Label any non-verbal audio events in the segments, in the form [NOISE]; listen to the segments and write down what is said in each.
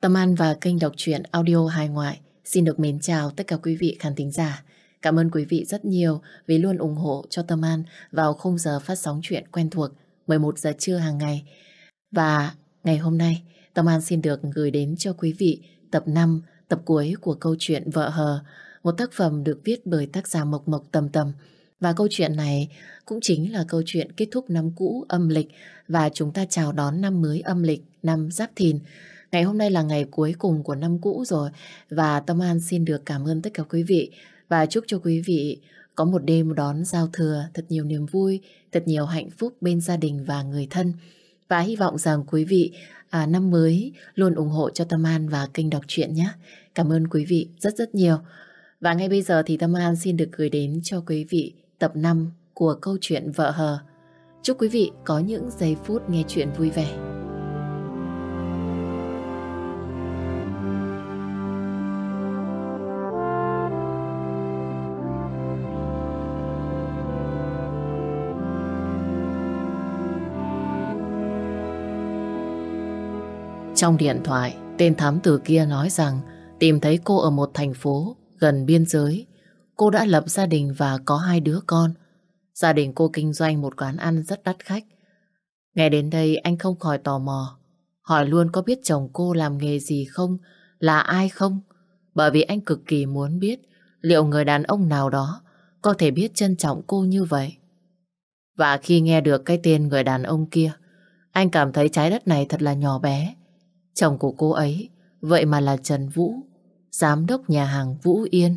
Tâm An và kênh đọc truyện audio hài ngoại xin được mến chào tất cả quý vị khán thính giả. Cảm ơn quý vị rất nhiều vì luôn ủng hộ cho Tâm An vào khung giờ phát sóng chuyện quen thuộc 11 giờ trưa hàng ngày. Và ngày hôm nay, Tâm An xin được gửi đến cho quý vị tập 5, tập cuối của câu chuyện Vợ Hờ, một tác phẩm được viết bởi tác giả Mộc Mộc Tầm Tầm. Và câu chuyện này cũng chính là câu chuyện kết thúc năm cũ âm lịch và chúng ta chào đón năm mới âm lịch, năm Giáp Thìn. Ngày hôm nay là ngày cuối cùng của năm cũ rồi và Tâm An xin được cảm ơn tất cả quý vị và chúc cho quý vị có một đêm đón giao thừa thật nhiều niềm vui, thật nhiều hạnh phúc bên gia đình và người thân. Và hy vọng rằng quý vị à, năm mới luôn ủng hộ cho Tâm An và kênh đọc truyện nhé. Cảm ơn quý vị rất rất nhiều. Và ngay bây giờ thì Tâm An xin được gửi đến cho quý vị tập 5 của câu chuyện Vợ Hờ. Chúc quý vị có những giây phút nghe chuyện vui vẻ. Trong điện thoại, tên thám tử kia nói rằng tìm thấy cô ở một thành phố gần biên giới. Cô đã lập gia đình và có hai đứa con. Gia đình cô kinh doanh một quán ăn rất đắt khách. Nghe đến đây anh không khỏi tò mò. Hỏi luôn có biết chồng cô làm nghề gì không, là ai không? Bởi vì anh cực kỳ muốn biết liệu người đàn ông nào đó có thể biết trân trọng cô như vậy. Và khi nghe được cái tên người đàn ông kia, anh cảm thấy trái đất này thật là nhỏ bé. Chồng của cô ấy, vậy mà là Trần Vũ, giám đốc nhà hàng Vũ Yên.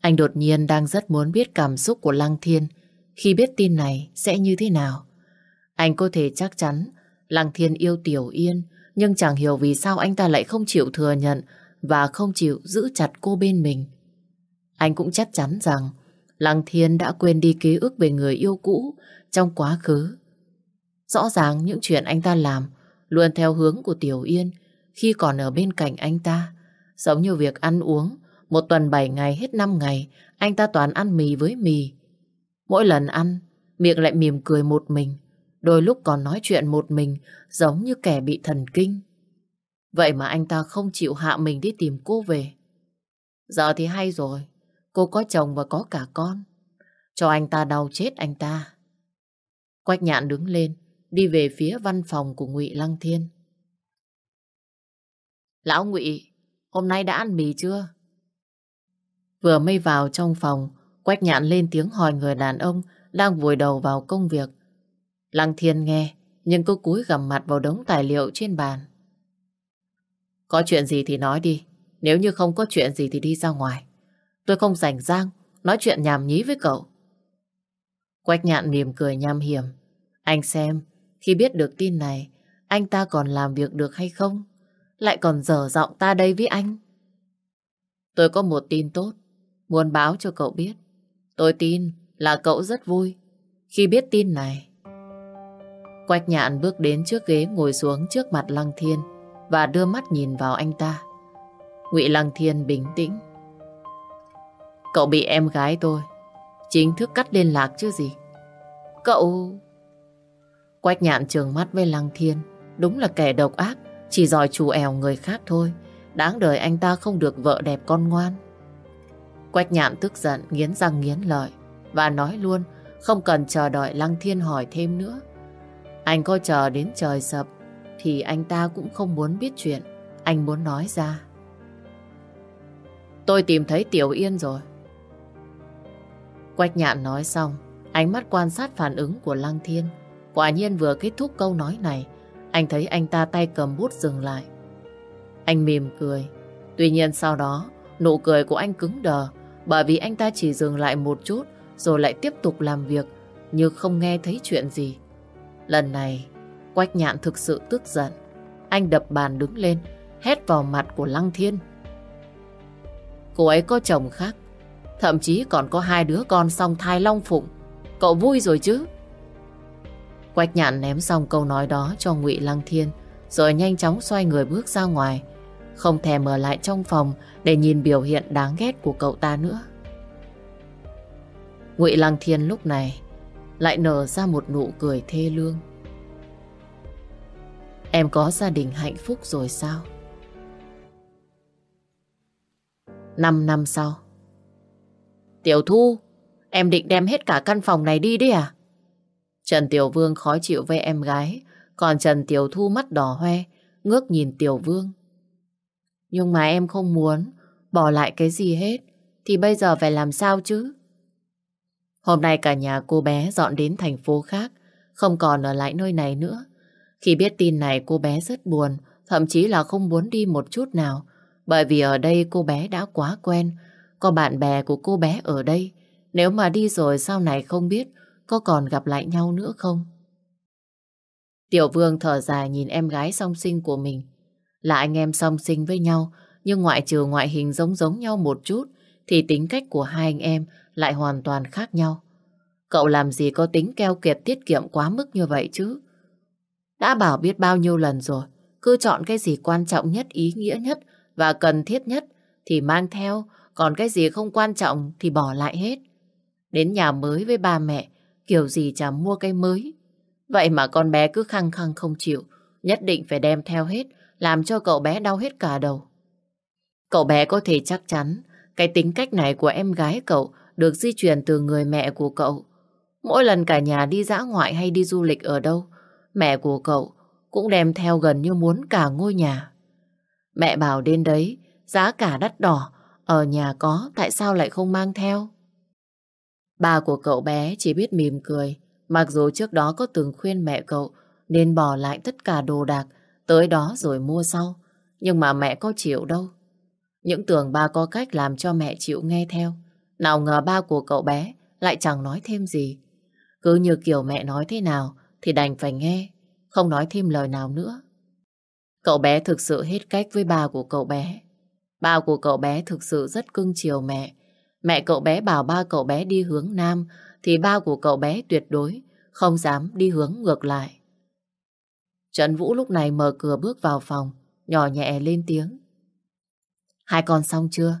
Anh đột nhiên đang rất muốn biết cảm xúc của Lăng Thiên khi biết tin này sẽ như thế nào. Anh có thể chắc chắn Lăng Thiên yêu Tiểu Yên, nhưng chẳng hiểu vì sao anh ta lại không chịu thừa nhận và không chịu giữ chặt cô bên mình. Anh cũng chắc chắn rằng Lăng Thiên đã quên đi ký ức về người yêu cũ trong quá khứ. Rõ ràng những chuyện anh ta làm luôn theo hướng của Tiểu Yên khi còn ở bên cạnh anh ta. Giống như việc ăn uống, một tuần 7 ngày hết 5 ngày, anh ta toàn ăn mì với mì. Mỗi lần ăn, miệng lại mỉm cười một mình, đôi lúc còn nói chuyện một mình giống như kẻ bị thần kinh. Vậy mà anh ta không chịu hạ mình đi tìm cô về. Giờ thì hay rồi, cô có chồng và có cả con. Cho anh ta đau chết anh ta. Quách nhạn đứng lên, đi về phía văn phòng của Ngụy Lăng Thiên. Lão Ngụy, hôm nay đã ăn mì chưa? Vừa mới vào trong phòng, Quách nhạn lên tiếng hỏi người đàn ông đang vùi đầu vào công việc. Lăng Thiên nghe, nhưng cứ cúi gằm mặt vào đống tài liệu trên bàn. Có chuyện gì thì nói đi, nếu như không có chuyện gì thì đi ra ngoài. Tôi không rảnh rang, nói chuyện nhảm nhí với cậu. Quách nhạn mỉm cười nham hiểm. Anh xem, khi biết được tin này, anh ta còn làm việc được hay không? Lại còn dở giọng ta đây với anh. Tôi có một tin tốt, muốn báo cho cậu biết. Tôi tin là cậu rất vui khi biết tin này. Quách nhạn bước đến trước ghế ngồi xuống trước mặt Lăng Thiên và đưa mắt nhìn vào anh ta. Ngụy Lăng Thiên bình tĩnh. Cậu bị em gái tôi chính thức cắt liên lạc chứ gì. Cậu... Quách nhạn trường mắt với Lăng Thiên. Đúng là kẻ độc ác, chỉ giỏi chủ èo người khác thôi. Đáng đời anh ta không được vợ đẹp con ngoan. Quách nhạn tức giận, nghiến răng nghiến lợi. Và nói luôn, không cần chờ đợi Lăng Thiên hỏi thêm nữa. Anh có chờ đến trời sập, thì anh ta cũng không muốn biết chuyện. Anh muốn nói ra. Tôi tìm thấy Tiểu Yên rồi. Quách nhạn nói xong, ánh mắt quan sát phản ứng của Lăng Thiên. Quả nhiên vừa kết thúc câu nói này, anh thấy anh ta tay cầm bút dừng lại. Anh mỉm cười. Tuy nhiên sau đó, nụ cười của anh cứng đờ bởi vì anh ta chỉ dừng lại một chút rồi lại tiếp tục làm việc như không nghe thấy chuyện gì. Lần này, Quách Nhạn thực sự tức giận. Anh đập bàn đứng lên, hét vào mặt của Lăng Thiên. Cô ấy có chồng khác, thậm chí còn có hai đứa con song thai long phụng. Cậu vui rồi chứ? Quách nhạn ném xong câu nói đó cho Ngụy Lăng Thiên, rồi nhanh chóng xoay người bước ra ngoài, không thèm ở lại trong phòng để nhìn biểu hiện đáng ghét của cậu ta nữa. Ngụy Lăng Thiên lúc này lại nở ra một nụ cười thê lương. Em có gia đình hạnh phúc rồi sao? Năm năm sau Tiểu Thu Em định đem hết cả căn phòng này đi đấy à? Trần Tiểu Vương khó chịu với em gái, Còn Trần Tiểu Thu mắt đỏ hoe, Ngước nhìn Tiểu Vương. Nhưng mà em không muốn, Bỏ lại cái gì hết, Thì bây giờ phải làm sao chứ? Hôm nay cả nhà cô bé dọn đến thành phố khác, Không còn ở lại nơi này nữa. Khi biết tin này cô bé rất buồn, Thậm chí là không muốn đi một chút nào, Bởi vì ở đây cô bé đã quá quen, Có bạn bè của cô bé ở đây. Nếu mà đi rồi sau này không biết có còn gặp lại nhau nữa không Tiểu Vương thở dài nhìn em gái song sinh của mình Là anh em song sinh với nhau Nhưng ngoại trừ ngoại hình giống giống nhau một chút Thì tính cách của hai anh em lại hoàn toàn khác nhau. Cậu làm gì có tính keo kiệt tiết kiệm quá mức như vậy chứ? Đã bảo biết bao nhiêu lần rồi, cứ chọn cái gì quan trọng nhất, ý nghĩa nhất và cần thiết nhất thì mang theo, còn cái gì không quan trọng thì bỏ lại hết. Đến nhà mới với ba mẹ, kiểu gì chả mua cái mới. Vậy mà con bé cứ khăng khăng không chịu, nhất định phải đem theo hết, làm cho cậu bé đau hết cả đầu. Cậu bé có thể chắc chắn cái tính cách này của em gái cậu được di truyền từ người mẹ của cậu. Mỗi lần cả nhà đi dã ngoại hay đi du lịch ở đâu, mẹ của cậu cũng đem theo gần như muốn cả ngôi nhà. Mẹ bảo đến đấy, giá cả đắt đỏ, ở nhà có, tại sao lại không mang theo? Ba của cậu bé chỉ biết mỉm cười, mặc dù trước đó có từng khuyên mẹ cậu nên bỏ lại tất cả đồ đạc, tới đó rồi mua sau. Nhưng mà mẹ có chịu đâu. Những tưởng ba có cách làm cho mẹ chịu nghe theo. Nào ngờ ba của cậu bé lại chẳng nói thêm gì. Cứ như kiểu mẹ nói thế nào thì đành phải nghe, không nói thêm lời nào nữa. Cậu bé thực sự hết cách với ba của cậu bé. Ba của cậu bé thực sự rất cưng chiều mẹ. Mẹ cậu bé bảo ba cậu bé đi hướng Nam thì ba của cậu bé tuyệt đối không dám đi hướng ngược lại. Trần Vũ lúc này mở cửa bước vào phòng, nhỏ nhẹ lên tiếng. Hai con xong chưa?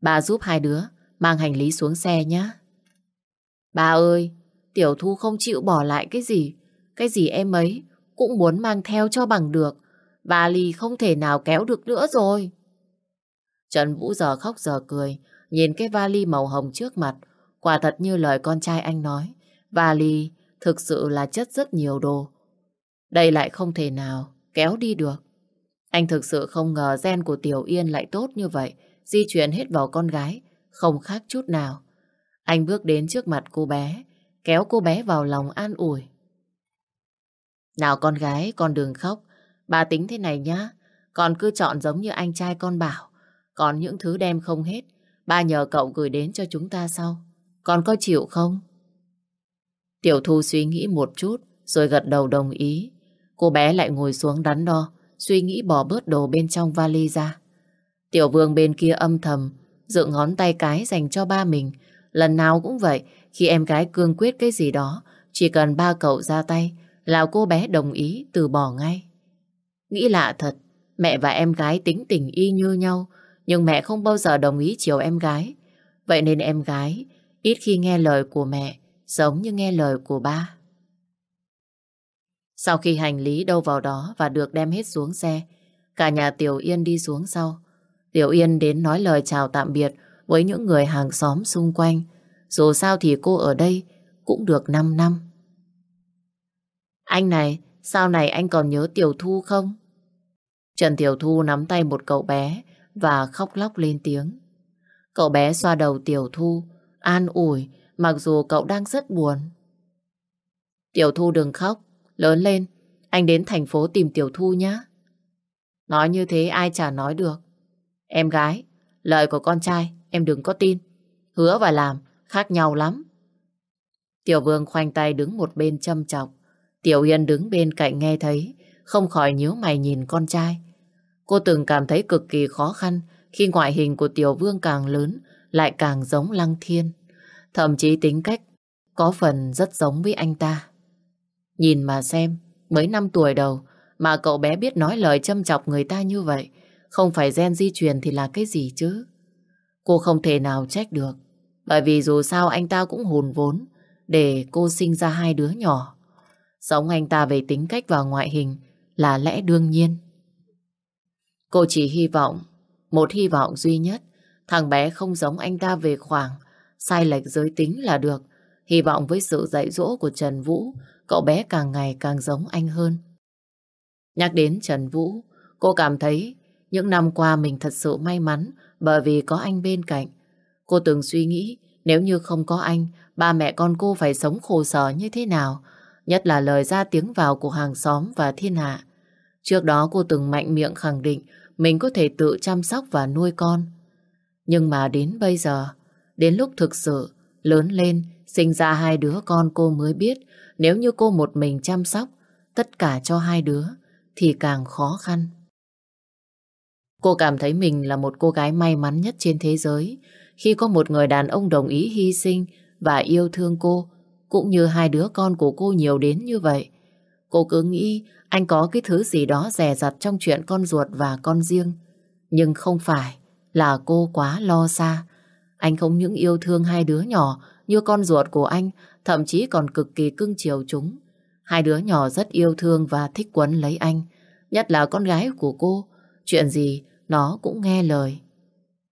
Bà giúp hai đứa Mang hành lý xuống xe nhé. Bà ơi, Tiểu Thu không chịu bỏ lại cái gì. Cái gì em ấy cũng muốn mang theo cho bằng được. Vali không thể nào kéo được nữa rồi. Trần Vũ giờ khóc giờ cười, nhìn cái vali màu hồng trước mặt. Quả thật như lời con trai anh nói. Vali thực sự là chất rất nhiều đồ. Đây lại không thể nào kéo đi được. Anh thực sự không ngờ gen của Tiểu Yên lại tốt như vậy, di chuyển hết vào con gái, không khác chút nào. Anh bước đến trước mặt cô bé, kéo cô bé vào lòng an ủi. Nào con gái, con đừng khóc. Bà tính thế này nhá, con cứ chọn giống như anh trai con bảo. Còn những thứ đem không hết, ba nhờ cậu gửi đến cho chúng ta sau. Con có chịu không? Tiểu Thu suy nghĩ một chút, rồi gật đầu đồng ý. Cô bé lại ngồi xuống đắn đo, suy nghĩ bỏ bớt đồ bên trong vali ra. Tiểu Vương bên kia âm thầm, dựng ngón tay cái dành cho ba mình. Lần nào cũng vậy, khi em gái cương quyết cái gì đó, chỉ cần ba cậu ra tay là cô bé đồng ý từ bỏ ngay. Nghĩ lạ thật, mẹ và em gái tính tình y như nhau, nhưng mẹ không bao giờ đồng ý chiều em gái. Vậy nên em gái ít khi nghe lời của mẹ, giống như nghe lời của ba. Sau khi hành lý đâu vào đó và được đem hết xuống xe, cả nhà Tiểu Yên đi xuống sau. Tiểu Yên đến nói lời chào tạm biệt với những người hàng xóm xung quanh. Dù sao thì cô ở đây cũng được 5 năm. Anh này, sau này anh còn nhớ Tiểu Thu không? Trần Tiểu Thu nắm tay một cậu bé và khóc lóc lên tiếng. Cậu bé xoa đầu Tiểu Thu, an ủi mặc dù cậu đang rất buồn. Tiểu Thu đừng khóc, lớn lên, anh đến thành phố tìm Tiểu Thu nhé. Nói như thế ai chả nói được. Em gái, lời của con trai em đừng có tin. Hứa và làm khác nhau lắm. Tiểu Vương khoanh tay đứng một bên châm chọc. Tiểu Yên đứng bên cạnh nghe thấy, không khỏi nhíu mày nhìn con trai. Cô từng cảm thấy cực kỳ khó khăn khi ngoại hình của Tiểu Vương càng lớn, lại càng giống Lăng Thiên. Thậm chí tính cách có phần rất giống với anh ta. Nhìn mà xem, mấy năm tuổi đầu mà cậu bé biết nói lời châm chọc người ta như vậy, không phải gen di truyền thì là cái gì chứ? Cô không thể nào trách được. Bởi vì dù sao anh ta cũng hồn vốn để cô sinh ra hai đứa nhỏ. Giống anh ta về tính cách và ngoại hình là lẽ đương nhiên. Cô chỉ hy vọng, một hy vọng duy nhất, thằng bé không giống anh ta về khoảng, sai lệch giới tính là được. Hy vọng với sự dạy dỗ của Trần Vũ, cậu bé càng ngày càng giống anh hơn. Nhắc đến Trần Vũ, cô cảm thấy những năm qua mình thật sự may mắn bởi vì có anh bên cạnh. Cô từng suy nghĩ nếu như không có anh, ba mẹ con cô phải sống khổ sở như thế nào, nhất là lời ra tiếng vào của hàng xóm và thiên hạ. Trước đó cô từng mạnh miệng khẳng định mình có thể tự chăm sóc và nuôi con. Nhưng mà đến bây giờ, đến lúc thực sự lớn lên, sinh ra hai đứa con cô mới biết nếu như cô một mình chăm sóc tất cả cho hai đứa thì càng khó khăn. Cô cảm thấy mình là một cô gái may mắn nhất trên thế giới khi có một người đàn ông đồng ý hy sinh và yêu thương cô, cũng như hai đứa con của cô nhiều đến như vậy. Cô cứ nghĩ anh có cái thứ gì đó rè rặt trong chuyện con ruột và con riêng. Nhưng không phải là cô quá lo xa. Anh không những yêu thương hai đứa nhỏ như con ruột của anh, thậm chí còn cực kỳ cưng chiều chúng. Hai đứa nhỏ rất yêu thương và thích quấn lấy anh. Nhất là con gái của cô. Chuyện gì nó cũng nghe lời.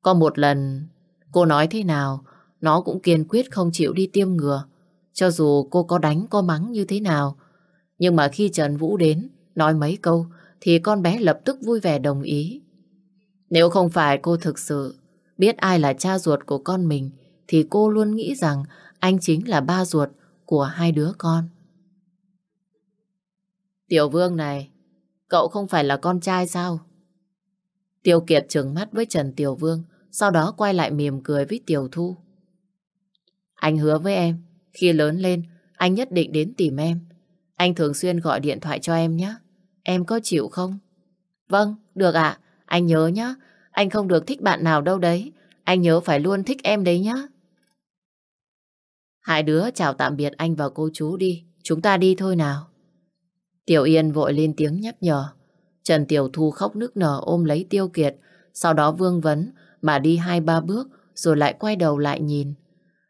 Có một lần cô nói thế nào nó cũng kiên quyết không chịu đi tiêm ngừa. Cho dù cô có đánh có mắng như thế nào. Nhưng mà khi Trần Vũ đến nói mấy câu thì con bé lập tức vui vẻ đồng ý. Nếu không phải cô thực sự biết ai là cha ruột của con mình thì cô luôn nghĩ rằng anh chính là ba ruột của hai đứa con. Tiểu Vương này, cậu không phải là con trai sao? Tiêu Kiệt trừng mắt với Trần Tiểu Vương, sau đó quay lại mỉm cười với Tiểu Thu. Anh hứa với em, khi lớn lên, anh nhất định đến tìm em. Anh thường xuyên gọi điện thoại cho em nhé. Em có chịu không? Vâng, được ạ. Anh nhớ nhé. Anh không được thích bạn nào đâu đấy. Anh nhớ phải luôn thích em đấy nhé. Hai đứa chào tạm biệt anh và cô chú đi. Chúng ta đi thôi nào. Tiểu Yên vội lên tiếng nhắc nhở. Trần Tiểu Thu khóc nức nở ôm lấy Tiêu Kiệt. Sau đó vương vấn mà đi hai ba bước rồi lại quay đầu lại nhìn.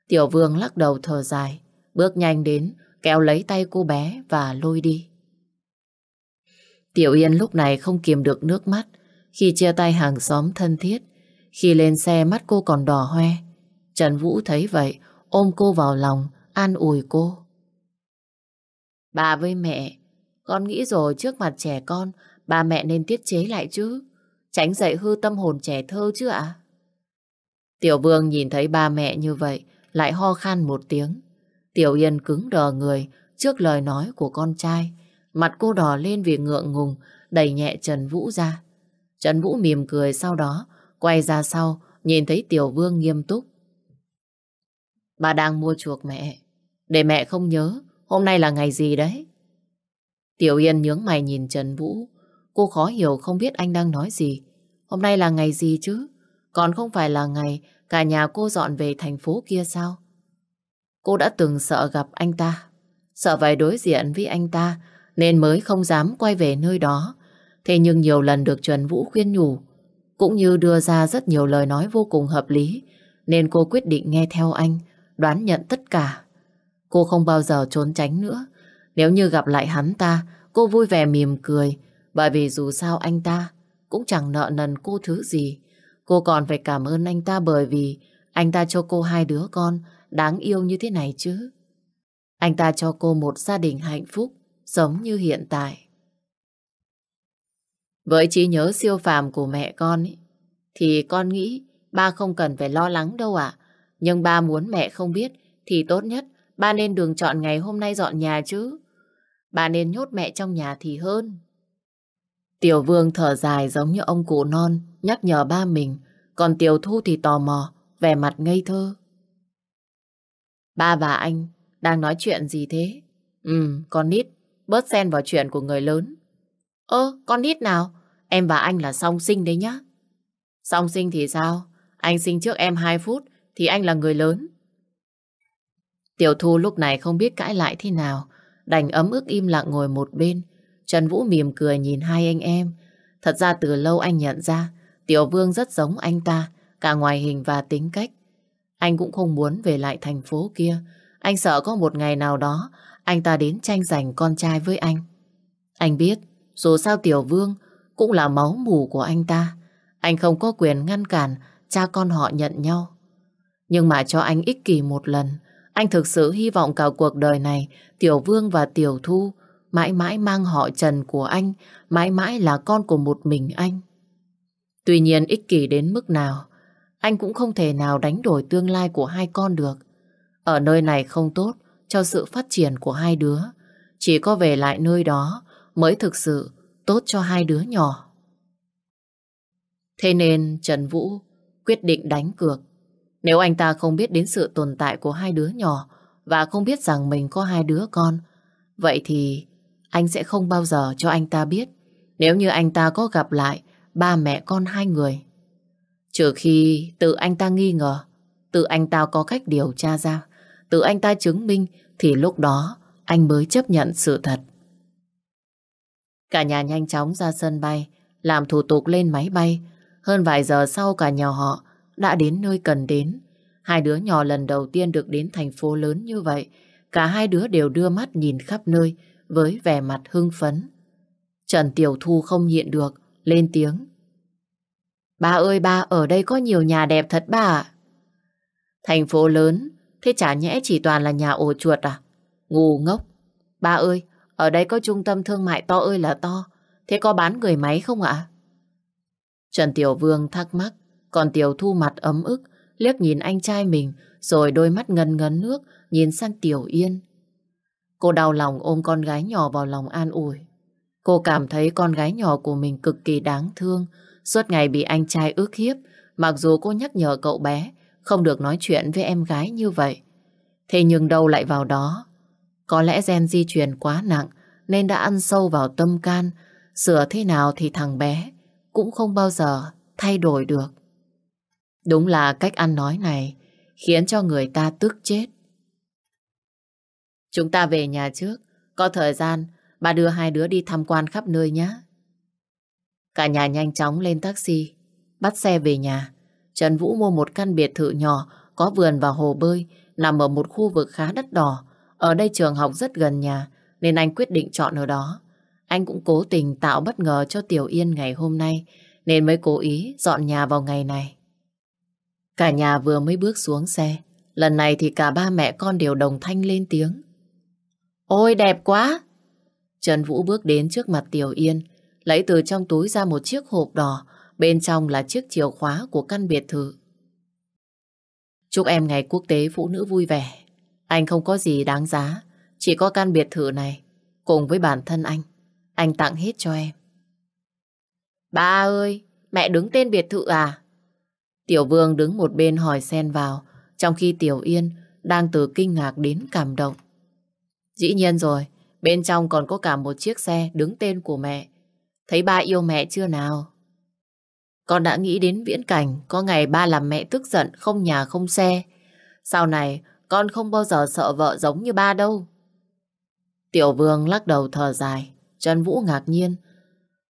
Tiểu Vương lắc đầu thở dài. Bước nhanh đến kéo lấy tay cô bé và lôi đi. Tiểu Yên lúc này không kiềm được nước mắt khi chia tay hàng xóm thân thiết. Khi lên xe mắt cô còn đỏ hoe. Trần Vũ thấy vậy, ôm cô vào lòng, an ủi cô. Bà với mẹ, con nghĩ rồi trước mặt trẻ con, bà mẹ nên tiết chế lại chứ. Tránh dậy hư tâm hồn trẻ thơ chứ ạ? Tiểu Vương nhìn thấy ba mẹ như vậy, lại ho khan một tiếng. Tiểu Yên cứng đờ người trước lời nói của con trai. Mặt cô đỏ lên vì ngượng ngùng, đẩy nhẹ Trần Vũ ra. Trần Vũ mỉm cười sau đó, quay ra sau, nhìn thấy Tiểu Vương nghiêm túc. Bà đang mua chuộc mẹ, để mẹ không nhớ hôm nay là ngày gì đấy. Tiểu Yên nhướng mày nhìn Trần Vũ, cô khó hiểu không biết anh đang nói gì. Hôm nay là ngày gì chứ? Còn không phải là ngày cả nhà cô dọn về thành phố kia sao? Cô đã từng sợ gặp anh ta, sợ phải đối diện với anh ta nên mới không dám quay về nơi đó. Thế nhưng nhiều lần được Trần Vũ khuyên nhủ, cũng như đưa ra rất nhiều lời nói vô cùng hợp lý, nên cô quyết định nghe theo anh, đoán nhận tất cả. Cô không bao giờ trốn tránh nữa. Nếu như gặp lại hắn ta, cô vui vẻ mỉm cười, bởi vì dù sao anh ta cũng chẳng nợ nần cô thứ gì. Cô còn phải cảm ơn anh ta bởi vì anh ta cho cô hai đứa con đáng yêu như thế này chứ. Anh ta cho cô một gia đình hạnh phúc giống như hiện tại. Với trí nhớ siêu phàm của mẹ con ấy, thì con nghĩ ba không cần phải lo lắng đâu ạ. Nhưng ba muốn mẹ không biết thì tốt nhất ba nên đường chọn ngày hôm nay dọn nhà chứ. Ba nên nhốt mẹ trong nhà thì hơn. Tiểu Vương thở dài giống như ông cụ non nhắc nhở ba mình, còn Tiểu Thu thì tò mò, vẻ mặt ngây thơ. Ba và anh đang nói chuyện gì thế? Ừ, con nít, bớt xen vào chuyện của người lớn. Ơ, con nít nào? Em và anh là song sinh đấy nhá. Song sinh thì sao? Anh sinh trước em 2 phút thì anh là người lớn. Tiểu Thu lúc này không biết cãi lại thế nào, đành ấm ức im lặng ngồi một bên. Trần Vũ mỉm cười nhìn hai anh em. Thật ra từ lâu anh nhận ra Tiểu Vương rất giống anh ta, cả ngoài hình và tính cách. Anh cũng không muốn về lại thành phố kia. Anh sợ có một ngày nào đó anh ta đến tranh giành con trai với anh. Anh biết Dù sao Tiểu Vương cũng là máu mù của anh ta. Anh không có quyền ngăn cản cha con họ nhận nhau. Nhưng mà cho anh ích kỷ một lần, anh thực sự hy vọng cả cuộc đời này Tiểu Vương và Tiểu Thu mãi mãi mang họ Trần của anh, mãi mãi là con của một mình anh. Tuy nhiên ích kỷ đến mức nào, anh cũng không thể nào đánh đổi tương lai của hai con được. Ở nơi này không tốt cho sự phát triển của hai đứa. Chỉ có về lại nơi đó mới thực sự tốt cho hai đứa nhỏ. Thế nên Trần Vũ quyết định đánh cược. Nếu anh ta không biết đến sự tồn tại của hai đứa nhỏ và không biết rằng mình có hai đứa con, vậy thì anh sẽ không bao giờ cho anh ta biết nếu như anh ta có gặp lại ba mẹ con hai người. Trừ khi tự anh ta nghi ngờ, tự anh ta có cách điều tra ra, tự anh ta chứng minh thì lúc đó anh mới chấp nhận sự thật. Cả nhà nhanh chóng ra sân bay, làm thủ tục lên máy bay. Hơn vài giờ sau cả nhà họ đã đến nơi cần đến. Hai đứa nhỏ lần đầu tiên được đến thành phố lớn như vậy. Cả hai đứa đều đưa mắt nhìn khắp nơi với vẻ mặt hưng phấn. Trần Tiểu Thu không nhịn được, lên tiếng. Ba ơi ba, ở đây có nhiều nhà đẹp thật ba ạ. Thành phố lớn, thế chả nhẽ chỉ toàn là nhà ổ chuột à? Ngu ngốc. Ba ơi, ở đây có trung tâm thương mại to ơi là to. Thế có bán người máy không ạ? Trần Tiểu Vương thắc mắc, còn Tiểu Thu mặt ấm ức, liếc nhìn anh trai mình, rồi đôi mắt ngân ngấn nước, nhìn sang Tiểu Yên. Cô đau lòng ôm con gái nhỏ vào lòng an ủi. Cô cảm thấy con gái nhỏ của mình cực kỳ đáng thương, suốt ngày bị anh trai ước hiếp, mặc dù cô nhắc nhở cậu bé không được nói chuyện với em gái như vậy. Thế nhưng đâu lại vào đó. Có lẽ gen di truyền quá nặng nên đã ăn sâu vào tâm can, sửa thế nào thì thằng bé cũng không bao giờ thay đổi được. Đúng là cách ăn nói này khiến cho người ta tức chết. Chúng ta về nhà trước, có thời gian bà đưa hai đứa đi tham quan khắp nơi nhé. Cả nhà nhanh chóng lên taxi, bắt xe về nhà. Trần Vũ mua một căn biệt thự nhỏ, có vườn và hồ bơi, nằm ở một khu vực khá đắt đỏ. Ở đây trường học rất gần nhà, nên anh quyết định chọn ở đó. Anh cũng cố tình tạo bất ngờ cho Tiểu Yên ngày hôm nay, nên mới cố ý dọn nhà vào ngày này. Cả nhà vừa mới bước xuống xe, lần này thì cả ba mẹ con đều đồng thanh lên tiếng. Ôi đẹp quá! Trần Vũ bước đến trước mặt Tiểu Yên, lấy từ trong túi ra một chiếc hộp đỏ, bên trong là chiếc chìa khóa của căn biệt thự. Chúc em ngày quốc tế phụ nữ vui vẻ. Anh không có gì đáng giá, chỉ có căn biệt thự này, cùng với bản thân anh. Anh tặng hết cho em. Ba ơi, mẹ đứng tên biệt thự à? Tiểu Vương đứng một bên hỏi xen vào, trong khi Tiểu Yên đang từ kinh ngạc đến cảm động. Dĩ nhiên rồi, bên trong còn có cả một chiếc xe đứng tên của mẹ. Thấy ba yêu mẹ chưa nào? Con đã nghĩ đến viễn cảnh có ngày ba làm mẹ tức giận không nhà không xe. Sau này con không bao giờ sợ vợ giống như ba đâu. Tiểu vương lắc đầu thở dài, Trần Vũ ngạc nhiên.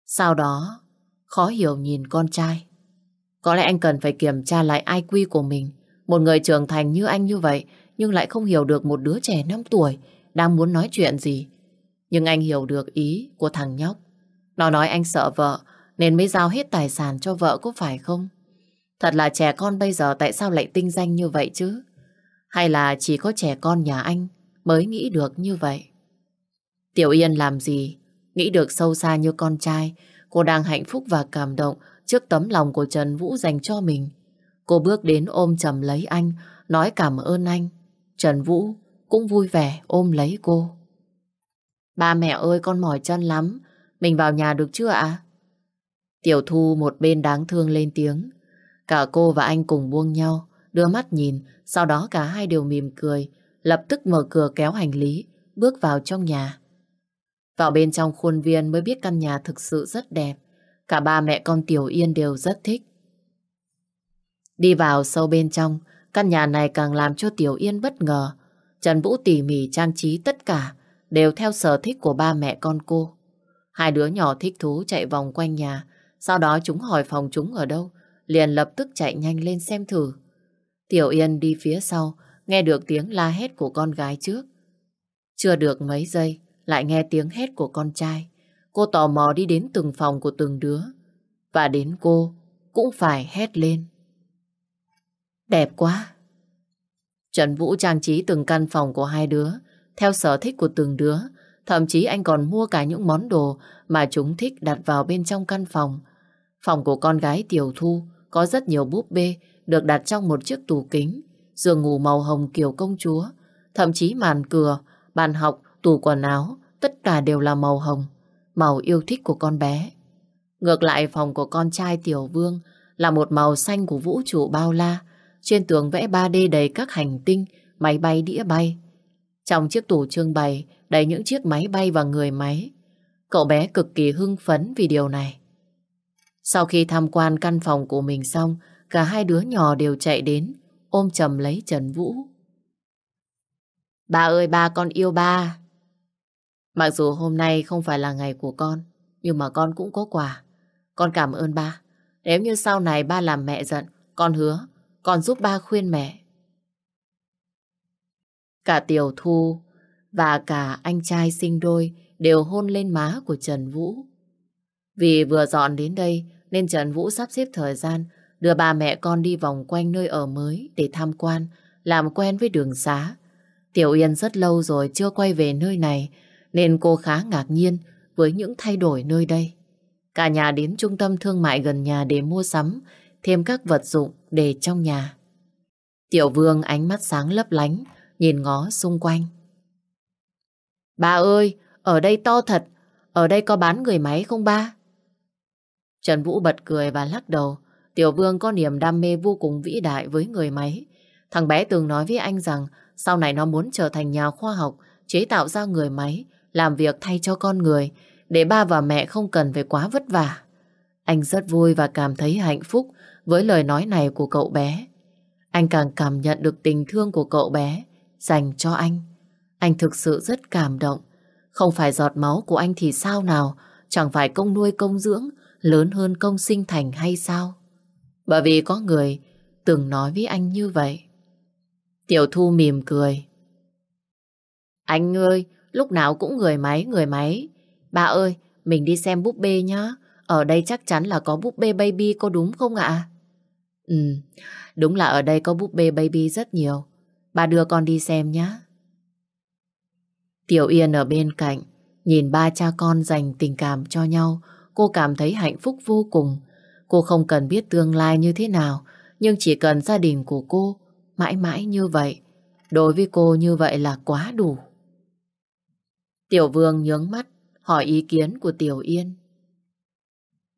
Sau đó, khó hiểu nhìn con trai. Có lẽ anh cần phải kiểm tra lại IQ của mình. Một người trưởng thành như anh như vậy, nhưng lại không hiểu được một đứa trẻ 5 tuổi đang muốn nói chuyện gì. Nhưng anh hiểu được ý của thằng nhóc. Nó nói anh sợ vợ, nên mới giao hết tài sản cho vợ có phải không? Thật là trẻ con bây giờ tại sao lại tinh danh như vậy chứ? Hay là chỉ có trẻ con nhà anh mới nghĩ được như vậy? Tiểu Yên làm gì? Nghĩ được sâu xa như con trai, cô đang hạnh phúc và cảm động trước tấm lòng của Trần Vũ dành cho mình. Cô bước đến ôm chầm lấy anh, nói cảm ơn anh. Trần Vũ cũng vui vẻ ôm lấy cô. Ba mẹ ơi con mỏi chân lắm, mình vào nhà được chưa ạ? Tiểu Thu một bên đáng thương lên tiếng. Cả cô và anh cùng buông nhau, đưa mắt nhìn, sau đó cả hai đều mỉm cười, lập tức mở cửa kéo hành lý, bước vào trong nhà. Vào bên trong khuôn viên mới biết căn nhà thực sự rất đẹp. Cả ba mẹ con Tiểu Yên đều rất thích. Đi vào sâu bên trong, căn nhà này càng làm cho Tiểu Yên bất ngờ. Trần Vũ tỉ mỉ trang trí tất cả, đều theo sở thích của ba mẹ con cô. Hai đứa nhỏ thích thú chạy vòng quanh nhà, sau đó chúng hỏi phòng chúng ở đâu, liền lập tức chạy nhanh lên xem thử. Tiểu Yên đi phía sau, nghe được tiếng la hét của con gái trước. Chưa được mấy giây, lại nghe tiếng hét của con trai. Cô tò mò đi đến từng phòng của từng đứa. Và đến cô cũng phải hét lên. Đẹp quá! Trần Vũ trang trí từng căn phòng của hai đứa, theo sở thích của từng đứa. Thậm chí anh còn mua cả những món đồ mà chúng thích đặt vào bên trong căn phòng. Phòng của con gái Tiểu Thu có rất nhiều búp bê được đặt trong một chiếc tủ kính, giường ngủ màu hồng kiểu công chúa, thậm chí màn cửa, bàn học, tủ quần áo, tất cả đều là màu hồng, màu yêu thích của con bé. Ngược lại phòng của con trai Tiểu Vương là một màu xanh của vũ trụ bao la, trên tường vẽ 3D đầy các hành tinh, máy bay đĩa bay. Trong chiếc tủ trưng bày đầy những chiếc máy bay và người máy. Cậu bé cực kỳ hưng phấn vì điều này. Sau khi tham quan căn phòng của mình xong, cả hai đứa nhỏ đều chạy đến, ôm chầm lấy Trần Vũ. Ba ơi ba con yêu ba. Mặc dù hôm nay không phải là ngày của con, nhưng mà con cũng có quà. Con cảm ơn ba. Nếu như sau này ba làm mẹ giận, con hứa, con giúp ba khuyên mẹ. Cả Tiểu Thu và cả anh trai sinh đôi đều hôn lên má của Trần Vũ. Vì vừa dọn đến đây nên Trần Vũ sắp xếp thời gian đưa ba mẹ con đi vòng quanh nơi ở mới để tham quan, làm quen với đường xá. Tiểu Yên rất lâu rồi chưa quay về nơi này nên cô khá ngạc nhiên với những thay đổi nơi đây. Cả nhà đến trung tâm thương mại gần nhà để mua sắm thêm các vật dụng để trong nhà. Tiểu Vương ánh mắt sáng lấp lánh nhìn ngó xung quanh. Ba ơi, ở đây to thật, ở đây có bán người máy không ba? Trần Vũ bật cười và lắc đầu. Tiểu Vương có niềm đam mê vô cùng vĩ đại với người máy. Thằng bé từng nói với anh rằng sau này nó muốn trở thành nhà khoa học, chế tạo ra người máy, làm việc thay cho con người, để ba và mẹ không cần phải quá vất vả. Anh rất vui và cảm thấy hạnh phúc với lời nói này của cậu bé. Anh càng cảm nhận được tình thương của cậu bé dành cho anh. Anh thực sự rất cảm động. Không phải giọt máu của anh thì sao nào, chẳng phải công nuôi công dưỡng lớn hơn công sinh thành hay sao? Bởi vì có người từng nói với anh như vậy. Tiểu Thu mỉm cười. Anh ơi, lúc nào cũng người máy, người máy. Bà ơi, mình đi xem búp bê nhá. Ở đây chắc chắn là có búp bê baby có đúng không ạ? Ừ, đúng là ở đây có búp bê baby rất nhiều. Bà đưa con đi xem nhé. Tiểu Yên ở bên cạnh, nhìn ba cha con dành tình cảm cho nhau, cô cảm thấy hạnh phúc vô cùng. Cô không cần biết tương lai như thế nào, nhưng chỉ cần gia đình của cô mãi mãi như vậy. Đối với cô như vậy là quá đủ. Tiểu Vương nhướng mắt, hỏi ý kiến của Tiểu Yên.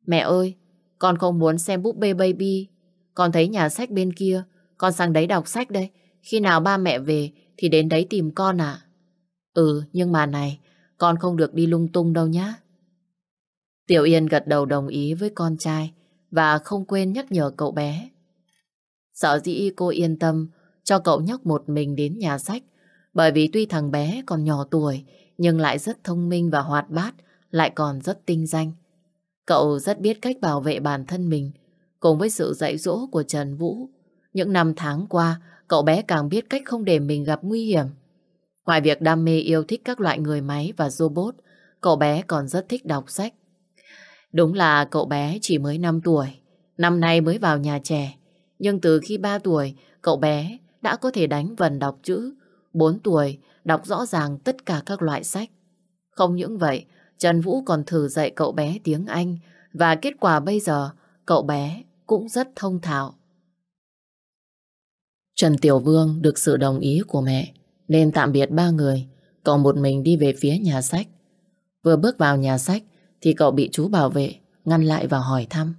Mẹ ơi, con không muốn xem búp bê baby. Con thấy nhà sách bên kia, con sang đấy đọc sách đây. Khi nào ba mẹ về thì đến đấy tìm con à? Ừ, nhưng mà này, con không được đi lung tung đâu nhá. Tiểu Yên gật đầu đồng ý với con trai và không quên nhắc nhở cậu bé. Sợ dĩ cô yên tâm cho cậu nhóc một mình đến nhà sách bởi vì tuy thằng bé còn nhỏ tuổi nhưng lại rất thông minh và hoạt bát lại còn rất tinh danh. Cậu rất biết cách bảo vệ bản thân mình cùng với sự dạy dỗ của Trần Vũ. Những năm tháng qua cậu bé càng biết cách không để mình gặp nguy hiểm. Ngoài việc đam mê yêu thích các loại người máy và robot, cậu bé còn rất thích đọc sách. Đúng là cậu bé chỉ mới 5 tuổi, năm nay mới vào nhà trẻ. Nhưng từ khi 3 tuổi, cậu bé đã có thể đánh vần đọc chữ. 4 tuổi, đọc rõ ràng tất cả các loại sách. Không những vậy, Trần Vũ còn thử dạy cậu bé tiếng Anh và kết quả bây giờ cậu bé cũng rất thông thạo. Trần Tiểu Vương được sự đồng ý của mẹ nên tạm biệt ba người, cậu một mình đi về phía nhà sách. Vừa bước vào nhà sách thì cậu bị chú bảo vệ ngăn lại và hỏi thăm.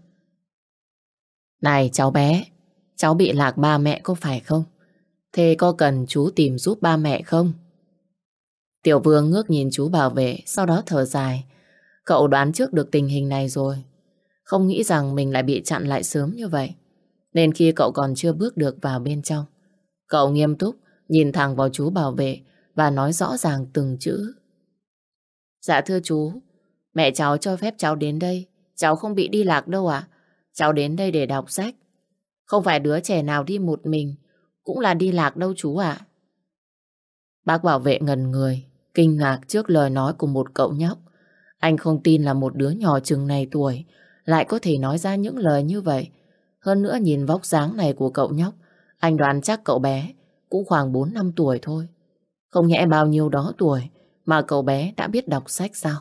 Này cháu bé, cháu bị lạc ba mẹ có phải không? Thế có cần chú tìm giúp ba mẹ không? Tiểu Vương ngước nhìn chú bảo vệ, sau đó thở dài. Cậu đoán trước được tình hình này rồi. Không nghĩ rằng mình lại bị chặn lại sớm như vậy. Nên khi cậu còn chưa bước được vào bên trong, cậu nghiêm túc nhìn thẳng vào chú bảo vệ và nói rõ ràng từng chữ. Dạ thưa chú, mẹ cháu cho phép cháu đến đây. Cháu không bị đi lạc đâu ạ. Cháu đến đây để đọc sách. Không phải đứa trẻ nào đi một mình, cũng là đi lạc đâu chú ạ. Bác bảo vệ ngần người, kinh ngạc trước lời nói của một cậu nhóc. Anh không tin là một đứa nhỏ chừng này tuổi lại có thể nói ra những lời như vậy. Hơn nữa nhìn vóc dáng này của cậu nhóc, anh đoán chắc cậu bé cũng khoảng 4 năm tuổi thôi. Không nhẽ bao nhiêu đó tuổi mà cậu bé đã biết đọc sách sao?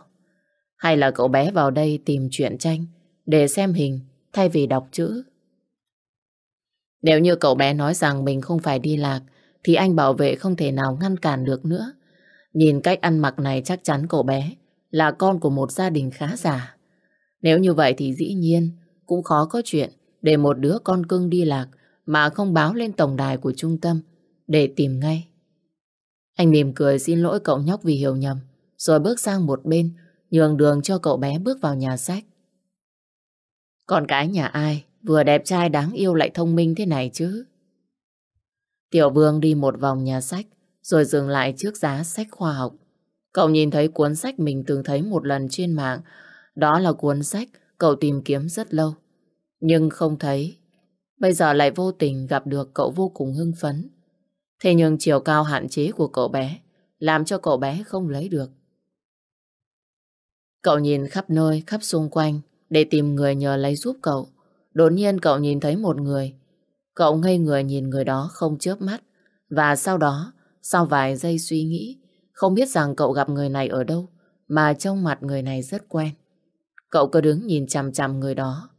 Hay là cậu bé vào đây tìm chuyện tranh để xem hình thay vì đọc chữ? Nếu như cậu bé nói rằng mình không phải đi lạc, thì anh bảo vệ không thể nào ngăn cản được nữa. Nhìn cách ăn mặc này chắc chắn cậu bé là con của một gia đình khá giả. Nếu như vậy thì dĩ nhiên cũng khó có chuyện để một đứa con cưng đi lạc mà không báo lên tổng đài của trung tâm để tìm ngay. Anh mỉm cười xin lỗi cậu nhóc vì hiểu nhầm, rồi bước sang một bên, nhường đường cho cậu bé bước vào nhà sách. Con cái nhà ai, vừa đẹp trai đáng yêu lại thông minh thế này chứ? Tiểu Vương đi một vòng nhà sách, rồi dừng lại trước giá sách khoa học. Cậu nhìn thấy cuốn sách mình từng thấy một lần trên mạng. Đó là cuốn sách cậu tìm kiếm rất lâu. Nhưng không thấy. Bây giờ lại vô tình gặp được cậu vô cùng hưng phấn. Thế nhưng chiều cao hạn chế của cậu bé làm cho cậu bé không lấy được. Cậu nhìn khắp nơi, khắp xung quanh để tìm người nhờ lấy giúp cậu. Đột nhiên cậu nhìn thấy một người. Cậu ngây người nhìn người đó không chớp mắt. Và sau đó, sau vài giây suy nghĩ, không biết rằng cậu gặp người này ở đâu, mà trong mặt người này rất quen. Cậu cứ đứng nhìn chằm chằm người đó.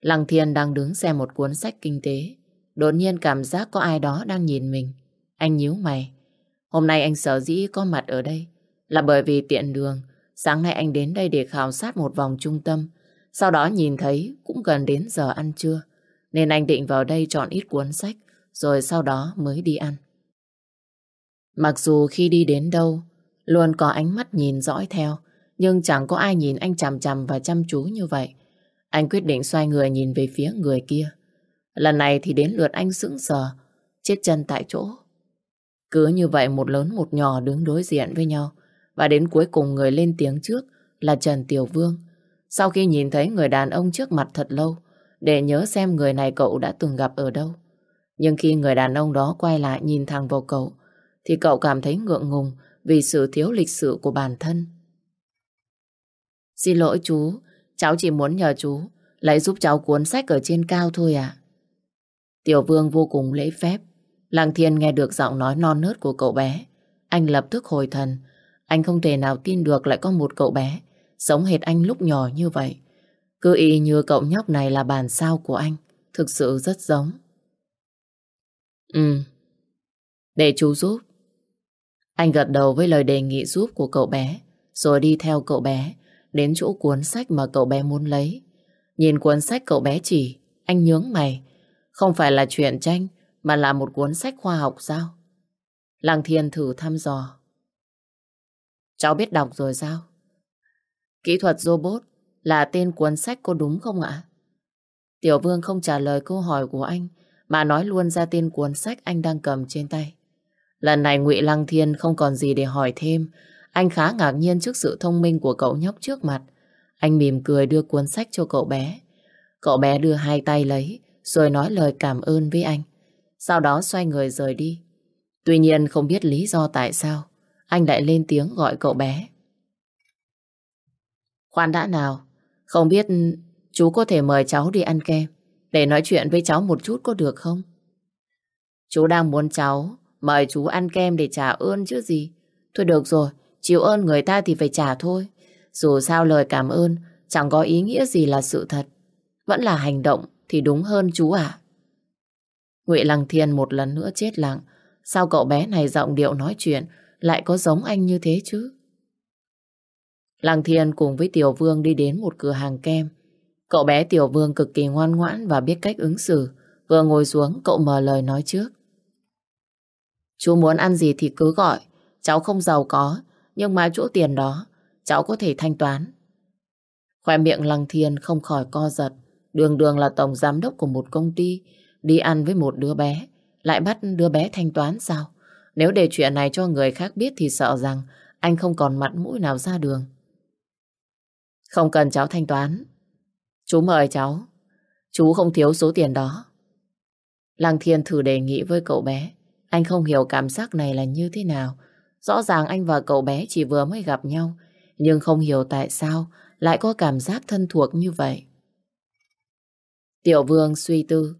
Lăng Thiên đang đứng xem một cuốn sách kinh tế. Đột nhiên cảm giác có ai đó đang nhìn mình. Anh nhíu mày. Hôm nay anh sở dĩ có mặt ở đây là bởi vì tiện đường. Sáng nay anh đến đây để khảo sát một vòng trung tâm. Sau đó nhìn thấy cũng gần đến giờ ăn trưa. Nên anh định vào đây chọn ít cuốn sách, rồi sau đó mới đi ăn. Mặc dù khi đi đến đâu, luôn có ánh mắt nhìn dõi theo, nhưng chẳng có ai nhìn anh chằm chằm và chăm chú như vậy. Anh quyết định xoay người nhìn về phía người kia. Lần này thì đến lượt anh sững sờ, chết chân tại chỗ. Cứ như vậy một lớn một nhỏ đứng đối diện với nhau. Và đến cuối cùng người lên tiếng trước là Trần Tiểu Vương. Sau khi nhìn thấy người đàn ông trước mặt thật lâu, để nhớ xem người này cậu đã từng gặp ở đâu. Nhưng khi người đàn ông đó quay lại nhìn thẳng vào cậu, thì cậu cảm thấy ngượng ngùng vì sự thiếu lịch sự của bản thân. Xin lỗi chú, cháu chỉ muốn nhờ chú lấy giúp cháu cuốn sách ở trên cao thôi ạ. Tiểu vương vô cùng lễ phép. Lăng thiên nghe được giọng nói non nớt của cậu bé. Anh lập tức hồi thần. Anh không thể nào tin được lại có một cậu bé sống hệt anh lúc nhỏ như vậy. Cứ y như cậu nhóc này là bản sao của anh. Thực sự rất giống. Ừ. Để chú giúp. Anh gật đầu với lời đề nghị giúp của cậu bé. Rồi đi theo cậu bé đến chỗ cuốn sách mà cậu bé muốn lấy. Nhìn cuốn sách cậu bé chỉ, anh nhướng mày. Không phải là chuyện tranh, mà là một cuốn sách khoa học sao? Lăng Thiên thử thăm dò. Cháu biết đọc rồi sao? Kỹ thuật robot là tên cuốn sách có đúng không ạ? Tiểu Vương không trả lời câu hỏi của anh, mà nói luôn ra tên cuốn sách anh đang cầm trên tay. Lần này Ngụy Lăng Thiên không còn gì để hỏi thêm, anh khá ngạc nhiên trước sự thông minh của cậu nhóc trước mặt. Anh mỉm cười đưa cuốn sách cho cậu bé. Cậu bé đưa hai tay lấy, rồi nói lời cảm ơn với anh. Sau đó xoay người rời đi. Tuy nhiên không biết lý do tại sao, anh lại lên tiếng gọi cậu bé. Khoan đã nào, không biết chú có thể mời cháu đi ăn kem để nói chuyện với cháu một chút có được không? Chú đang muốn cháu mời chú ăn kem để trả ơn chứ gì. Thôi được rồi, chịu ơn người ta thì phải trả thôi. Dù sao lời cảm ơn chẳng có ý nghĩa gì là sự thật. Vẫn là hành động thì đúng hơn chú ạ. Ngụy Lăng Thiên một lần nữa chết lặng. Sao cậu bé này giọng điệu nói chuyện lại có giống anh như thế chứ? Lăng Thiên cùng với Tiểu Vương đi đến một cửa hàng kem. Cậu bé Tiểu Vương cực kỳ ngoan ngoãn và biết cách ứng xử. Vừa ngồi xuống, cậu mở lời nói trước. Chú muốn ăn gì thì cứ gọi. Cháu không giàu có, nhưng mà chỗ tiền đó, cháu có thể thanh toán. Khoe miệng Lăng Thiên không khỏi co giật. Đường đường là tổng giám đốc của một công ty, đi ăn với một đứa bé, lại bắt đứa bé thanh toán sao? Nếu để chuyện này cho người khác biết thì sợ rằng anh không còn mặt mũi nào ra đường. Không cần cháu thanh toán. Chú mời cháu. Chú không thiếu số tiền đó. Lăng Thiên thử đề nghị với cậu bé. Anh không hiểu cảm giác này là như thế nào. Rõ ràng anh và cậu bé chỉ vừa mới gặp nhau. Nhưng không hiểu tại sao lại có cảm giác thân thuộc như vậy. Tiểu vương suy tư.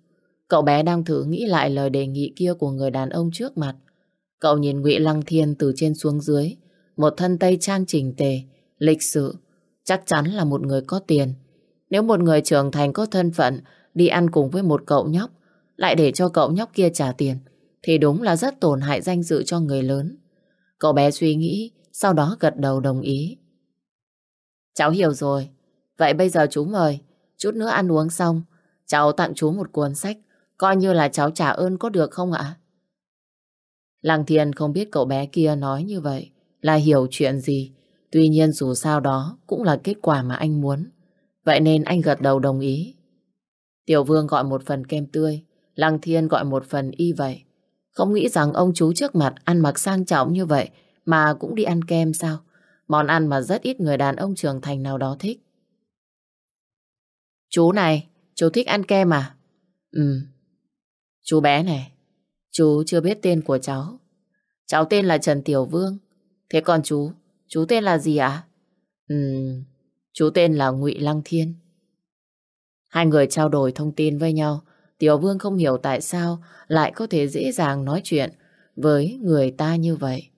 Cậu bé đang thử nghĩ lại lời đề nghị kia của người đàn ông trước mặt. Cậu nhìn Ngụy Lăng Thiên từ trên xuống dưới. Một thân tây trang chỉnh tề, lịch sự. Chắc chắn là một người có tiền. Nếu một người trưởng thành có thân phận đi ăn cùng với một cậu nhóc lại để cho cậu nhóc kia trả tiền thì đúng là rất tổn hại danh dự cho người lớn. Cậu bé suy nghĩ, sau đó gật đầu đồng ý. Cháu hiểu rồi. Vậy bây giờ chú mời. Chút nữa ăn uống xong, cháu tặng chú một cuốn sách, coi như là cháu trả ơn có được không ạ? Lăng Thiên không biết cậu bé kia nói như vậy là hiểu chuyện gì. Tuy nhiên dù sao đó cũng là kết quả mà anh muốn. Vậy nên anh gật đầu đồng ý. Tiểu Vương gọi một phần kem tươi, Lăng Thiên gọi một phần y vậy. Không nghĩ rằng ông chú trước mặt ăn mặc sang trọng như vậy mà cũng đi ăn kem sao? Món ăn mà rất ít người đàn ông trưởng thành nào đó thích. Chú này, chú thích ăn kem à? Ừ. Chú bé này, chú chưa biết tên của cháu. Cháu tên là Trần Tiểu Vương. Thế còn chú, chú tên là gì ạ? À? Ừ, chú tên là Ngụy Lăng Thiên. Hai người trao đổi thông tin với nhau. Tiểu Vương không hiểu tại sao lại có thể dễ dàng nói chuyện với người ta như vậy.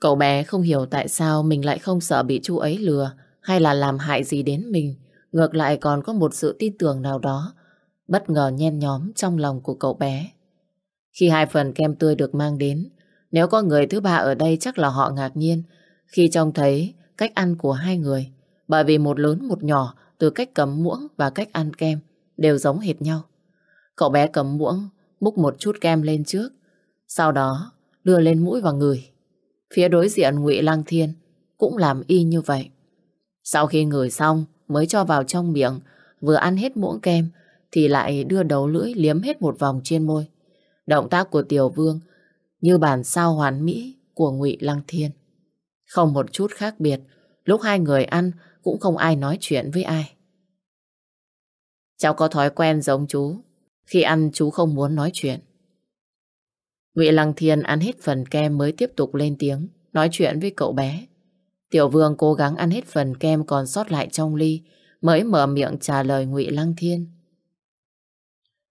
Cậu bé không hiểu tại sao mình lại không sợ bị chú ấy lừa hay là làm hại gì đến mình. Ngược lại còn có một sự tin tưởng nào đó bất ngờ nhen nhóm trong lòng của cậu bé. Khi hai phần kem tươi được mang đến, nếu có người thứ ba ở đây chắc là họ ngạc nhiên khi trông thấy cách ăn của hai người. Bởi vì một lớn một nhỏ từ cách cầm muỗng và cách ăn kem đều giống hệt nhau. Cậu bé cầm muỗng, múc một chút kem lên trước, sau đó đưa lên mũi và ngửi. Phía đối diện Ngụy Lăng Thiên cũng làm y như vậy. Sau khi ngửi xong mới cho vào trong miệng, vừa ăn hết muỗng kem thì lại đưa đầu lưỡi liếm hết một vòng trên môi. Động tác của Tiểu Vương như bản sao hoàn mỹ của Ngụy Lăng Thiên. Không một chút khác biệt, lúc hai người ăn cũng không ai nói chuyện với ai. Cháu có thói quen giống chú, khi ăn chú không muốn nói chuyện. Ngụy Lăng Thiên ăn hết phần kem mới tiếp tục lên tiếng, nói chuyện với cậu bé. Tiểu Vương cố gắng ăn hết phần kem còn sót lại trong ly, mới mở miệng trả lời Ngụy Lăng Thiên.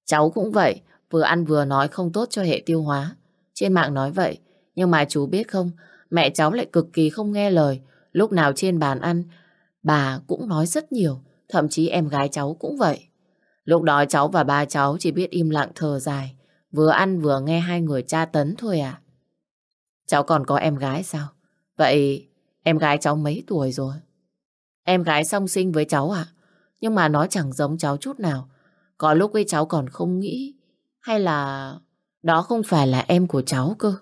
Cháu cũng vậy, vừa ăn vừa nói không tốt cho hệ tiêu hóa. Trên mạng nói vậy, nhưng mà chú biết không, mẹ cháu lại cực kỳ không nghe lời. Lúc nào trên bàn ăn, bà cũng nói rất nhiều, thậm chí em gái cháu cũng vậy. Lúc đó cháu và ba cháu chỉ biết im lặng thở dài, vừa ăn vừa nghe hai người tra tấn thôi à. Cháu còn có em gái sao? Vậy em gái cháu mấy tuổi rồi? Em gái song sinh với cháu à? Nhưng mà nó chẳng giống cháu chút nào. Có lúc ấy cháu còn không nghĩ hay là đó không phải là em của cháu cơ.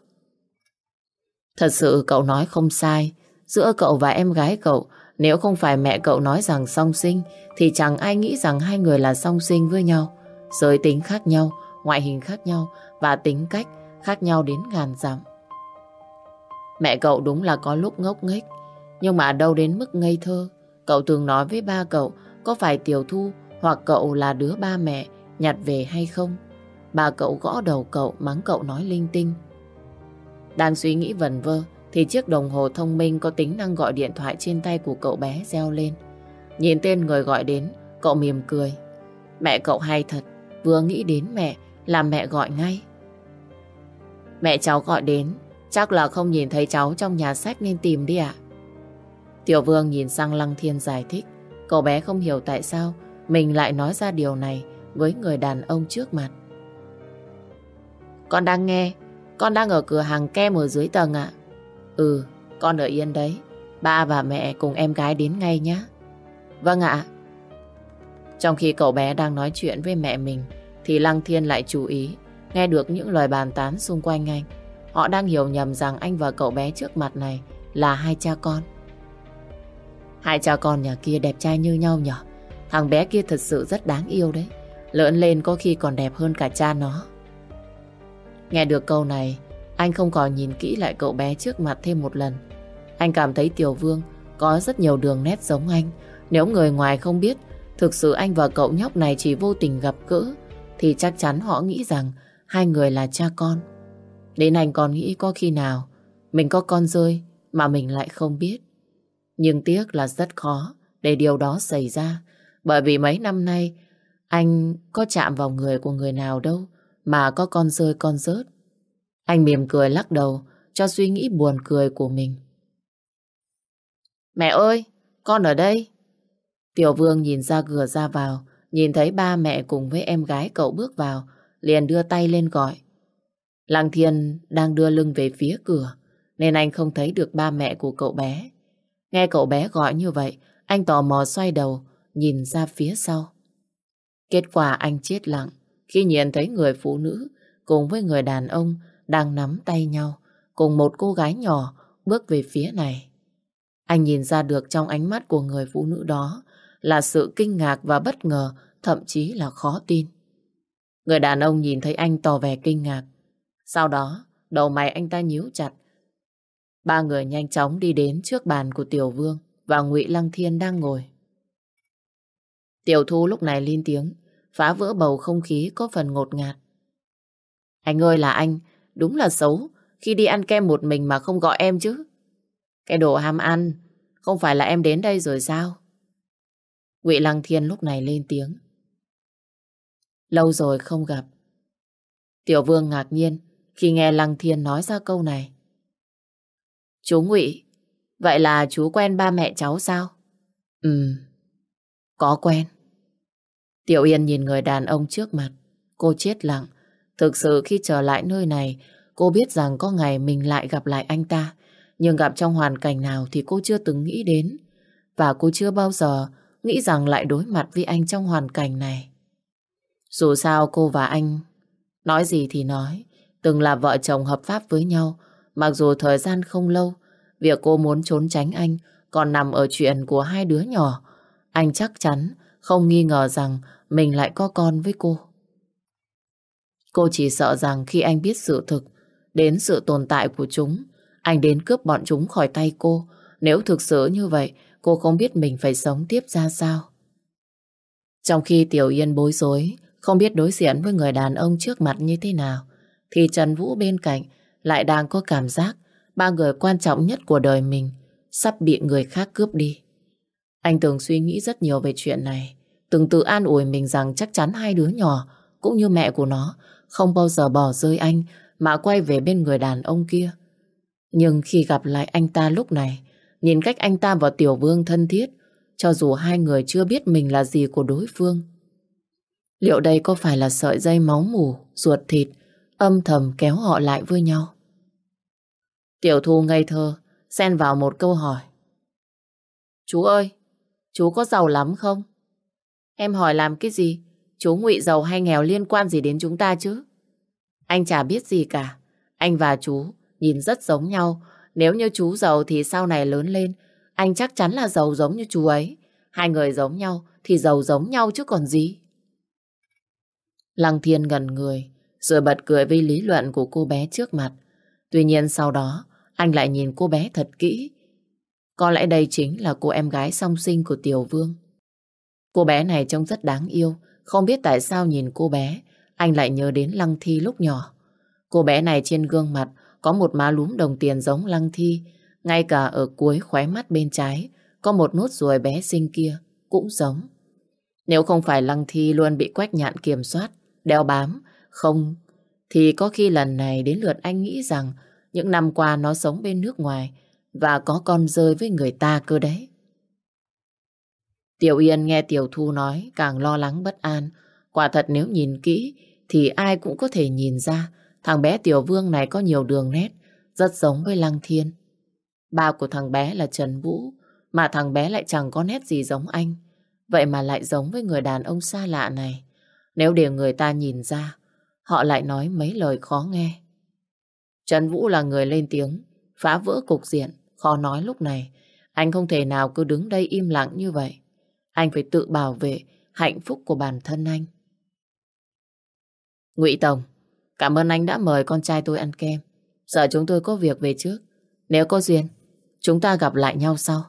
Thật sự cậu nói không sai. Giữa cậu và em gái cậu, nếu không phải mẹ cậu nói rằng song sinh, thì chẳng ai nghĩ rằng hai người là song sinh với nhau. Giới tính khác nhau, ngoại hình khác nhau và tính cách khác nhau đến ngàn dặm. Mẹ cậu đúng là có lúc ngốc nghếch, nhưng mà đâu đến mức ngây thơ. Cậu thường nói với ba cậu có phải Tiểu Thu hoặc cậu là đứa ba mẹ nhặt về hay không. Bà cậu gõ đầu cậu mắng cậu nói linh tinh. Đang suy nghĩ vần vơ thì chiếc đồng hồ thông minh có tính năng gọi điện thoại trên tay của cậu bé reo lên. Nhìn tên người gọi đến, cậu mỉm cười. Mẹ cậu hay thật, vừa nghĩ đến mẹ là mẹ gọi ngay. Mẹ cháu gọi đến, chắc là không nhìn thấy cháu trong nhà sách nên tìm đi ạ. Tiểu Vương nhìn sang Lăng Thiên giải thích, cậu bé không hiểu tại sao mình lại nói ra điều này với người đàn ông trước mặt. Con đang nghe, con đang ở cửa hàng kem ở dưới tầng ạ. Ừ, con ở yên đấy. Ba và mẹ cùng em gái đến ngay nhé. Vâng ạ. Trong khi cậu bé đang nói chuyện với mẹ mình, thì Lăng Thiên lại chú ý, nghe được những lời bàn tán xung quanh anh. Họ đang hiểu nhầm rằng anh và cậu bé trước mặt này là hai cha con. Hai cha con nhà kia đẹp trai như nhau nhở? Thằng bé kia thật sự rất đáng yêu đấy. Lớn lên có khi còn đẹp hơn cả cha nó. Nghe được câu này, anh không còn nhìn kỹ lại cậu bé trước mặt thêm một lần. Anh cảm thấy Tiểu Vương có rất nhiều đường nét giống anh. Nếu người ngoài không biết, thực sự anh và cậu nhóc này chỉ vô tình gặp gỡ, thì chắc chắn họ nghĩ rằng hai người là cha con. Đến anh còn nghĩ có khi nào mình có con rơi mà mình lại không biết. Nhưng tiếc là rất khó để điều đó xảy ra. Bởi vì mấy năm nay anh có chạm vào người của người nào đâu mà có con rơi con rớt. Anh mỉm cười lắc đầu cho suy nghĩ buồn cười của mình. Mẹ ơi, con ở đây. Tiểu Vương nhìn ra cửa ra vào, nhìn thấy ba mẹ cùng với em gái cậu bước vào, liền đưa tay lên gọi. Lăng Thiên đang đưa lưng về phía cửa, nên anh không thấy được ba mẹ của cậu bé. Nghe cậu bé gọi như vậy, anh tò mò xoay đầu, nhìn ra phía sau. Kết quả anh chết lặng khi nhìn thấy người phụ nữ cùng với người đàn ông đang nắm tay nhau, cùng một cô gái nhỏ bước về phía này. Anh nhìn ra được trong ánh mắt của người phụ nữ đó là sự kinh ngạc và bất ngờ, thậm chí là khó tin. Người đàn ông nhìn thấy anh tỏ vẻ kinh ngạc. Sau đó, đầu mày anh ta nhíu chặt. Ba người nhanh chóng đi đến trước bàn của Tiểu Vương và Ngụy Lăng Thiên đang ngồi. Tiểu Thu lúc này lên tiếng, phá vỡ bầu không khí có phần ngột ngạt. Anh ơi là anh, đúng là xấu khi đi ăn kem một mình mà không gọi em chứ. Cái đồ ham ăn, không phải là em đến đây rồi sao? Ngụy Lăng Thiên lúc này lên tiếng. Lâu rồi không gặp. Tiểu Vương ngạc nhiên khi nghe Lăng Thiên nói ra câu này. Chú Ngụy, vậy là chú quen ba mẹ cháu sao? Ừ, có quen. Tiểu Yên nhìn người đàn ông trước mặt. Cô chết lặng. Thực sự khi trở lại nơi này, cô biết rằng có ngày mình lại gặp lại anh ta. Nhưng gặp trong hoàn cảnh nào thì cô chưa từng nghĩ đến. Và cô chưa bao giờ nghĩ rằng lại đối mặt với anh trong hoàn cảnh này. Dù sao cô và anh nói gì thì nói, từng là vợ chồng hợp pháp với nhau, mặc dù thời gian không lâu, việc cô muốn trốn tránh anh còn nằm ở chuyện của hai đứa nhỏ. Anh chắc chắn không nghi ngờ rằng mình lại có con với cô. Cô chỉ sợ rằng khi anh biết sự thực, đến sự tồn tại của chúng, anh đến cướp bọn chúng khỏi tay cô. Nếu thực sự như vậy, cô không biết mình phải sống tiếp ra sao. Trong khi Tiểu Yên bối rối, không biết đối diện với người đàn ông trước mặt như thế nào, thì Trần Vũ bên cạnh lại đang có cảm giác ba người quan trọng nhất của đời mình sắp bị người khác cướp đi. Anh từng suy nghĩ rất nhiều về chuyện này, từng tự an ủi mình rằng chắc chắn hai đứa nhỏ, cũng như mẹ của nó, không bao giờ bỏ rơi anh mà quay về bên người đàn ông kia. Nhưng khi gặp lại anh ta lúc này, nhìn cách anh ta và Tiểu Vương thân thiết, cho dù hai người chưa biết mình là gì của đối phương. Liệu đây có phải là sợi dây máu mủ, ruột thịt, âm thầm kéo họ lại với nhau? Tiểu Thu ngây thơ, xen vào một câu hỏi. Chú ơi, chú có giàu lắm không? Em hỏi làm cái gì? Chú ngụy giàu hay nghèo liên quan gì đến chúng ta chứ? Anh chả biết gì cả. Anh và chú nhìn rất giống nhau. Nếu như chú giàu thì sau này lớn lên, anh chắc chắn là giàu giống như chú ấy. Hai người giống nhau thì giàu giống nhau chứ còn gì. Lăng Thiên gần người, rồi bật cười với lý luận của cô bé trước mặt. Tuy nhiên sau đó, anh lại nhìn cô bé thật kỹ. Có lẽ đây chính là cô em gái song sinh của Tiểu Vương. Cô bé này trông rất đáng yêu, không biết tại sao nhìn cô bé, anh lại nhớ đến Lăng Thi lúc nhỏ. Cô bé này trên gương mặt có một má lúm đồng tiền giống Lăng Thi, ngay cả ở cuối khóe mắt bên trái có một nốt ruồi bé xinh kia, cũng giống. Nếu không phải Lăng Thi luôn bị quách nhạn kiểm soát, đeo bám, không, thì có khi lần này đến lượt anh nghĩ rằng những năm qua nó sống bên nước ngoài và có con rơi với người ta cơ đấy. Tiểu Yên nghe Tiểu Thu nói càng lo lắng bất an. Quả thật nếu nhìn kỹ thì ai cũng có thể nhìn ra thằng bé Tiểu Vương này có nhiều đường nét rất giống với Lăng Thiên. Ba của thằng bé là Trần Vũ mà thằng bé lại chẳng có nét gì giống anh. Vậy mà lại giống với người đàn ông xa lạ này. Nếu để người ta nhìn ra họ lại nói mấy lời khó nghe. Trần Vũ là người lên tiếng phá vỡ cục diện khó nói lúc này. Anh không thể nào cứ đứng đây im lặng như vậy. Anh phải tự bảo vệ hạnh phúc của bản thân anh. Ngụy Tổng, cảm ơn anh đã mời con trai tôi ăn kem. Giờ chúng tôi có việc về trước. Nếu có duyên, chúng ta gặp lại nhau sau.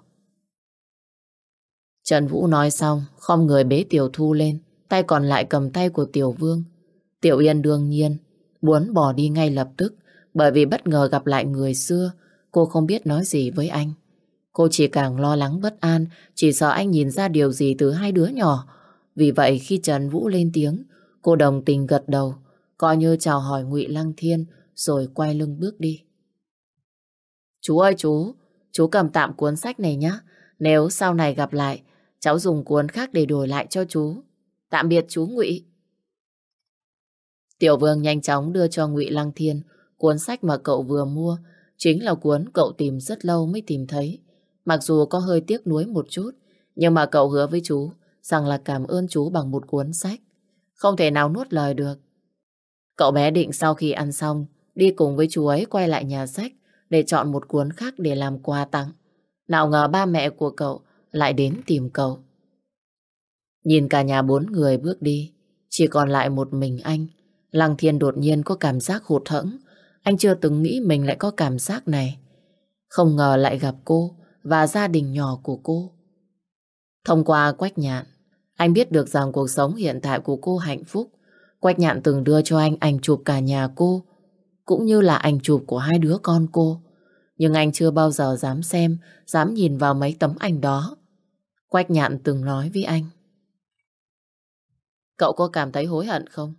Trần Vũ nói xong, không người bế Tiểu Thu lên, tay còn lại cầm tay của Tiểu Vương. Tiểu Yên đương nhiên, muốn bỏ đi ngay lập tức, bởi vì bất ngờ gặp lại người xưa, cô không biết nói gì với anh. Cô chỉ càng lo lắng bất an, chỉ sợ anh nhìn ra điều gì từ hai đứa nhỏ. Vì vậy khi Trần Vũ lên tiếng, cô đồng tình gật đầu, coi như chào hỏi Ngụy Lăng Thiên rồi quay lưng bước đi. Chú ơi chú, chú cầm tạm cuốn sách này nhé. Nếu sau này gặp lại, cháu dùng cuốn khác để đổi lại cho chú. Tạm biệt chú Ngụy. Tiểu Vương nhanh chóng đưa cho Ngụy Lăng Thiên cuốn sách mà cậu vừa mua, chính là cuốn cậu tìm rất lâu mới tìm thấy. Mặc dù có hơi tiếc nuối một chút, nhưng mà cậu hứa với chú rằng là cảm ơn chú bằng một cuốn sách. Không thể nào nuốt lời được. Cậu bé định sau khi ăn xong, đi cùng với chú ấy quay lại nhà sách để chọn một cuốn khác để làm quà tặng. Nào ngờ ba mẹ của cậu lại đến tìm cậu. Nhìn cả nhà bốn người bước đi, chỉ còn lại một mình anh. Lăng Thiên đột nhiên có cảm giác hụt hẫng. Anh chưa từng nghĩ mình lại có cảm giác này. Không ngờ lại gặp cô và gia đình nhỏ của cô. Thông qua Quách Nhạn, anh biết được rằng cuộc sống hiện tại của cô hạnh phúc. Quách Nhạn từng đưa cho anh ảnh chụp cả nhà cô, cũng như là ảnh chụp của hai đứa con cô. Nhưng anh chưa bao giờ dám xem, dám nhìn vào mấy tấm ảnh đó. Quách Nhạn từng nói với anh. Cậu có cảm thấy hối hận không?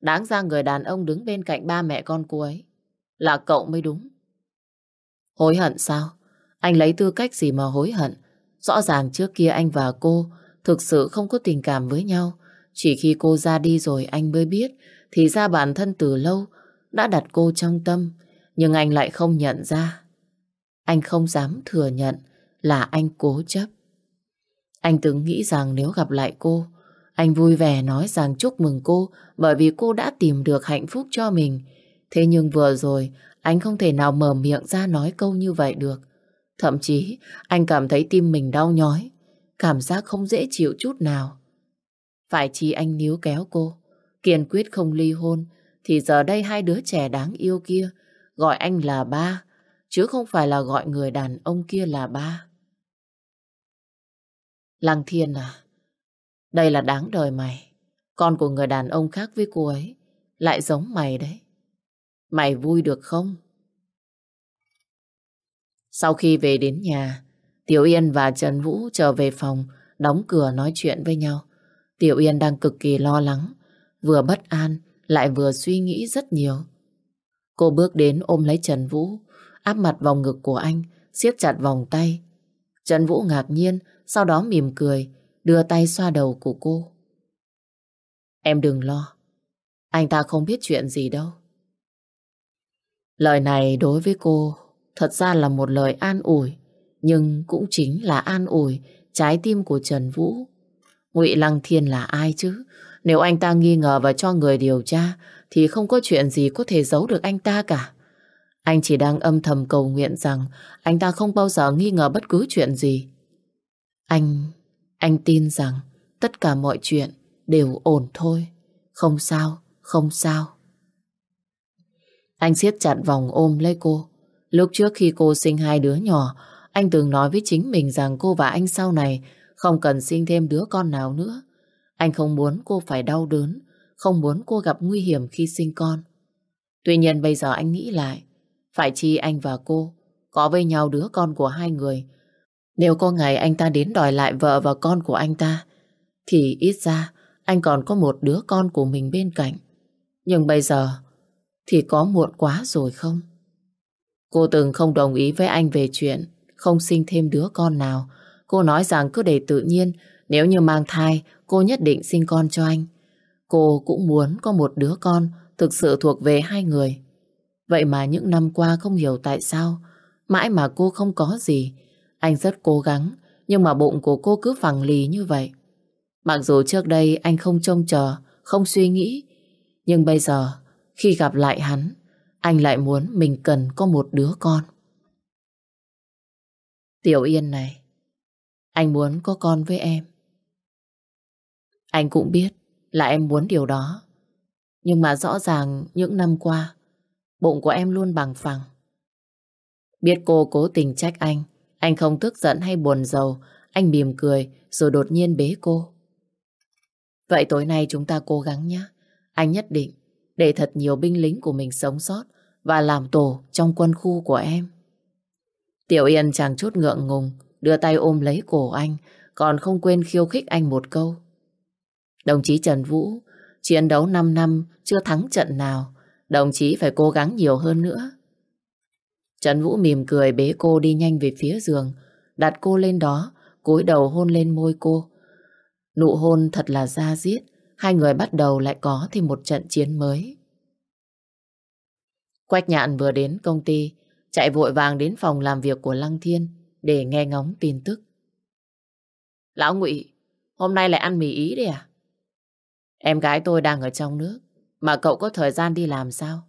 Đáng ra người đàn ông đứng bên cạnh ba mẹ con cô ấy là cậu mới đúng. Hối hận sao? Anh lấy tư cách gì mà hối hận? Rõ ràng trước kia anh và cô thực sự không có tình cảm với nhau. Chỉ khi cô ra đi rồi anh mới biết thì ra bản thân từ lâu đã đặt cô trong tâm. Nhưng anh lại không nhận ra. Anh không dám thừa nhận là anh cố chấp. Anh từng nghĩ rằng nếu gặp lại cô, anh vui vẻ nói rằng chúc mừng cô bởi vì cô đã tìm được hạnh phúc cho mình. Thế nhưng vừa rồi, anh không thể nào mở miệng ra nói câu như vậy được. Thậm chí, anh cảm thấy tim mình đau nhói, cảm giác không dễ chịu chút nào. Phải chi anh níu kéo cô, kiên quyết không ly hôn, thì giờ đây hai đứa trẻ đáng yêu kia gọi anh là ba, chứ không phải là gọi người đàn ông kia là ba. Lăng Thiên à, đây là đáng đời mày. Con của người đàn ông khác với cô ấy lại giống mày đấy. Mày vui được không? Sau khi về đến nhà, Tiểu Yên và Trần Vũ trở về phòng, đóng cửa nói chuyện với nhau. Tiểu Yên đang cực kỳ lo lắng, vừa bất an, lại vừa suy nghĩ rất nhiều. Cô bước đến ôm lấy Trần Vũ, áp mặt vào ngực của anh, siết chặt vòng tay. Trần Vũ ngạc nhiên, sau đó mỉm cười, đưa tay xoa đầu của cô. Em đừng lo, anh ta không biết chuyện gì đâu. Lời này đối với cô thật ra là một lời an ủi, nhưng cũng chính là an ủi trái tim của Trần Vũ. Ngụy Lăng Thiên là ai chứ? Nếu anh ta nghi ngờ và cho người điều tra thì không có chuyện gì có thể giấu được anh ta cả. Anh chỉ đang âm thầm cầu nguyện rằng anh ta không bao giờ nghi ngờ bất cứ chuyện gì. Anh, anh tin rằng tất cả mọi chuyện đều ổn thôi. Không sao, không sao. Anh siết chặt vòng ôm lấy cô. Lúc trước khi cô sinh hai đứa nhỏ, anh từng nói với chính mình rằng cô và anh sau này không cần sinh thêm đứa con nào nữa. Anh không muốn cô phải đau đớn, không muốn cô gặp nguy hiểm khi sinh con. Tuy nhiên bây giờ anh nghĩ lại, phải chi anh và cô có với nhau đứa con của hai người. Nếu có ngày anh ta đến đòi lại vợ và con của anh ta, thì ít ra anh còn có một đứa con của mình bên cạnh. Nhưng bây giờ thì có muộn quá rồi không? Cô từng không đồng ý với anh về chuyện không sinh thêm đứa con nào. Cô nói rằng cứ để tự nhiên, nếu như mang thai, cô nhất định sinh con cho anh. Cô cũng muốn có một đứa con thực sự thuộc về hai người. Vậy mà những năm qua không hiểu tại sao, mãi mà cô không có gì. Anh rất cố gắng, nhưng mà bụng của cô cứ phẳng lì như vậy. Mặc dù trước đây anh không trông chờ, không suy nghĩ, nhưng bây giờ khi gặp lại hắn, anh lại muốn mình cần có một đứa con. Tiểu Yên này, anh muốn có con với em. Anh cũng biết là em muốn điều đó. Nhưng mà rõ ràng những năm qua, bụng của em luôn bằng phẳng. Biết cô cố tình trách anh, anh không tức giận hay buồn giàu, anh mỉm cười rồi đột nhiên bế cô. Vậy tối nay chúng ta cố gắng nhé. Anh nhất định để thật nhiều binh lính của mình sống sót và làm tổ trong quân khu của em. Tiểu Yên chẳng chút ngượng ngùng, đưa tay ôm lấy cổ anh, còn không quên khiêu khích anh một câu. Đồng chí Trần Vũ, chiến đấu 5 năm chưa thắng trận nào, đồng chí phải cố gắng nhiều hơn nữa. Trần Vũ mỉm cười bế cô đi nhanh về phía giường, đặt cô lên đó, cúi đầu hôn lên môi cô. Nụ hôn thật là da diết, hai người bắt đầu lại có thêm một trận chiến mới. Quách nhạn vừa đến công ty, chạy vội vàng đến phòng làm việc của Lăng Thiên để nghe ngóng tin tức. Lão Ngụy, hôm nay lại ăn mì ý đấy à? Em gái tôi đang ở trong nước, mà cậu có thời gian đi làm sao?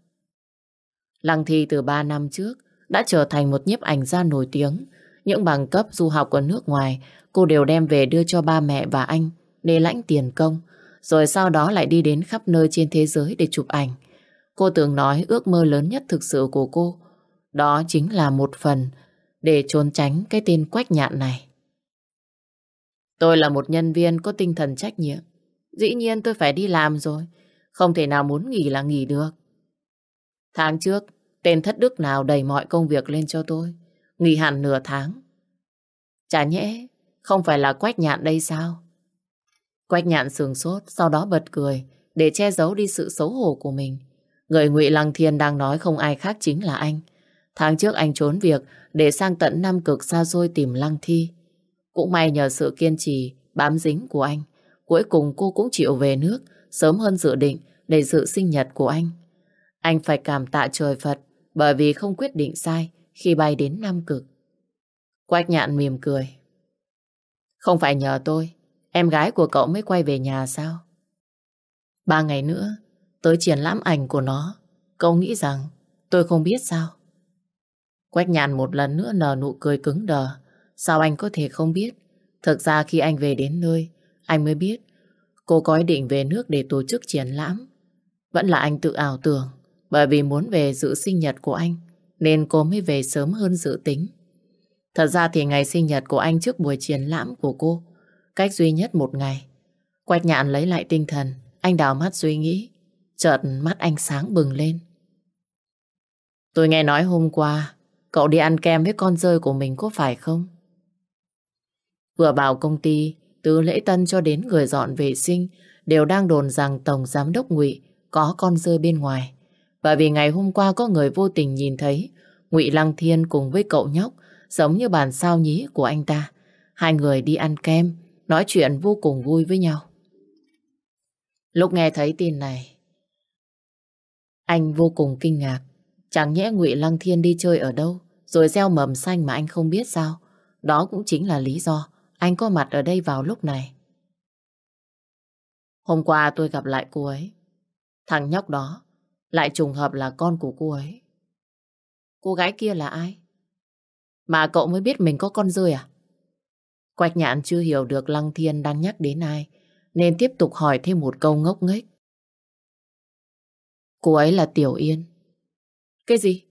Lăng Thi từ 3 năm trước đã trở thành một nhiếp ảnh gia nổi tiếng. Những bằng cấp du học ở nước ngoài cô đều đem về đưa cho ba mẹ và anh để lãnh tiền công. Rồi sau đó lại đi đến khắp nơi trên thế giới để chụp ảnh. Cô tưởng nói ước mơ lớn nhất thực sự của cô đó chính là một phần để trốn tránh cái tên quách nhạn này. Tôi là một nhân viên có tinh thần trách nhiệm. Dĩ nhiên tôi phải đi làm rồi. Không thể nào muốn nghỉ là nghỉ được. Tháng trước, tên thất đức nào đầy mọi công việc lên cho tôi. Nghỉ hẳn nửa tháng. Chả nhẽ, không phải là quách nhạn đây sao? Quách nhạn sườn sốt, sau đó bật cười, để che giấu đi sự xấu hổ của mình. Người ngụy Lăng Thiên đang nói không ai khác chính là anh. Tháng trước anh trốn việc để sang tận Nam Cực xa xôi tìm Lăng Thi. Cũng may nhờ sự kiên trì, bám dính của anh. Cuối cùng cô cũng chịu về nước sớm hơn dự định để dự sinh nhật của anh. Anh phải cảm tạ trời Phật bởi vì không quyết định sai khi bay đến Nam Cực. Quách nhạn mỉm cười. Không phải nhờ tôi, em gái của cậu mới quay về nhà sao? Ba ngày nữa, tới triển lãm ảnh của nó, cậu nghĩ rằng tôi không biết sao? Quách nhạn một lần nữa nở nụ cười cứng đờ. Sao anh có thể không biết? Thực ra khi anh về đến nơi, anh mới biết cô có ý định về nước để tổ chức triển lãm. Vẫn là anh tự ảo tưởng, bởi vì muốn về dự sinh nhật của anh, nên cô mới về sớm hơn dự tính. Thật ra thì ngày sinh nhật của anh trước buổi triển lãm của cô, cách duy nhất một ngày. Quách nhạn lấy lại tinh thần, anh đào mắt suy nghĩ, chợt mắt anh sáng bừng lên. Tôi nghe nói hôm qua, cậu đi ăn kem với con rơi của mình có phải không? Vừa vào công ty, từ lễ tân cho đến người dọn vệ sinh đều đang đồn rằng Tổng Giám đốc ngụy có con rơi bên ngoài. Và vì ngày hôm qua có người vô tình nhìn thấy ngụy Lăng Thiên cùng với cậu nhóc giống như bàn sao nhí của anh ta. Hai người đi ăn kem, nói chuyện vô cùng vui với nhau. Lúc nghe thấy tin này, anh vô cùng kinh ngạc. Chẳng nhẽ ngụy Lăng Thiên đi chơi ở đâu, rồi gieo mầm xanh mà anh không biết sao. Đó cũng chính là lý do anh có mặt ở đây vào lúc này. Hôm qua tôi gặp lại cô ấy. Thằng nhóc đó lại trùng hợp là con của cô ấy. Cô gái kia là ai? Mà cậu mới biết mình có con rơi à? quách nhạn chưa hiểu được Lăng Thiên đang nhắc đến ai, nên tiếp tục hỏi thêm một câu ngốc nghếch. Cô ấy là Tiểu Yên. Cái gì?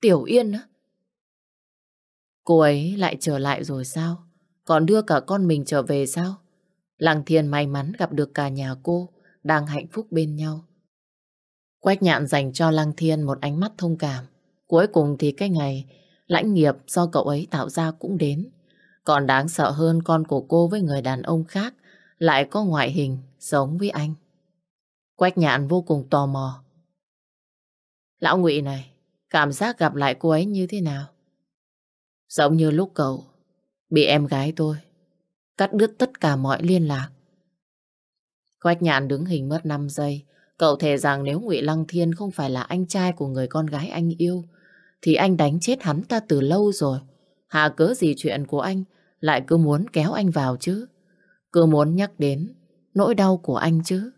Tiểu Yên á? Cô ấy lại trở lại rồi sao? Còn đưa cả con mình trở về sao? Lăng Thiên may mắn gặp được cả nhà cô đang hạnh phúc bên nhau. Quách nhạn dành cho Lăng Thiên một ánh mắt thông cảm. Cuối cùng thì cái ngày lãnh nghiệp do cậu ấy tạo ra cũng đến. Còn đáng sợ hơn con của cô với người đàn ông khác lại có ngoại hình giống với anh. Quách nhạn vô cùng tò mò. Lão ngụy này, cảm giác gặp lại cô ấy như thế nào? Giống như lúc cậu bị em gái tôi cắt đứt tất cả mọi liên lạc. Quách nhạn đứng hình mất 5 giây. Cậu thề rằng nếu Ngụy Lăng Thiên không phải là anh trai của người con gái anh yêu, thì anh đánh chết hắn ta từ lâu rồi. Hà cớ gì chuyện của anh lại cứ muốn kéo anh vào chứ? Cứ muốn nhắc đến nỗi đau của anh chứ?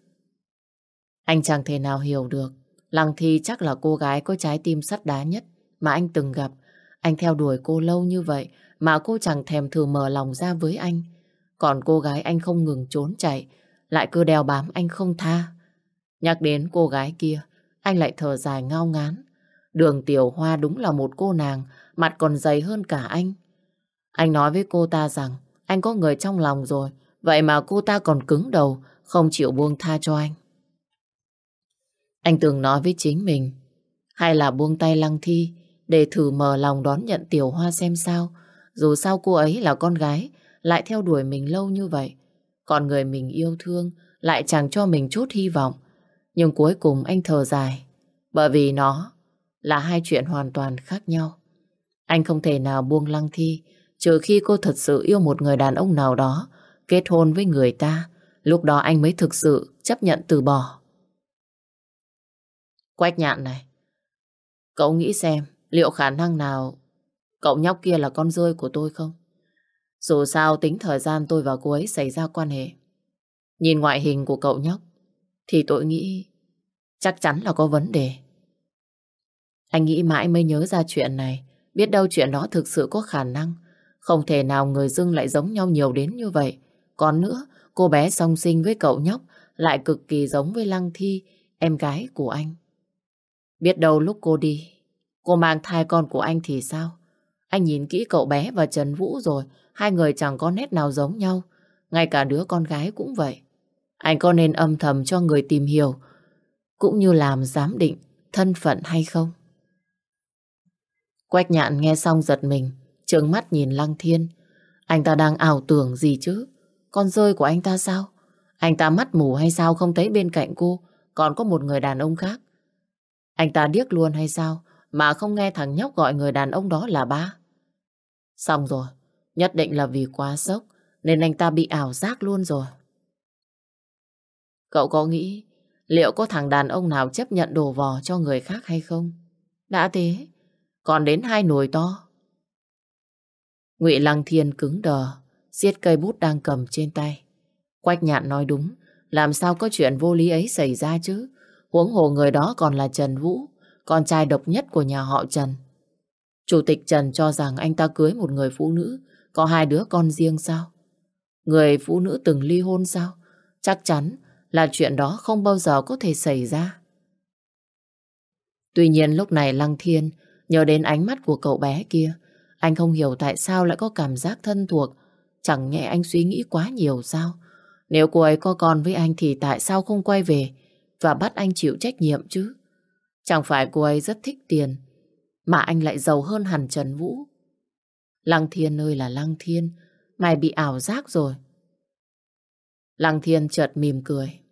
Anh chẳng thể nào hiểu được. Lăng Thi chắc là cô gái có trái tim sắt đá nhất mà anh từng gặp. Anh theo đuổi cô lâu như vậy mà cô chẳng thèm thử mở lòng ra với anh. Còn cô gái anh không ngừng trốn chạy, lại cứ đeo bám anh không tha. Nhắc đến cô gái kia, anh lại thở dài ngao ngán. Đường Tiểu Hoa đúng là một cô nàng, mặt còn dày hơn cả anh. Anh nói với cô ta rằng anh có người trong lòng rồi, vậy mà cô ta còn cứng đầu, không chịu buông tha cho anh. Anh từng nói với chính mình, hay là buông tay lăng thi, để thử mở lòng đón nhận Tiểu Hoa xem sao. Dù sao cô ấy là con gái, lại theo đuổi mình lâu như vậy. Còn người mình yêu thương lại chẳng cho mình chút hy vọng. Nhưng cuối cùng anh thở dài, bởi vì nó là hai chuyện hoàn toàn khác nhau. Anh không thể nào buông lăng thi, trừ khi cô thật sự yêu một người đàn ông nào đó, kết hôn với người ta, lúc đó anh mới thực sự chấp nhận từ bỏ. Quách nhạn này, cậu nghĩ xem liệu khả năng nào cậu nhóc kia là con rơi của tôi không? Dù sao tính thời gian tôi và cô ấy xảy ra quan hệ. Nhìn ngoại hình của cậu nhóc, thì tôi nghĩ chắc chắn là có vấn đề. Anh nghĩ mãi mới nhớ ra chuyện này, biết đâu chuyện đó thực sự có khả năng. Không thể nào người dưng lại giống nhau nhiều đến như vậy. Còn nữa, cô bé song sinh với cậu nhóc lại cực kỳ giống với Lăng Thi, em gái của anh. Biết đâu lúc cô đi, cô mang thai con của anh thì sao? Anh nhìn kỹ cậu bé và Trần Vũ rồi, hai người chẳng có nét nào giống nhau. Ngay cả đứa con gái cũng vậy. Anh có nên âm thầm cho người tìm hiểu, cũng như làm giám định thân phận hay không? Quách nhạn nghe xong giật mình, trợn mắt nhìn Lăng Thiên. Anh ta đang ảo tưởng gì chứ? Con rơi của anh ta sao? Anh ta mắt mù hay sao không thấy bên cạnh cô còn có một người đàn ông khác? Anh ta điếc luôn hay sao mà không nghe thằng nhóc gọi người đàn ông đó là ba? Xong rồi, nhất định là vì quá sốc nên anh ta bị ảo giác luôn rồi. Cậu có nghĩ liệu có thằng đàn ông nào chấp nhận đồ vò cho người khác hay không? Đã thế, còn đến hai nồi to. Ngụy Lăng Thiên cứng đờ, siết cây bút đang cầm trên tay. Quách nhạn nói đúng, làm sao có chuyện vô lý ấy xảy ra chứ? Huống hồ người đó còn là Trần Vũ, con trai độc nhất của nhà họ Trần. Chủ tịch Trần cho rằng anh ta cưới một người phụ nữ, có hai đứa con riêng sao? Người phụ nữ từng ly hôn sao? Chắc chắn là chuyện đó không bao giờ có thể xảy ra. Tuy nhiên lúc này Lăng Thiên nhớ đến ánh mắt của cậu bé kia. Anh không hiểu tại sao lại có cảm giác thân thuộc. Chẳng nhẹ anh suy nghĩ quá nhiều sao? Nếu cô ấy có con với anh thì tại sao không quay về và bắt anh chịu trách nhiệm chứ? Chẳng phải cô ấy rất thích tiền mà anh lại giàu hơn hẳn Trần Vũ. Lăng Thiên ơi là Lăng Thiên, mày bị ảo giác rồi. Lăng Thiên chợt mỉm cười.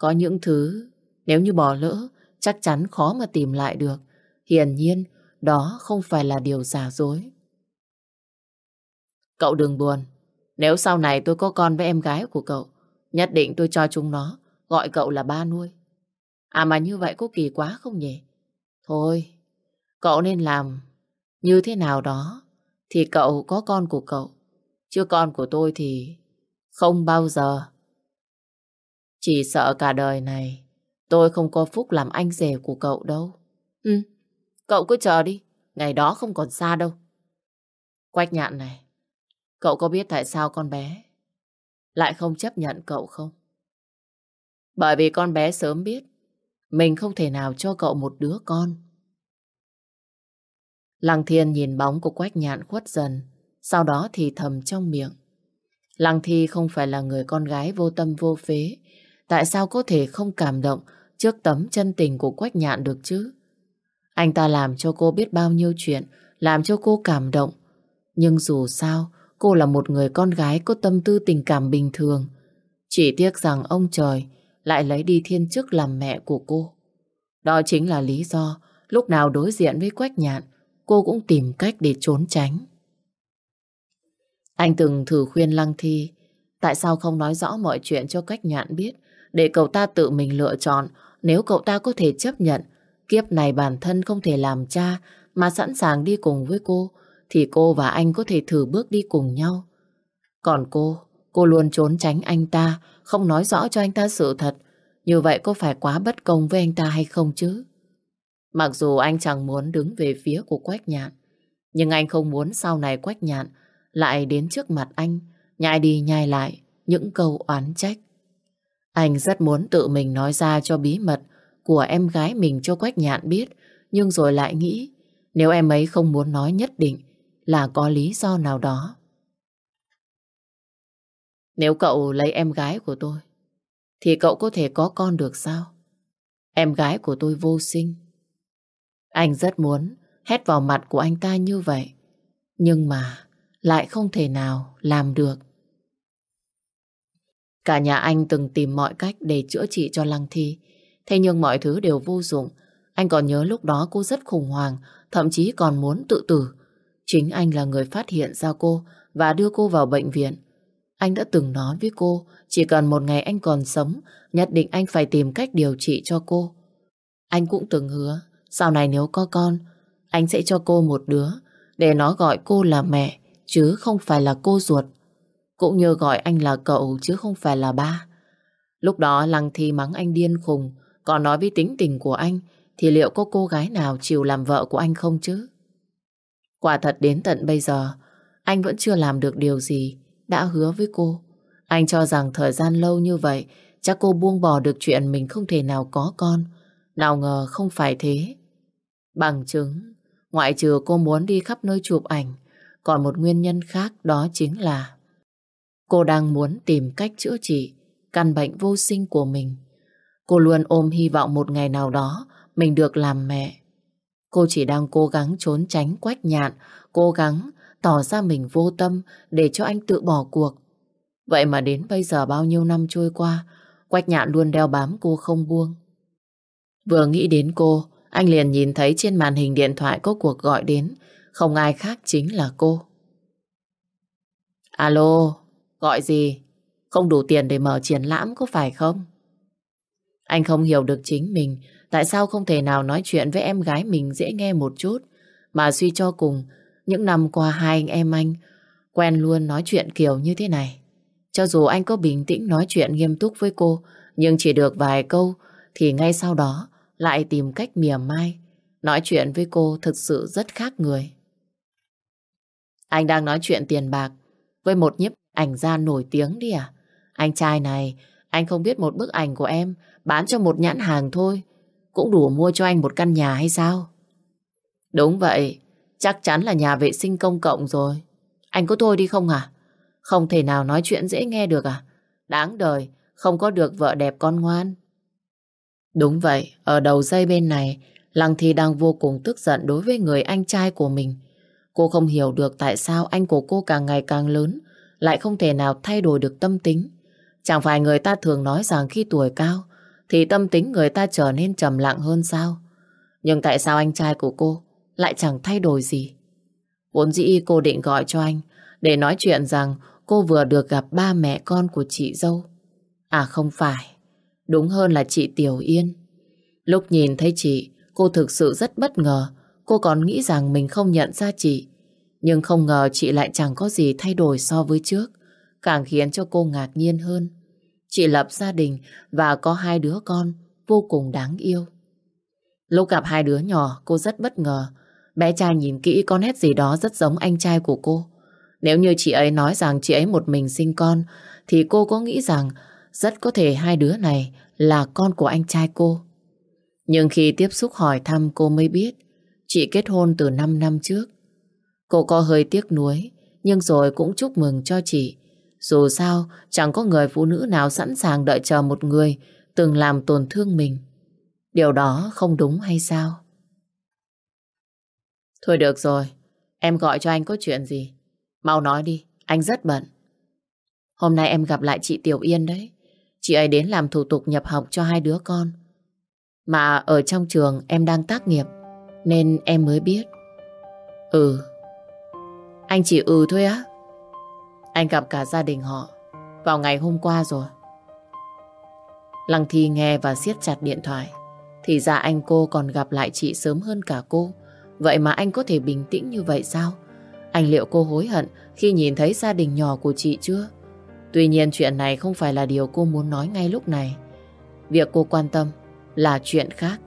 Có những thứ, nếu như bỏ lỡ, chắc chắn khó mà tìm lại được. Hiển nhiên, đó không phải là điều giả dối. Cậu đừng buồn. Nếu sau này tôi có con với em gái của cậu, nhất định tôi cho chúng nó gọi cậu là ba nuôi. À mà như vậy có kỳ quá không nhỉ? Thôi, cậu nên làm như thế nào đó thì cậu có con của cậu. Chứ con của tôi thì không bao giờ. Chỉ sợ cả đời này tôi không có phúc làm anh rể của cậu đâu. Ừ, cậu cứ chờ đi, ngày đó không còn xa đâu. Quách nhạn này, cậu có biết tại sao con bé lại không chấp nhận cậu không? Bởi vì con bé sớm biết mình không thể nào cho cậu một đứa con. Lăng Thiên nhìn bóng của Quách Nhạn khuất dần, sau đó thì thầm trong miệng. Lăng Thi không phải là người con gái vô tâm vô phế, tại sao có thể không cảm động trước tấm chân tình của Quách Nhạn được chứ? Anh ta làm cho cô biết bao nhiêu chuyện, làm cho cô cảm động. Nhưng dù sao, cô là một người con gái có tâm tư tình cảm bình thường. Chỉ tiếc rằng ông trời lại lấy đi thiên chức làm mẹ của cô. Đó chính là lý do lúc nào đối diện với Quách Nhạn, cô cũng tìm cách để trốn tránh. Anh từng thử khuyên Lăng Thi tại sao không nói rõ mọi chuyện cho Quách Nhạn biết để cậu ta tự mình lựa chọn nếu cậu ta có thể chấp nhận kiếp này bản thân không thể làm cha mà sẵn sàng đi cùng với cô thì cô và anh có thể thử bước đi cùng nhau. Còn cô, cô luôn trốn tránh anh ta không nói rõ cho anh ta sự thật. Như vậy có phải quá bất công với anh ta hay không chứ? Mặc dù anh chẳng muốn đứng về phía của Quách Nhạn, nhưng anh không muốn sau này Quách Nhạn lại đến trước mặt anh, nhai đi nhai lại những câu oán trách. Anh rất muốn tự mình nói ra cho bí mật của em gái mình cho Quách Nhạn biết, nhưng rồi lại nghĩ nếu em ấy không muốn nói nhất định là có lý do nào đó. Nếu cậu lấy em gái của tôi, thì cậu có thể có con được sao? Em gái của tôi vô sinh. Anh rất muốn hét vào mặt của anh ta như vậy. Nhưng mà lại không thể nào làm được. Cả nhà anh từng tìm mọi cách để chữa trị cho Lăng Thi. Thế nhưng mọi thứ đều vô dụng. Anh còn nhớ lúc đó cô rất khủng hoảng, thậm chí còn muốn tự tử. Chính anh là người phát hiện ra cô và đưa cô vào bệnh viện. Anh đã từng nói với cô, chỉ cần một ngày anh còn sống, nhất định anh phải tìm cách điều trị cho cô. Anh cũng từng hứa, sau này nếu có con, anh sẽ cho cô một đứa, để nó gọi cô là mẹ, chứ không phải là cô ruột. Cũng như gọi anh là cậu, chứ không phải là ba. Lúc đó Lăng Thi mắng anh điên khùng, còn nói với tính tình của anh, thì liệu có cô gái nào chịu làm vợ của anh không chứ? Quả thật đến tận bây giờ, anh vẫn chưa làm được điều gì đã hứa với cô. Anh cho rằng thời gian lâu như vậy, chắc cô buông bỏ được chuyện mình không thể nào có con. Nào ngờ không phải thế. Bằng chứng, ngoại trừ cô muốn đi khắp nơi chụp ảnh, còn một nguyên nhân khác đó chính là cô đang muốn tìm cách chữa trị căn bệnh vô sinh của mình. Cô luôn ôm hy vọng một ngày nào đó mình được làm mẹ. Cô chỉ đang cố gắng trốn tránh quách nhạn, cố gắng tỏ ra mình vô tâm để cho anh tự bỏ cuộc. Vậy mà đến bây giờ bao nhiêu năm trôi qua, quách nhạn luôn đeo bám cô không buông. Vừa nghĩ đến cô, anh liền nhìn thấy trên màn hình điện thoại có cuộc gọi đến, không ai khác chính là cô. Alo, gọi gì? Không đủ tiền để mở triển lãm có phải không? Anh không hiểu được chính mình tại sao không thể nào nói chuyện với em gái mình dễ nghe một chút, mà suy cho cùng, những năm qua hai anh em anh quen luôn nói chuyện kiểu như thế này. Cho dù anh có bình tĩnh nói chuyện nghiêm túc với cô, nhưng chỉ được vài câu thì ngay sau đó lại tìm cách mỉa mai. Nói chuyện với cô thực sự rất khác người. Anh đang nói chuyện tiền bạc với một nhiếp ảnh gia nổi tiếng đi à? Anh trai này, anh không biết một bức ảnh của em bán cho một nhãn hàng thôi. Cũng đủ mua cho anh một căn nhà hay sao? Đúng vậy, chắc chắn là nhà vệ sinh công cộng rồi. Anh có thôi đi không à? Không thể nào nói chuyện dễ nghe được à? Đáng đời, không có được vợ đẹp con ngoan. Đúng vậy, ở đầu dây bên này, Lăng Thi đang vô cùng tức giận đối với người anh trai của mình. Cô không hiểu được tại sao anh của cô càng ngày càng lớn, lại không thể nào thay đổi được tâm tính. Chẳng phải người ta thường nói rằng khi tuổi cao, thì tâm tính người ta trở nên trầm lặng hơn sao? Nhưng tại sao anh trai của cô lại chẳng thay đổi gì? Vốn dĩ cô định gọi cho anh để nói chuyện rằng cô vừa được gặp ba mẹ con của chị dâu. À không phải, đúng hơn là chị Tiểu Yên. Lúc nhìn thấy chị, cô thực sự rất bất ngờ. Cô còn nghĩ rằng mình không nhận ra chị. Nhưng không ngờ chị lại chẳng có gì thay đổi so với trước. Càng khiến cho cô ngạc nhiên hơn. Chị lập gia đình và có hai đứa con vô cùng đáng yêu. Lúc gặp hai đứa nhỏ, cô rất bất ngờ. Bé trai nhìn kỹ có nét gì đó rất giống anh trai của cô. Nếu như chị ấy nói rằng chị ấy một mình sinh con, thì cô có nghĩ rằng rất có thể hai đứa này là con của anh trai cô. Nhưng khi tiếp xúc hỏi thăm cô mới biết chị kết hôn từ 5 năm trước. Cô có hơi tiếc nuối, nhưng rồi cũng chúc mừng cho chị. Dù sao, chẳng có người phụ nữ nào sẵn sàng đợi chờ một người từng làm tổn thương mình. Điều đó không đúng hay sao? Thôi được rồi, em gọi cho anh có chuyện gì? Mau nói đi, anh rất bận. Hôm nay em gặp lại chị Tiểu Yên đấy. Chị ấy đến làm thủ tục nhập học cho hai đứa con. Mà ở trong trường em đang tác nghiệp, nên em mới biết. Ừ. Anh chỉ ừ thôi á? Anh gặp cả gia đình họ vào ngày hôm qua rồi. Lăng Thi nghe và siết chặt điện thoại. Thì ra anh cô còn gặp lại chị sớm hơn cả cô. Vậy mà anh có thể bình tĩnh như vậy sao? Anh liệu cô hối hận khi nhìn thấy gia đình nhỏ của chị chưa? Tuy nhiên chuyện này không phải là điều cô muốn nói ngay lúc này. Việc cô quan tâm là chuyện khác.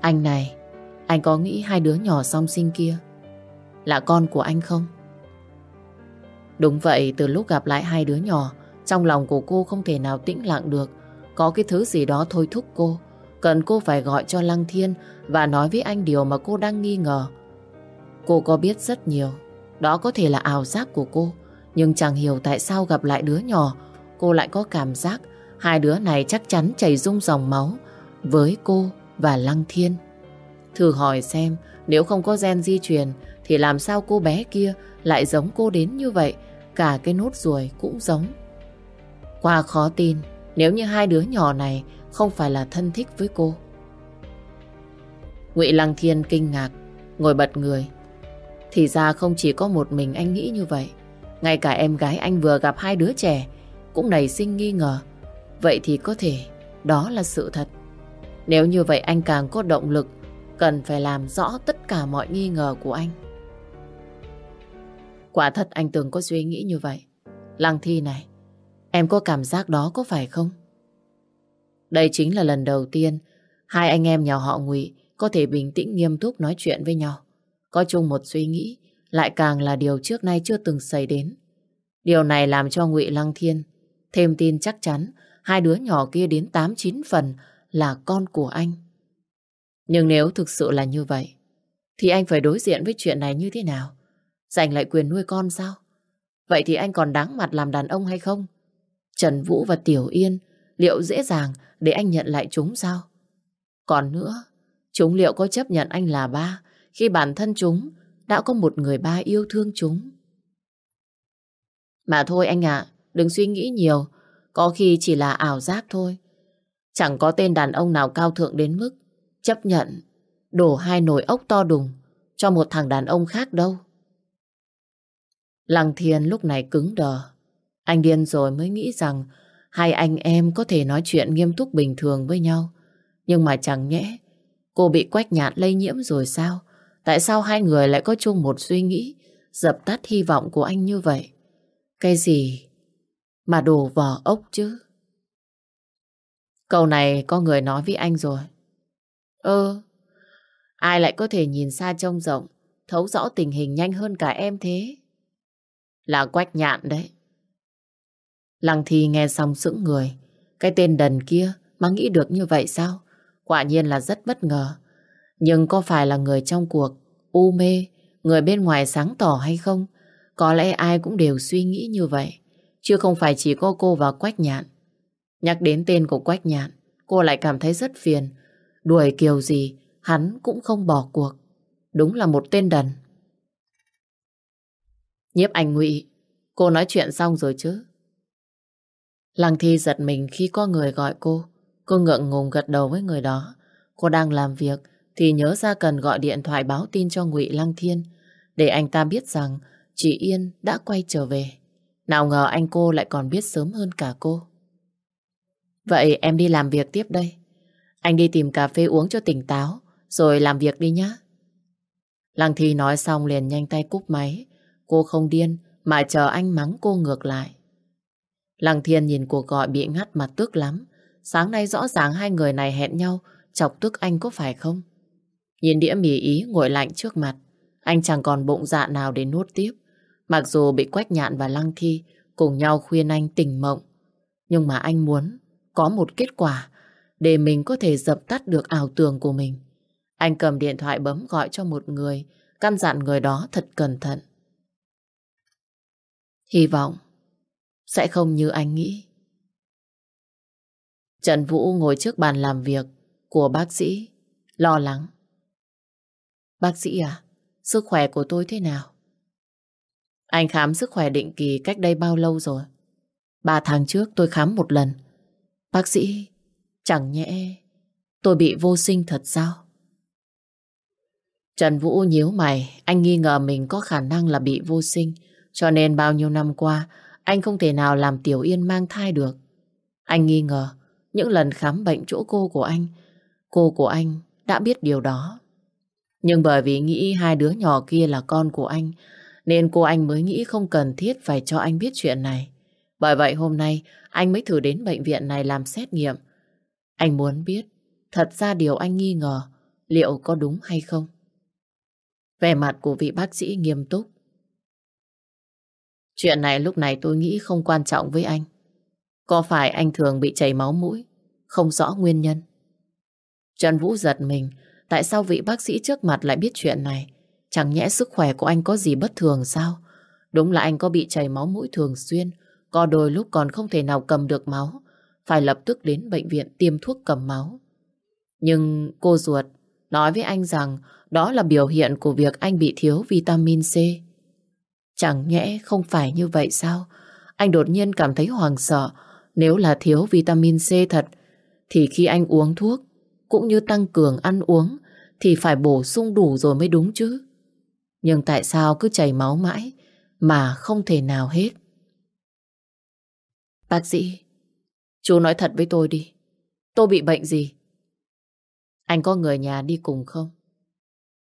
Anh này, anh có nghĩ hai đứa nhỏ song sinh kia là con của anh không? Đúng vậy, từ lúc gặp lại hai đứa nhỏ, trong lòng của cô không thể nào tĩnh lặng được. Có cái thứ gì đó thôi thúc cô. Cần cô phải gọi cho Lăng Thiên và nói với anh điều mà cô đang nghi ngờ. Cô có biết rất nhiều. Đó có thể là ảo giác của cô. Nhưng chẳng hiểu tại sao gặp lại đứa nhỏ, cô lại có cảm giác hai đứa này chắc chắn chảy rung dòng máu với cô và Lăng Thiên. Thử hỏi xem, nếu không có gen di truyền, thì làm sao cô bé kia lại giống cô đến như vậy, cả cái nốt ruồi cũng giống. Qua khó tin, nếu như hai đứa nhỏ này không phải là thân thích với cô. Ngụy Lăng Thiên kinh ngạc, ngồi bật người. Thì ra không chỉ có một mình anh nghĩ như vậy. Ngay cả em gái anh vừa gặp hai đứa trẻ cũng nảy sinh nghi ngờ. Vậy thì có thể đó là sự thật. Nếu như vậy anh càng có động lực cần phải làm rõ tất cả mọi nghi ngờ của anh. Quả thật anh từng có suy nghĩ như vậy. Lăng Thi này, em có cảm giác đó có phải không? Đây chính là lần đầu tiên hai anh em nhà họ Ngụy có thể bình tĩnh nghiêm túc nói chuyện với nhau. Có chung một suy nghĩ, lại càng là điều trước nay chưa từng xảy đến. Điều này làm cho Ngụy Lăng Thiên thêm tin chắc chắn hai đứa nhỏ kia đến 8-9 phần là con của anh. Nhưng nếu thực sự là như vậy, thì anh phải đối diện với chuyện này như thế nào? Giành lại quyền nuôi con sao? Vậy thì anh còn đáng mặt làm đàn ông hay không? Trần Vũ và Tiểu Yên liệu dễ dàng để anh nhận lại chúng sao? Còn nữa, chúng liệu có chấp nhận anh là ba khi bản thân chúng đã có một người ba yêu thương chúng? Mà thôi anh ạ, đừng suy nghĩ nhiều, có khi chỉ là ảo giác thôi. Chẳng có tên đàn ông nào cao thượng đến mức chấp nhận đổ hai nồi ốc to đùng cho một thằng đàn ông khác đâu. Lăng Thiên lúc này cứng đờ. Anh điên rồi mới nghĩ rằng hai anh em có thể nói chuyện nghiêm túc bình thường với nhau. Nhưng mà chẳng nhẽ cô bị quách nhạt lây nhiễm rồi sao? Tại sao hai người lại có chung một suy nghĩ dập tắt hy vọng của anh như vậy? Cái gì mà đồ vỏ ốc chứ? Câu này có người nói với anh rồi. Ơ, ai lại có thể nhìn xa trông rộng, thấu rõ tình hình nhanh hơn cả em thế? Là quách nhạn đấy. Lăng Thi nghe xong sững người. Cái tên đần kia mà nghĩ được như vậy sao? Quả nhiên là rất bất ngờ. Nhưng có phải là người trong cuộc u mê, người bên ngoài sáng tỏ hay không? Có lẽ ai cũng đều suy nghĩ như vậy. Chứ không phải chỉ có cô và Quách Nhạn. Nhắc đến tên của Quách Nhạn, cô lại cảm thấy rất phiền. Đuổi kiều gì, hắn cũng không bỏ cuộc. Đúng là một tên đần. Nhiếp anh ngụy, cô nói chuyện xong rồi chứ? Lăng Thi giật mình khi có người gọi cô. Cô ngượng ngùng gật đầu với người đó. Cô đang làm việc thì nhớ ra cần gọi điện thoại báo tin cho Ngụy Lăng Thiên, để anh ta biết rằng chị Yên đã quay trở về. Nào ngờ anh cô lại còn biết sớm hơn cả cô. Vậy em đi làm việc tiếp đây. Anh đi tìm cà phê uống cho tỉnh táo, rồi làm việc đi nhá. Lăng Thi nói xong liền nhanh tay cúp máy. Cô không điên mà chờ anh mắng cô ngược lại. Lăng Thiên nhìn cuộc gọi bị ngắt mặt tức lắm. Sáng nay rõ ràng hai người này hẹn nhau chọc tức anh có phải không? Nhìn đĩa mì ý ngồi lạnh trước mặt. Anh chẳng còn bụng dạ nào để nuốt tiếp. Mặc dù bị Quách Nhạn và Lăng Thi cùng nhau khuyên anh tỉnh mộng. Nhưng mà anh muốn có một kết quả để mình có thể dập tắt được ảo tưởng của mình. Anh cầm điện thoại bấm gọi cho một người, căn dặn người đó thật cẩn thận. Hy vọng sẽ không như anh nghĩ. Trần Vũ ngồi trước bàn làm việc của bác sĩ, lo lắng. Bác sĩ à, sức khỏe của tôi thế nào? Anh khám sức khỏe định kỳ cách đây bao lâu rồi? Ba tháng trước tôi khám một lần. Bác sĩ, chẳng nhẽ tôi bị vô sinh thật sao? Trần Vũ nhíu mày, anh nghi ngờ mình có khả năng là bị vô sinh, cho nên bao nhiêu năm qua anh không thể nào làm Tiểu Yên mang thai được. Anh nghi ngờ những lần khám bệnh chỗ cô của anh, cô của anh đã biết điều đó. Nhưng bởi vì nghĩ hai đứa nhỏ kia là con của anh, nên cô anh mới nghĩ không cần thiết phải cho anh biết chuyện này. Bởi vậy hôm nay anh mới thử đến bệnh viện này làm xét nghiệm. Anh muốn biết thật ra điều anh nghi ngờ liệu có đúng hay không. Vẻ mặt của vị bác sĩ nghiêm túc. Chuyện này lúc này tôi nghĩ không quan trọng với anh. Có phải anh thường bị chảy máu mũi, không rõ nguyên nhân. Trần Vũ giật mình, tại sao vị bác sĩ trước mặt lại biết chuyện này? Chẳng nhẽ sức khỏe của anh có gì bất thường sao? Đúng là anh có bị chảy máu mũi thường xuyên, có đôi lúc còn không thể nào cầm được máu, phải lập tức đến bệnh viện tiêm thuốc cầm máu. Nhưng cô ruột nói với anh rằng đó là biểu hiện của việc anh bị thiếu vitamin C. Chẳng nhẽ không phải như vậy sao? Anh đột nhiên cảm thấy hoàng sợ. Nếu là thiếu vitamin C thật, thì khi anh uống thuốc, cũng như tăng cường ăn uống, thì phải bổ sung đủ rồi mới đúng chứ. Nhưng tại sao cứ chảy máu mãi mà không thể nào hết? Bác sĩ, chú nói thật với tôi đi. Tôi bị bệnh gì? Anh có người nhà đi cùng không?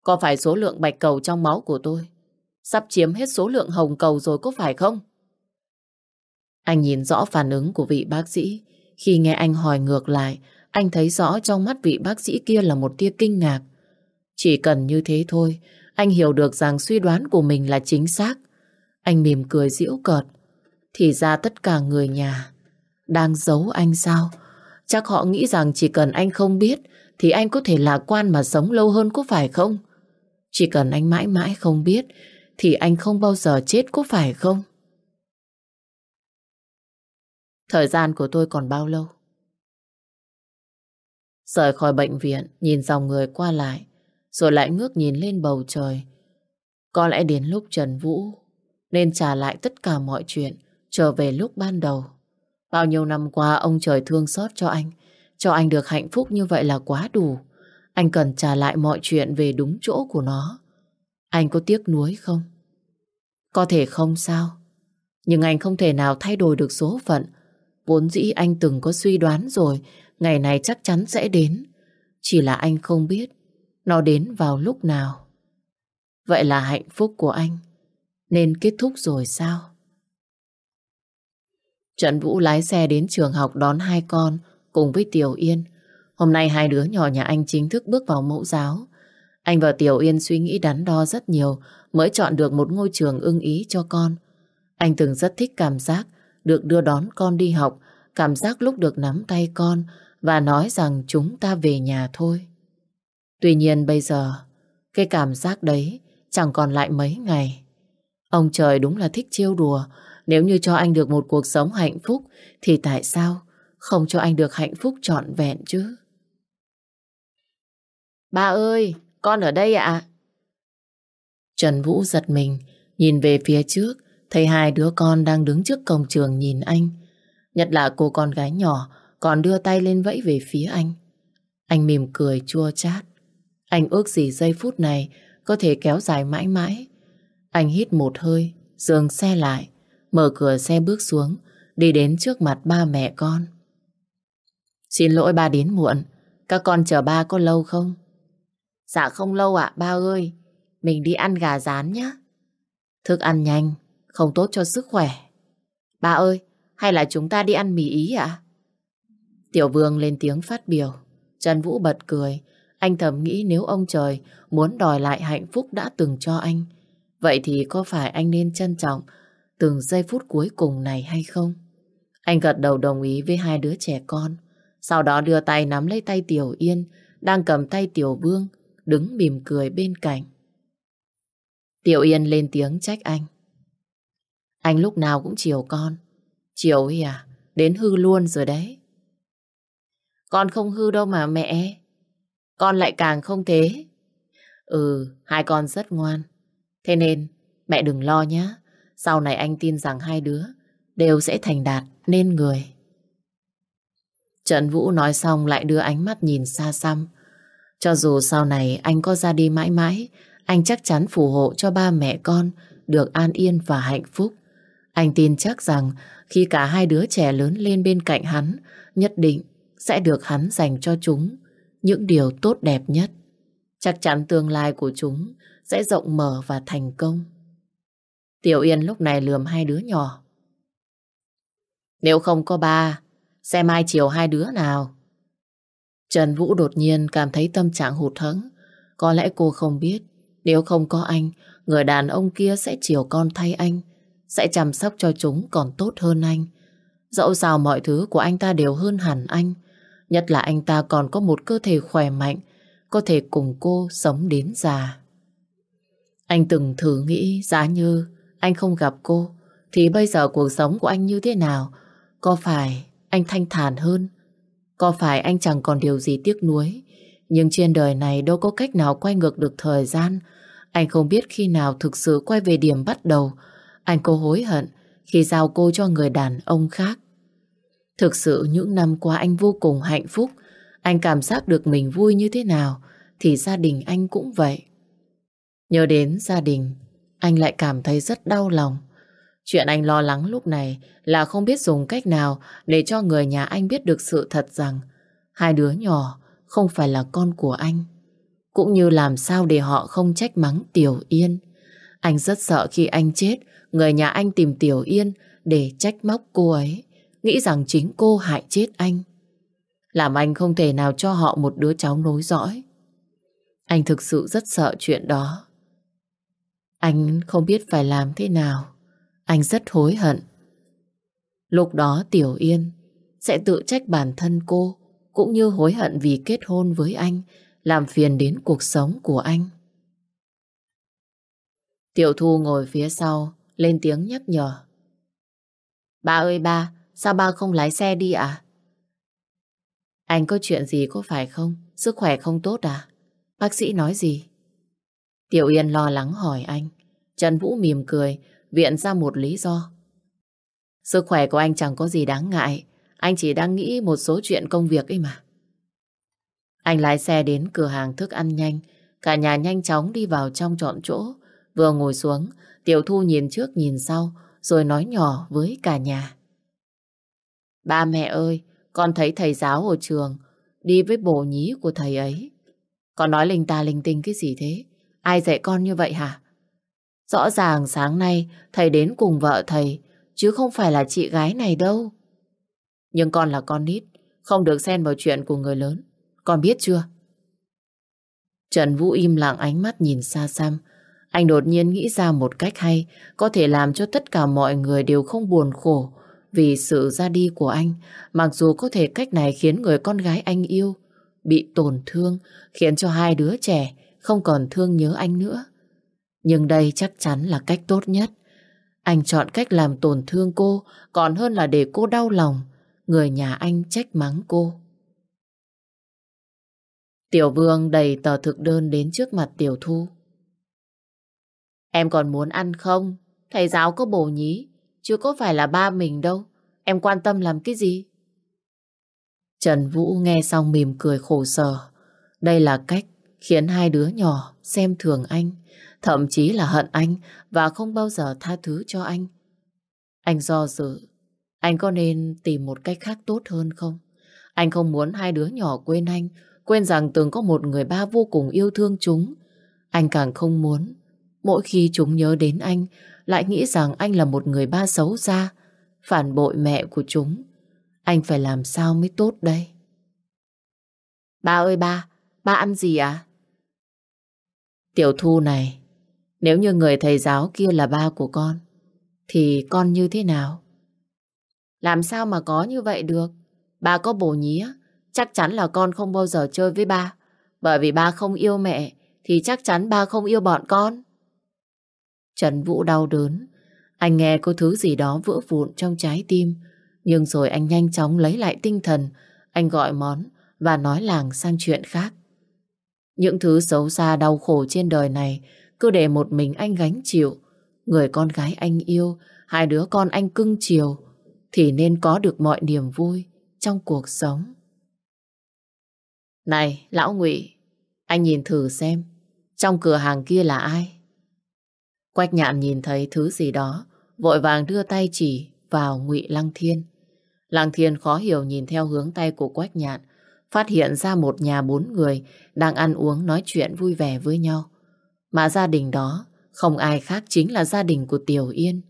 Có phải số lượng bạch cầu trong máu của tôi sắp chiếm hết số lượng hồng cầu rồi có phải không? Anh nhìn rõ phản ứng của vị bác sĩ. Khi nghe anh hỏi ngược lại, anh thấy rõ trong mắt vị bác sĩ kia là một tia kinh ngạc. Chỉ cần như thế thôi, anh hiểu được rằng suy đoán của mình là chính xác. Anh mỉm cười giễu cợt. Thì ra tất cả người nhà đang giấu anh sao? Chắc họ nghĩ rằng chỉ cần anh không biết thì anh có thể lạc quan mà sống lâu hơn có phải không? Chỉ cần anh mãi mãi không biết thì anh không bao giờ chết có phải không? Thời gian của tôi còn bao lâu? Rời khỏi bệnh viện, nhìn dòng người qua lại, rồi lại ngước nhìn lên bầu trời. Có lẽ đến lúc Trần Vũ nên trả lại tất cả mọi chuyện, trở về lúc ban đầu. Bao nhiêu năm qua ông trời thương xót cho anh, cho anh được hạnh phúc như vậy là quá đủ. Anh cần trả lại mọi chuyện về đúng chỗ của nó. Anh có tiếc nuối không? Có thể không sao. Nhưng anh không thể nào thay đổi được số phận. Vốn dĩ anh từng có suy đoán rồi, ngày này chắc chắn sẽ đến. Chỉ là anh không biết nó đến vào lúc nào. Vậy là hạnh phúc của anh nên kết thúc rồi sao? Trần Vũ lái xe đến trường học đón hai con cùng với Tiểu Yên. Hôm nay hai đứa nhỏ nhà anh chính thức bước vào mẫu giáo. Anh và Tiểu Yên suy nghĩ đắn đo rất nhiều mới chọn được một ngôi trường ưng ý cho con. Anh từng rất thích cảm giác được đưa đón con đi học, cảm giác lúc được nắm tay con và nói rằng chúng ta về nhà thôi. Tuy nhiên bây giờ, cái cảm giác đấy chẳng còn lại mấy ngày. Ông trời đúng là thích trêu đùa. Nếu như cho anh được một cuộc sống hạnh phúc, thì tại sao không cho anh được hạnh phúc trọn vẹn chứ? Ba ơi, con ở đây ạ. Trần Vũ giật mình, nhìn về phía trước, thấy hai đứa con đang đứng trước cổng trường nhìn anh. Nhất là cô con gái nhỏ còn đưa tay lên vẫy về phía anh. Anh mỉm cười chua chát. Anh ước gì giây phút này có thể kéo dài mãi mãi. Anh hít một hơi, dừng xe lại, mở cửa xe bước xuống, đi đến trước mặt ba mẹ con. Xin lỗi ba đến muộn, các con chờ ba có lâu không? Dạ không lâu ạ, ba ơi. Mình đi ăn gà rán nhé. Thức ăn nhanh, không tốt cho sức khỏe. Ba ơi, hay là chúng ta đi ăn mì ý ạ? Tiểu Vương lên tiếng phát biểu. Trần Vũ bật cười. Anh thầm nghĩ nếu ông trời muốn đòi lại hạnh phúc đã từng cho anh, vậy thì có phải anh nên trân trọng từng giây phút cuối cùng này hay không? Anh gật đầu đồng ý với hai đứa trẻ con. Sau đó đưa tay nắm lấy tay Tiểu Yên, đang cầm tay Tiểu Vương, đứng mỉm cười bên cạnh. Tiểu Yên lên tiếng trách anh. Anh lúc nào cũng chiều con. Chiều ấy à, đến hư luôn rồi đấy. Con không hư đâu mà mẹ. Con lại càng không thế. Ừ, hai con rất ngoan. Thế nên, mẹ đừng lo nhé. Sau này anh tin rằng hai đứa đều sẽ thành đạt nên người. Trần Vũ nói xong lại đưa ánh mắt nhìn xa xăm. Cho dù sau này anh có ra đi mãi mãi, anh chắc chắn phù hộ cho ba mẹ con được an yên và hạnh phúc. Anh tin chắc rằng khi cả hai đứa trẻ lớn lên bên cạnh hắn, nhất định sẽ được hắn dành cho chúng những điều tốt đẹp nhất. Chắc chắn tương lai của chúng sẽ rộng mở và thành công. Tiểu Yên lúc này lườm hai đứa nhỏ. Nếu không có ba, xem mai chiều hai đứa nào? Trần Vũ đột nhiên cảm thấy tâm trạng hụt hẫng. Có lẽ cô không biết, nếu không có anh, người đàn ông kia sẽ chiều con thay anh, sẽ chăm sóc cho chúng còn tốt hơn anh. Dẫu sao mọi thứ của anh ta đều hơn hẳn anh, Nhất là anh ta còn có một cơ thể khỏe mạnh, có thể cùng cô sống đến già. Anh từng thử nghĩ giá như anh không gặp cô, thì bây giờ cuộc sống của anh như thế nào? Có phải anh thanh thản hơn? Có phải anh chẳng còn điều gì tiếc nuối Nhưng trên đời này đâu có cách nào quay ngược được thời gian. Anh không biết khi nào thực sự quay về điểm bắt đầu. Anh cô hối hận khi giao cô cho người đàn ông khác. Thực sự những năm qua anh vô cùng hạnh phúc. Anh cảm giác được mình vui như thế nào thì gia đình anh cũng vậy. Nhớ đến gia đình, anh lại cảm thấy rất đau lòng. Chuyện anh lo lắng lúc này là không biết dùng cách nào để cho người nhà anh biết được sự thật rằng hai đứa nhỏ không phải là con của anh. Cũng như làm sao để họ không trách mắng Tiểu Yên. Anh rất sợ khi anh chết, người nhà anh tìm Tiểu Yên để trách móc cô ấy, nghĩ rằng chính cô hại chết anh. Làm anh không thể nào cho họ một đứa cháu nối dõi. Anh thực sự rất sợ chuyện đó. Anh không biết phải làm thế nào. Anh rất hối hận. Lúc đó Tiểu Yên sẽ tự trách bản thân cô cũng như hối hận vì kết hôn với anh làm phiền đến cuộc sống của anh. Tiểu Thu ngồi phía sau lên tiếng nhắc nhở. Ba ơi ba, sao ba không lái xe đi à? Anh có chuyện gì có phải không? Sức khỏe không tốt à? Bác sĩ nói gì? Tiểu Yên lo lắng hỏi anh. Trần Vũ mỉm cười, viện ra một lý do. Sức khỏe của anh chẳng có gì đáng ngại. Anh chỉ đang nghĩ một số chuyện công việc ấy mà. Anh lái xe đến cửa hàng thức ăn nhanh. Cả nhà nhanh chóng đi vào trong chọn chỗ. Vừa ngồi xuống, Tiểu Thu nhìn trước nhìn sau, rồi nói nhỏ với cả nhà. Ba mẹ ơi, con thấy thầy giáo ở trường đi với bổ nhí của thầy ấy. Con nói linh ta linh tinh cái gì thế? Ai dạy con như vậy hả? Rõ ràng sáng nay thầy đến cùng vợ thầy, chứ không phải là chị gái này đâu. Nhưng con là con nít, không được xen vào chuyện của người lớn. Con biết chưa? Trần Vũ im lặng ánh mắt nhìn xa xăm. Anh đột nhiên nghĩ ra một cách hay, có thể làm cho tất cả mọi người đều không buồn khổ vì sự ra đi của anh. Mặc dù có thể cách này khiến người con gái anh yêu bị tổn thương, khiến cho hai đứa trẻ không còn thương nhớ anh nữa. Nhưng đây chắc chắn là cách tốt nhất. Anh chọn cách làm tổn thương cô còn hơn là để cô đau lòng. Người nhà anh trách mắng cô. Tiểu Vương đầy tờ thực đơn đến trước mặt Tiểu Thu. Em còn muốn ăn không? Thầy giáo có bổ nhí, chứ có phải là ba mình đâu. Em quan tâm làm cái gì? Trần Vũ nghe xong mỉm cười khổ sở. Đây là cách khiến hai đứa nhỏ xem thường anh, thậm chí là hận anh và không bao giờ tha thứ cho anh. Anh do dự, anh có nên tìm một cách khác tốt hơn không? Anh không muốn hai đứa nhỏ quên anh, quên rằng từng có một người ba vô cùng yêu thương chúng. Anh càng không muốn, mỗi khi chúng nhớ đến anh, lại nghĩ rằng anh là một người ba xấu xa, phản bội mẹ của chúng. Anh phải làm sao mới tốt đây? Ba ơi ba, ba ăn gì à? Tiểu Thu này, nếu như người thầy giáo kia là ba của con, thì con như thế nào? Làm sao mà có như vậy được? Ba có bổ nhí chắc chắn là con không bao giờ chơi với ba. Bởi vì ba không yêu mẹ, thì chắc chắn ba không yêu bọn con. Trần Vũ đau đớn. Anh nghe có thứ gì đó vỡ vụn trong trái tim. Nhưng rồi anh nhanh chóng lấy lại tinh thần. Anh gọi món và nói làng sang chuyện khác. Những thứ xấu xa đau khổ trên đời này cứ để một mình anh gánh chịu. Người con gái anh yêu, hai đứa con anh cưng chiều thì nên có được mọi niềm vui trong cuộc sống. Này, lão ngụy anh nhìn thử xem, trong cửa hàng kia là ai? Quách nhạn nhìn thấy thứ gì đó, vội vàng đưa tay chỉ vào ngụy Lăng Thiên. Lăng Thiên khó hiểu nhìn theo hướng tay của Quách nhạn, phát hiện ra một nhà bốn người đang ăn uống nói chuyện vui vẻ với nhau. Mà gia đình đó không ai khác chính là gia đình của Tiểu Yên.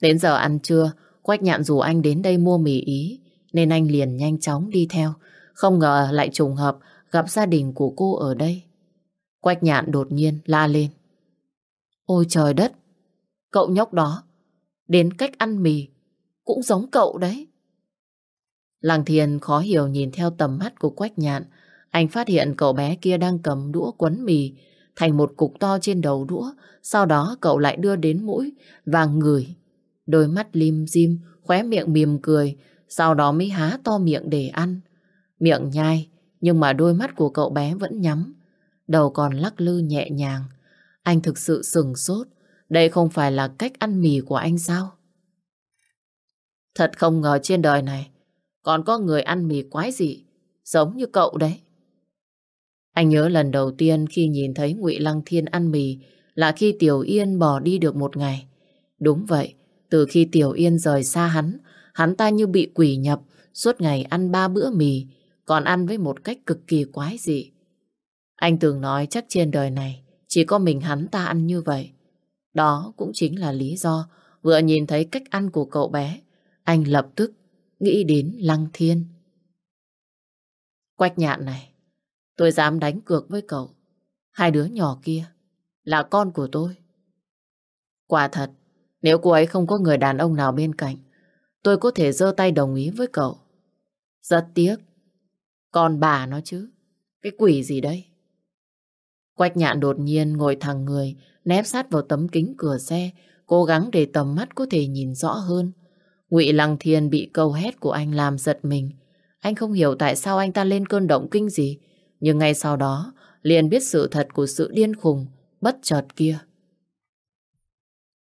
Đến giờ ăn trưa, Quách nhạn rủ anh đến đây mua mì ý, nên anh liền nhanh chóng đi theo. Không ngờ lại trùng hợp gặp gia đình của cô ở đây. Quách nhạn đột nhiên la lên. Ôi trời đất, cậu nhóc đó, đến cách ăn mì, cũng giống cậu đấy. Lăng Thiên khó hiểu nhìn theo tầm mắt của Quách Nhạn. Anh phát hiện cậu bé kia đang cầm đũa quấn mì thành một cục to trên đầu đũa. Sau đó cậu lại đưa đến mũi và ngửi. Đôi mắt lim dim, khóe miệng mỉm cười. Sau đó mới há to miệng để ăn. Miệng nhai, Nhưng mà đôi mắt của cậu bé vẫn nhắm, đầu còn lắc lư nhẹ nhàng. Anh thực sự sừng sốt, đây không phải là cách ăn mì của anh sao? Thật không ngờ trên đời này còn có người ăn mì quái dị, giống như cậu đấy. Anh nhớ lần đầu tiên khi nhìn thấy Ngụy Lăng Thiên ăn mì là khi Tiểu Yên bỏ đi được một ngày. Đúng vậy, từ khi Tiểu Yên rời xa hắn, hắn ta như bị quỷ nhập, suốt ngày ăn ba bữa mì, còn ăn với một cách cực kỳ quái dị. Anh từng nói chắc trên đời này chỉ có mình hắn ta ăn như vậy. Đó cũng chính là lý do vừa nhìn thấy cách ăn của cậu bé, anh lập tức nghĩ đến Lăng Thiên. Quách nhạn này, tôi dám đánh cược với cậu. Hai đứa nhỏ kia là con của tôi. Quả thật, nếu cô ấy không có người đàn ông nào bên cạnh, tôi có thể giơ tay đồng ý với cậu. Rất tiếc. Còn bà nó chứ. Cái quỷ gì đây? Quách nhạn đột nhiên ngồi thẳng người, nép sát vào tấm kính cửa xe, cố gắng để tầm mắt có thể nhìn rõ hơn. Ngụy Lăng Thiên bị câu hét của anh làm giật mình. Anh không hiểu tại sao anh ta lên cơn động kinh gì, nhưng ngay sau đó liền biết sự thật của sự điên khùng, bất chợt kia.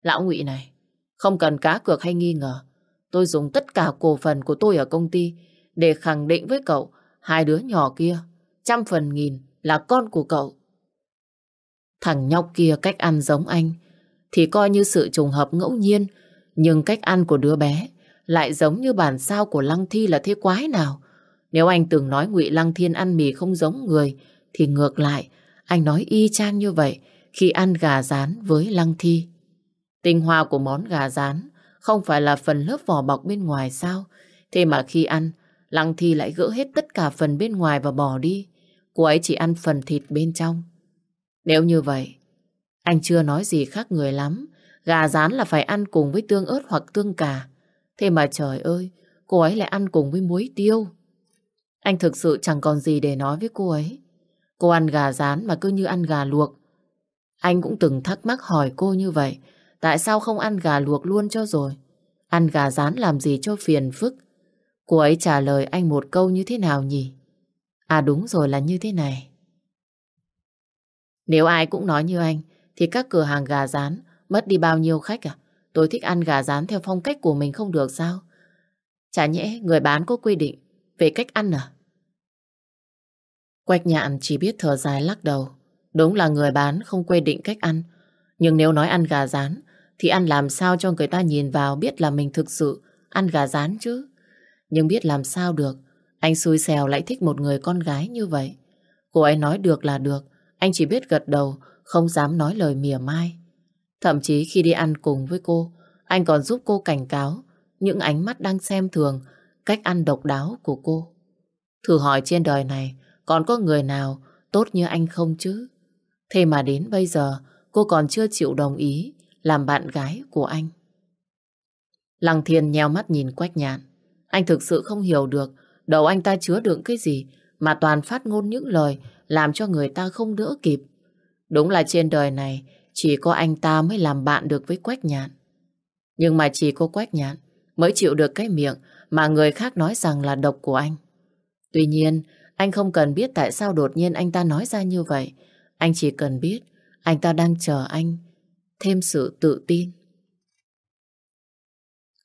Lão Ngụy này, không cần cá cược hay nghi ngờ. Tôi dùng tất cả cổ phần của tôi ở công ty để khẳng định với cậu hai đứa nhỏ kia, trăm phần nghìn là con của cậu. Thằng nhóc kia cách ăn giống anh thì coi như sự trùng hợp ngẫu nhiên, nhưng cách ăn của đứa bé lại giống như bản sao của Lăng Thi là thế quái nào. Nếu anh từng nói Ngụy Lăng Thiên ăn mì không giống người, thì ngược lại, anh nói y chang như vậy khi ăn gà rán với Lăng Thi. Tinh hoa của món gà rán không phải là phần lớp vỏ bọc bên ngoài sao? Thế mà khi ăn, Lăng Thi lại gỡ hết tất cả phần bên ngoài và bỏ đi. Cô ấy chỉ ăn phần thịt bên trong. Nếu như vậy, anh chưa nói gì khác người lắm. Gà rán là phải ăn cùng với tương ớt hoặc tương cà. Thế mà trời ơi, cô ấy lại ăn cùng với muối tiêu. Anh thực sự chẳng còn gì để nói với cô ấy. Cô ăn gà rán mà cứ như ăn gà luộc. Anh cũng từng thắc mắc hỏi cô như vậy. Tại sao không ăn gà luộc luôn cho rồi? Ăn gà rán làm gì cho phiền phức? Cô ấy trả lời anh một câu như thế nào nhỉ? À đúng rồi là như thế này. Nếu ai cũng nói như anh, thì các cửa hàng gà rán mất đi bao nhiêu khách à? Tôi thích ăn gà rán theo phong cách của mình không được sao? Chả nhẽ người bán có quy định về cách ăn à? Quách nhạn chỉ biết thở dài lắc đầu. Đúng là người bán không quy định cách ăn. Nhưng nếu nói ăn gà rán, thì ăn làm sao cho người ta nhìn vào biết là mình thực sự ăn gà rán chứ. Nhưng biết làm sao được, anh xui xèo lại thích một người con gái như vậy. Cô ấy nói được là được, anh chỉ biết gật đầu, không dám nói lời mỉa mai. Thậm chí khi đi ăn cùng với cô, anh còn giúp cô cảnh cáo những ánh mắt đang xem thường cách ăn độc đáo của cô. Thử hỏi trên đời này, còn có người nào tốt như anh không chứ? Thế mà đến bây giờ, cô còn chưa chịu đồng ý làm bạn gái của anh. Lăng Thiên nheo mắt nhìn Quách Nhạn. Anh thực sự không hiểu được, đầu anh ta chứa đựng cái gì mà toàn phát ngôn những lời làm cho người ta không đỡ kịp. Đúng là trên đời này, chỉ có anh ta mới làm bạn được với Quách Nhạn. Nhưng mà chỉ có Quách Nhạn mới chịu được cái miệng mà người khác nói rằng là độc của anh. Tuy nhiên, anh không cần biết tại sao đột nhiên anh ta nói ra như vậy. Anh chỉ cần biết anh ta đang chờ anh thêm sự tự tin.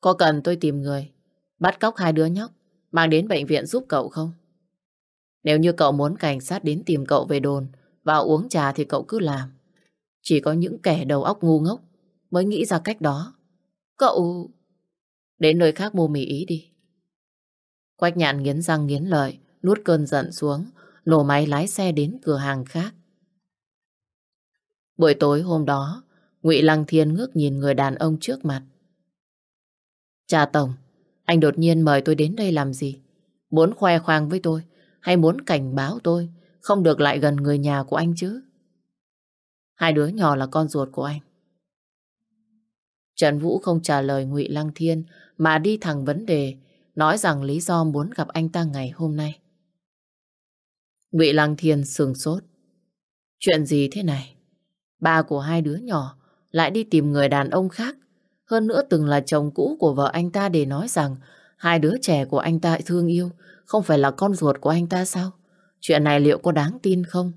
Có cần tôi tìm người bắt cóc hai đứa nhóc mang đến bệnh viện giúp cậu không? Nếu như cậu muốn cảnh sát đến tìm cậu về đồn và uống trà thì cậu cứ làm. Chỉ có những kẻ đầu óc ngu ngốc mới nghĩ ra cách đó. Cậu... Đến nơi khác mua mì ý đi. Quách nhạn nghiến răng nghiến lợi, nuốt cơn giận xuống, nổ máy lái xe đến cửa hàng khác. Buổi tối hôm đó, Ngụy Lăng Thiên ngước nhìn người đàn ông trước mặt. Cha Tổng, anh đột nhiên mời tôi đến đây làm gì? Muốn khoe khoang với tôi hay muốn cảnh báo tôi không được lại gần người nhà của anh chứ? Hai đứa nhỏ là con ruột của anh. Trần Vũ không trả lời Ngụy Lăng Thiên mà đi thẳng vấn đề, nói rằng lý do muốn gặp anh ta ngày hôm nay. Ngụy Lăng Thiên sừng sốt. Chuyện gì thế này? Ba của hai đứa nhỏ lại đi tìm người đàn ông khác. Hơn nữa từng là chồng cũ của vợ anh ta để nói rằng hai đứa trẻ của anh ta thương yêu không phải là con ruột của anh ta sao? Chuyện này liệu có đáng tin không?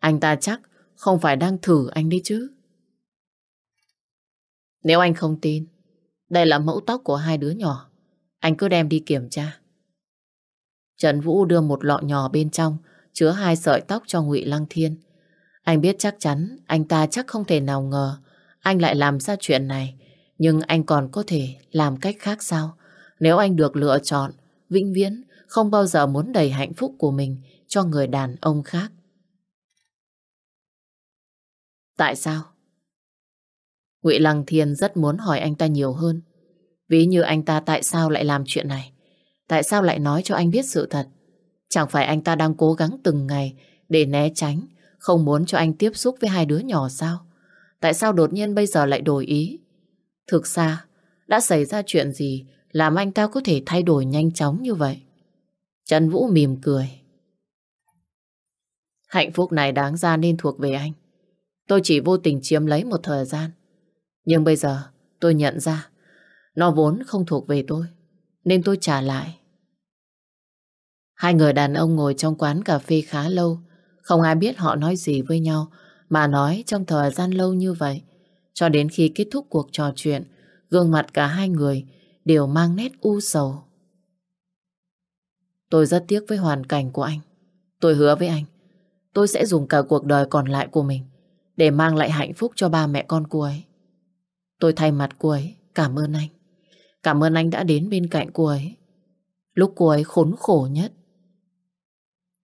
Anh ta chắc không phải đang thử anh đấy chứ. Nếu anh không tin, đây là mẫu tóc của hai đứa nhỏ. Anh cứ đem đi kiểm tra. Trần Vũ đưa một lọ nhỏ bên trong, chứa hai sợi tóc cho Ngụy Lăng Thiên. Anh biết chắc chắn anh ta chắc không thể nào ngờ anh lại làm ra chuyện này. Nhưng anh còn có thể làm cách khác sao? Nếu anh được lựa chọn, vĩnh viễn không bao giờ muốn đầy hạnh phúc của mình cho người đàn ông khác. Tại sao? Ngụy Lăng Thiên rất muốn hỏi anh ta nhiều hơn. Ví như anh ta tại sao lại làm chuyện này? Tại sao lại nói cho anh biết sự thật? Chẳng phải anh ta đang cố gắng từng ngày để né tránh, không muốn cho anh tiếp xúc với hai đứa nhỏ sao? Tại sao đột nhiên bây giờ lại đổi ý? Thực ra, đã xảy ra chuyện gì làm anh ta có thể thay đổi nhanh chóng như vậy? Trần Vũ mỉm cười. Hạnh phúc này đáng ra nên thuộc về anh. Tôi chỉ vô tình chiếm lấy một thời gian. Nhưng bây giờ tôi nhận ra nó vốn không thuộc về tôi. Nên tôi trả lại. Hai người đàn ông ngồi trong quán cà phê khá lâu. Không ai biết họ nói gì với nhau. Mà nói trong thời gian lâu như vậy. Cho đến khi kết thúc cuộc trò chuyện, gương mặt cả hai người đều mang nét u sầu. Tôi rất tiếc với hoàn cảnh của anh. Tôi hứa với anh, tôi sẽ dùng cả cuộc đời còn lại của mình để mang lại hạnh phúc cho ba mẹ con cô ấy. Tôi thay mặt cô ấy cảm ơn anh. Cảm ơn anh đã đến bên cạnh cô ấy. Lúc cô ấy khốn khổ nhất.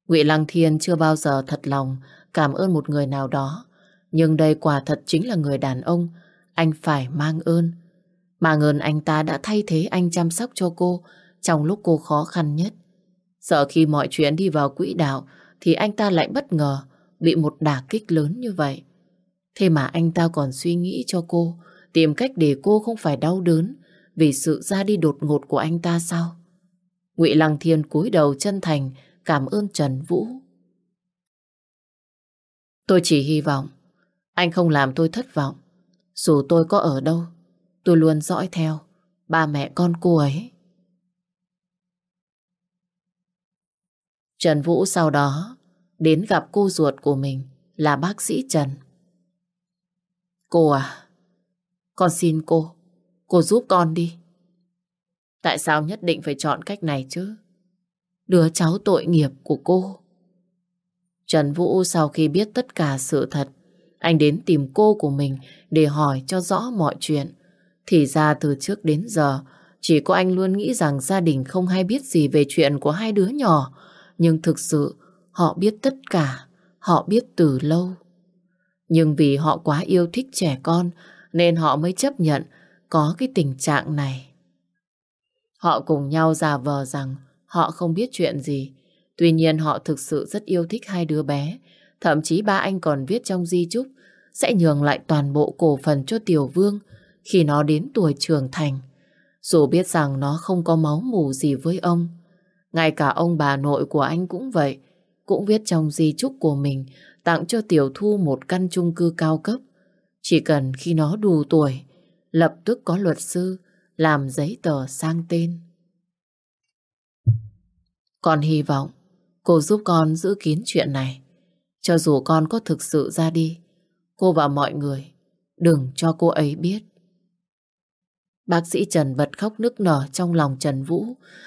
Ngụy Lăng Thiên chưa bao giờ thật lòng cảm ơn một người nào đó. Nhưng đây quả thật chính là người đàn ông anh phải mang ơn. Mang ơn anh ta đã thay thế anh chăm sóc cho cô trong lúc cô khó khăn nhất. Sợ khi mọi chuyện đi vào quỹ đạo thì anh ta lại bất ngờ bị một đả kích lớn như vậy. Thế mà anh ta còn suy nghĩ cho cô, tìm cách để cô không phải đau đớn vì sự ra đi đột ngột của anh ta sao? Ngụy Lăng Thiên cúi đầu chân thành cảm ơn Trần Vũ. Tôi chỉ hy vọng anh không làm tôi thất vọng. Dù tôi có ở đâu, tôi luôn dõi theo ba mẹ con cô ấy. Trần Vũ sau đó đến gặp cô ruột của mình là bác sĩ Trần. Cô à, con xin cô, cô giúp con đi. Tại sao nhất định phải chọn cách này chứ? Đứa cháu tội nghiệp của cô. Trần Vũ sau khi biết tất cả sự thật, anh đến tìm cô của mình để hỏi cho rõ mọi chuyện. Thì ra từ trước đến giờ, chỉ có anh luôn nghĩ rằng gia đình không hay biết gì về chuyện của hai đứa nhỏ. Nhưng thực sự, họ biết tất cả, họ biết từ lâu. Nhưng vì họ quá yêu thích trẻ con, nên họ mới chấp nhận có cái tình trạng này. Họ cùng nhau giả vờ rằng họ không biết chuyện gì. Tuy nhiên họ thực sự rất yêu thích hai đứa bé. Thậm chí ba anh còn viết trong di chúc sẽ nhường lại toàn bộ cổ phần cho Tiểu Vương khi nó đến tuổi trưởng thành. Dù biết rằng nó không có máu mù gì với ông. Ngay cả ông bà nội của anh cũng vậy. Cũng viết trong di chúc của mình tặng cho Tiểu Thu một căn chung cư cao cấp. Chỉ cần khi nó đủ tuổi, lập tức có luật sư làm giấy tờ sang tên. Con hy vọng cô giúp con giữ kín chuyện này. Cho dù con có thực sự ra đi, cô và mọi người đừng cho cô ấy biết. Bác sĩ Trần bật khóc nức nở trong lòng Trần Vũ.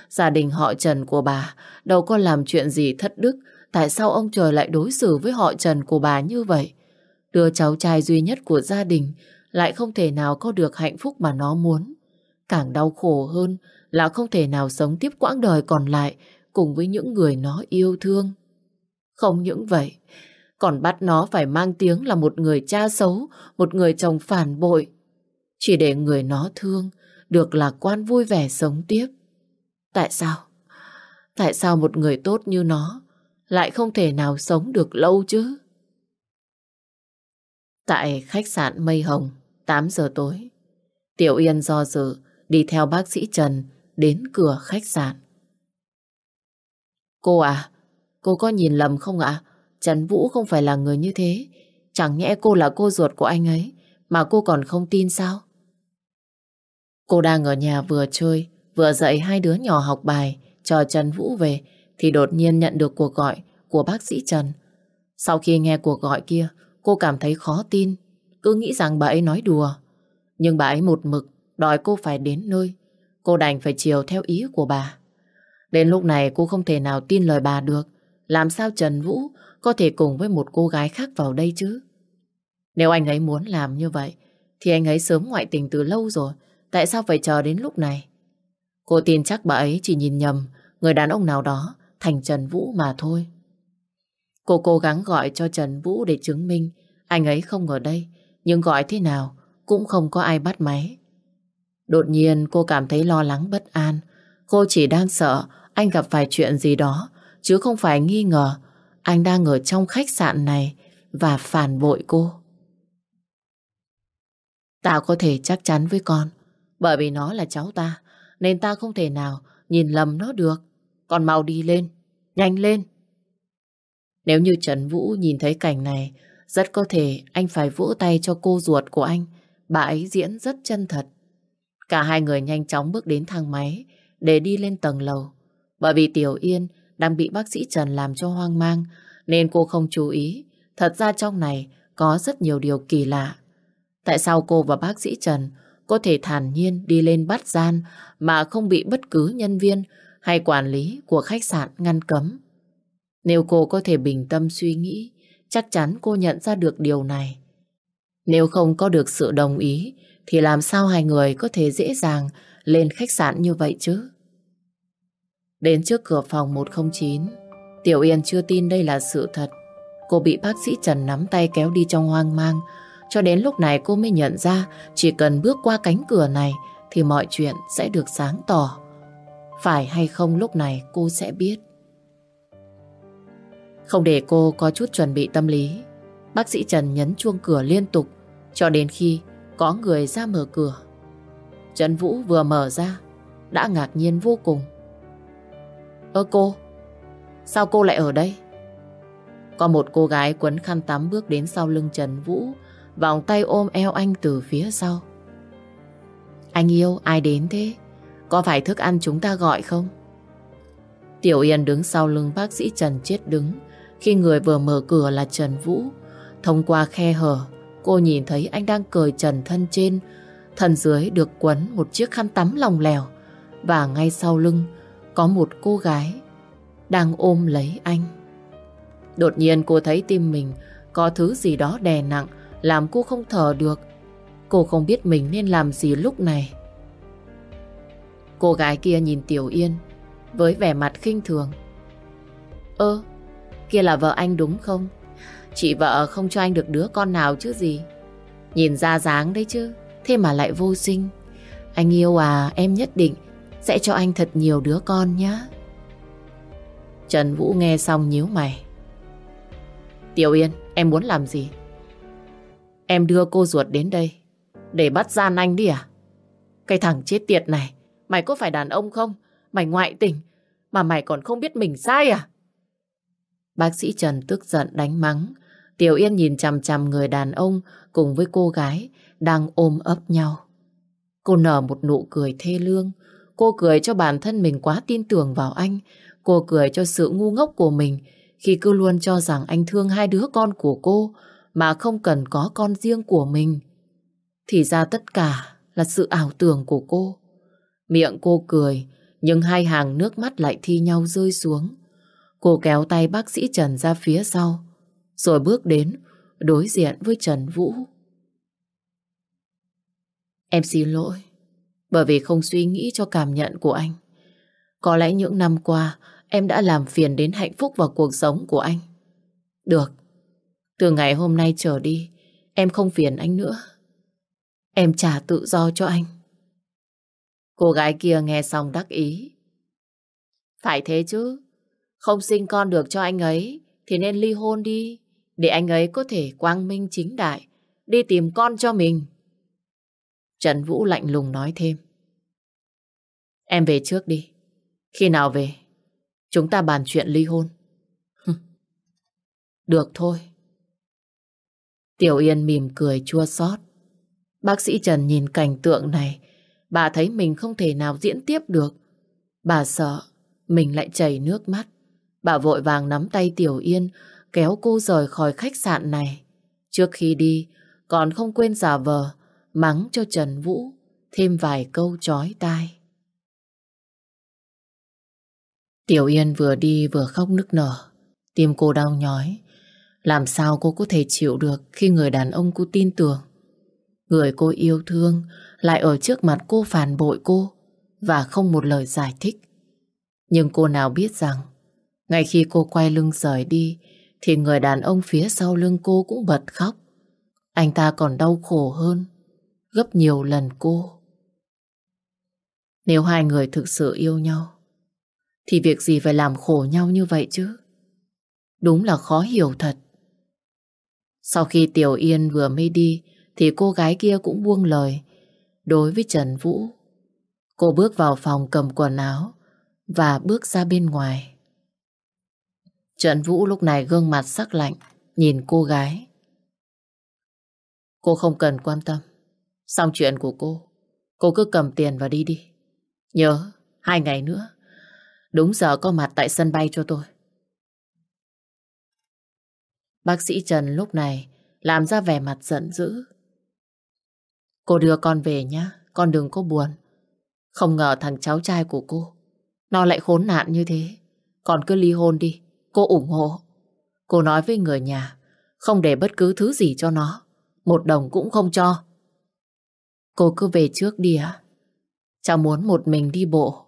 Gia đình họ Trần của bà đâu có làm chuyện gì thất đức. Tại sao ông trời lại đối xử với họ Trần của bà như vậy? Đưa cháu trai duy nhất của gia đình lại không thể nào có được hạnh phúc mà nó muốn. Càng đau khổ hơn là không thể nào sống tiếp quãng đời còn lại cùng với những người nó yêu thương. Không những vậy, còn bắt nó phải mang tiếng là một người cha xấu, một người chồng phản bội. Chỉ để người nó thương được lạc quan vui vẻ sống tiếp. Tại sao? Tại sao một người tốt như nó lại không thể nào sống được lâu chứ? Tại khách sạn Mây Hồng, 8 giờ tối, Tiểu Yên do dự đi theo bác sĩ Trần đến cửa khách sạn. Cô à, cô có nhìn lầm không ạ? Trần Vũ không phải là người như thế. Chẳng nhẽ cô là cô ruột của anh ấy, mà cô còn không tin sao? Cô đang ở nhà vừa chơi, vừa dạy hai đứa nhỏ học bài, cho Trần Vũ về, thì đột nhiên nhận được cuộc gọi của bác sĩ Trần. Sau khi nghe cuộc gọi kia, cô cảm thấy khó tin, cứ nghĩ rằng bà ấy nói đùa. Nhưng bà ấy một mực đòi cô phải đến nơi. Cô đành phải chiều theo ý của bà. Đến lúc này cô không thể nào tin lời bà được. Làm sao Trần Vũ có thể cùng với một cô gái khác vào đây chứ? Nếu anh ấy muốn làm như vậy, thì anh ấy sớm ngoại tình từ lâu rồi. Tại sao phải chờ đến lúc này? Cô tin chắc bà ấy chỉ nhìn nhầm người đàn ông nào đó thành Trần Vũ mà thôi. Cô cố gắng gọi cho Trần Vũ để chứng minh anh ấy không ở đây, nhưng gọi thế nào cũng không có ai bắt máy. Đột nhiên cô cảm thấy lo lắng bất an. Cô chỉ đang sợ anh gặp phải chuyện gì đó, chứ không phải nghi ngờ anh đang ở trong khách sạn này và phản bội cô. Ta có thể chắc chắn với con, bởi vì nó là cháu ta, nên ta không thể nào nhìn lầm nó được. Còn mau đi lên, nhanh lên. Nếu như Trần Vũ nhìn thấy cảnh này, rất có thể anh phải vỗ tay cho cô ruột của anh. Bà ấy diễn rất chân thật. Cả hai người nhanh chóng bước đến thang máy để đi lên tầng lầu. Bởi vì Tiểu Yên đang bị bác sĩ Trần làm cho hoang mang nên cô không chú ý. Thật ra trong này có rất nhiều điều kỳ lạ. Tại sao cô và bác sĩ Trần có thể thản nhiên đi lên bắt gian mà không bị bất cứ nhân viên hay quản lý của khách sạn ngăn cấm? Nếu cô có thể bình tâm suy nghĩ, chắc chắn cô nhận ra được điều này. Nếu không có được sự đồng ý, thì làm sao hai người có thể dễ dàng lên khách sạn như vậy chứ? Đến trước cửa phòng 109, Tiểu Yên chưa tin đây là sự thật. Cô bị bác sĩ Trần nắm tay kéo đi trong hoang mang. Cho đến lúc này cô mới nhận ra chỉ cần bước qua cánh cửa này thì mọi chuyện sẽ được sáng tỏ. Phải hay không lúc này cô sẽ biết. Không để cô có chút chuẩn bị tâm lý, bác sĩ Trần nhấn chuông cửa liên tục cho đến khi có người ra mở cửa. Trần Vũ vừa mở ra, đã ngạc nhiên vô cùng. Ơ cô, sao cô lại ở đây? Có một cô gái quấn khăn tắm bước đến sau lưng Trần Vũ, vòng tay ôm eo anh từ phía sau. Anh yêu, ai đến thế? Có phải thức ăn chúng ta gọi không? Tiểu Yên đứng sau lưng bác sĩ Trần chết đứng, khi người vừa mở cửa là Trần Vũ. Thông qua khe hở, cô nhìn thấy anh đang cởi trần thân trên, thân dưới được quấn một chiếc khăn tắm lòng lèo. Và ngay sau lưng có một cô gái đang ôm lấy anh. Đột nhiên cô thấy tim mình có thứ gì đó đè nặng làm cô không thở được. Cô không biết mình nên làm gì lúc này. Cô gái kia nhìn Tiểu Yên với vẻ mặt khinh thường. Ơ, Kia là vợ anh đúng không? Chị vợ không cho anh được đứa con nào chứ gì. Nhìn ra dáng đấy chứ, thế mà lại vô sinh. Anh yêu à, em nhất định sẽ cho anh thật nhiều đứa con nhé. Trần Vũ nghe xong nhíu mày. Tiểu Yên, em muốn làm gì? Em đưa cô ruột đến đây để bắt gian anh đi à? Cái thằng chết tiệt này, mày có phải đàn ông không? Mày ngoại tình, mà mày còn không biết mình sai à? Bác sĩ Trần tức giận đánh mắng. Tiểu Yên nhìn chằm chằm người đàn ông cùng với cô gái đang ôm ấp nhau. Cô nở một nụ cười thê lương. Cô cười cho bản thân mình quá tin tưởng vào anh. Cô cười cho sự ngu ngốc của mình khi cứ luôn cho rằng anh thương hai đứa con của cô mà không cần có con riêng của mình. Thì ra tất cả là sự ảo tưởng của cô. Miệng cô cười, nhưng hai hàng nước mắt lại thi nhau rơi xuống. Cô kéo tay bác sĩ Trần ra phía sau, rồi bước đến đối diện với Trần Vũ. Em xin lỗi, bởi vì không suy nghĩ cho cảm nhận của anh. Có lẽ những năm qua, em đã làm phiền đến hạnh phúc và cuộc sống của anh. Được, từ ngày hôm nay trở đi, em không phiền anh nữa. Em trả tự do cho anh. Cô gái kia nghe xong đắc ý. Phải thế chứ, không sinh con được cho anh ấy thì nên ly hôn đi. Để anh ấy có thể quang minh chính đại. Đi tìm con cho mình. Trần Vũ lạnh lùng nói thêm. Em về trước đi. Khi nào về? Chúng ta bàn chuyện ly hôn. Được thôi. Tiểu Yên mỉm cười chua xót. Bác sĩ Trần nhìn cảnh tượng này, bà thấy mình không thể nào diễn tiếp được. Bà sợ mình lại chảy nước mắt. Bà vội vàng nắm tay Tiểu Yên, kéo cô rời khỏi khách sạn này. Trước khi đi, còn không quên giả vờ, mắng cho Trần Vũ thêm vài câu chói tai. Tiểu Yên vừa đi vừa khóc nức nở, tim cô đau nhói. Làm sao cô có thể chịu được khi người đàn ông cô tin tưởng? Người cô yêu thương lại ở trước mặt cô phản bội cô và không một lời giải thích. Nhưng cô nào biết rằng ngay khi cô quay lưng rời đi, thì người đàn ông phía sau lưng cô cũng bật khóc. Anh ta còn đau khổ hơn, gấp nhiều lần cô. Nếu hai người thực sự yêu nhau, thì việc gì phải làm khổ nhau như vậy chứ? Đúng là khó hiểu thật. Sau khi Tiểu Yên vừa mới đi, thì cô gái kia cũng buông lời đối với Trần Vũ. Cô bước vào phòng cầm quần áo và bước ra bên ngoài. Trần Vũ lúc này gương mặt sắc lạnh nhìn cô gái. Cô không cần quan tâm. Xong chuyện của cô, cô cứ cầm tiền và đi đi. Nhớ, hai ngày nữa, đúng giờ có mặt tại sân bay cho tôi. Bác sĩ Trần lúc này làm ra vẻ mặt giận dữ. Cô đưa con về nhá, con đừng có buồn. Không ngờ thằng cháu trai của cô, nó lại khốn nạn như thế. Còn cứ ly hôn đi, cô ủng hộ. Cô nói với người nhà, không để bất cứ thứ gì cho nó. Một đồng cũng không cho. Cô cứ về trước đi à? Cháu muốn một mình đi bộ.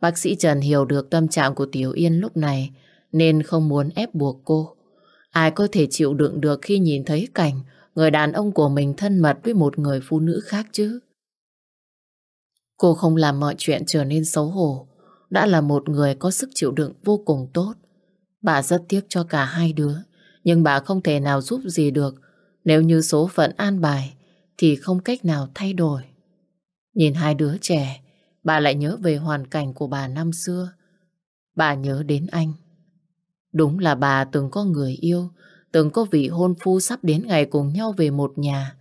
Bác sĩ Trần hiểu được tâm trạng của Tiểu Yên lúc này nên không muốn ép buộc cô. Ai có thể chịu đựng được khi nhìn thấy cảnh người đàn ông của mình thân mật với một người phụ nữ khác chứ? Cô không làm mọi chuyện trở nên xấu hổ. Đã là một người có sức chịu đựng vô cùng tốt. Bà rất tiếc cho cả hai đứa. Nhưng bà không thể nào giúp gì được nếu như số phận an bài thì không cách nào thay đổi. Nhìn hai đứa trẻ, bà lại nhớ về hoàn cảnh của bà năm xưa. Bà nhớ đến anh. Đúng là bà từng có người yêu, từng có vị hôn phu sắp đến ngày cùng nhau về một nhà.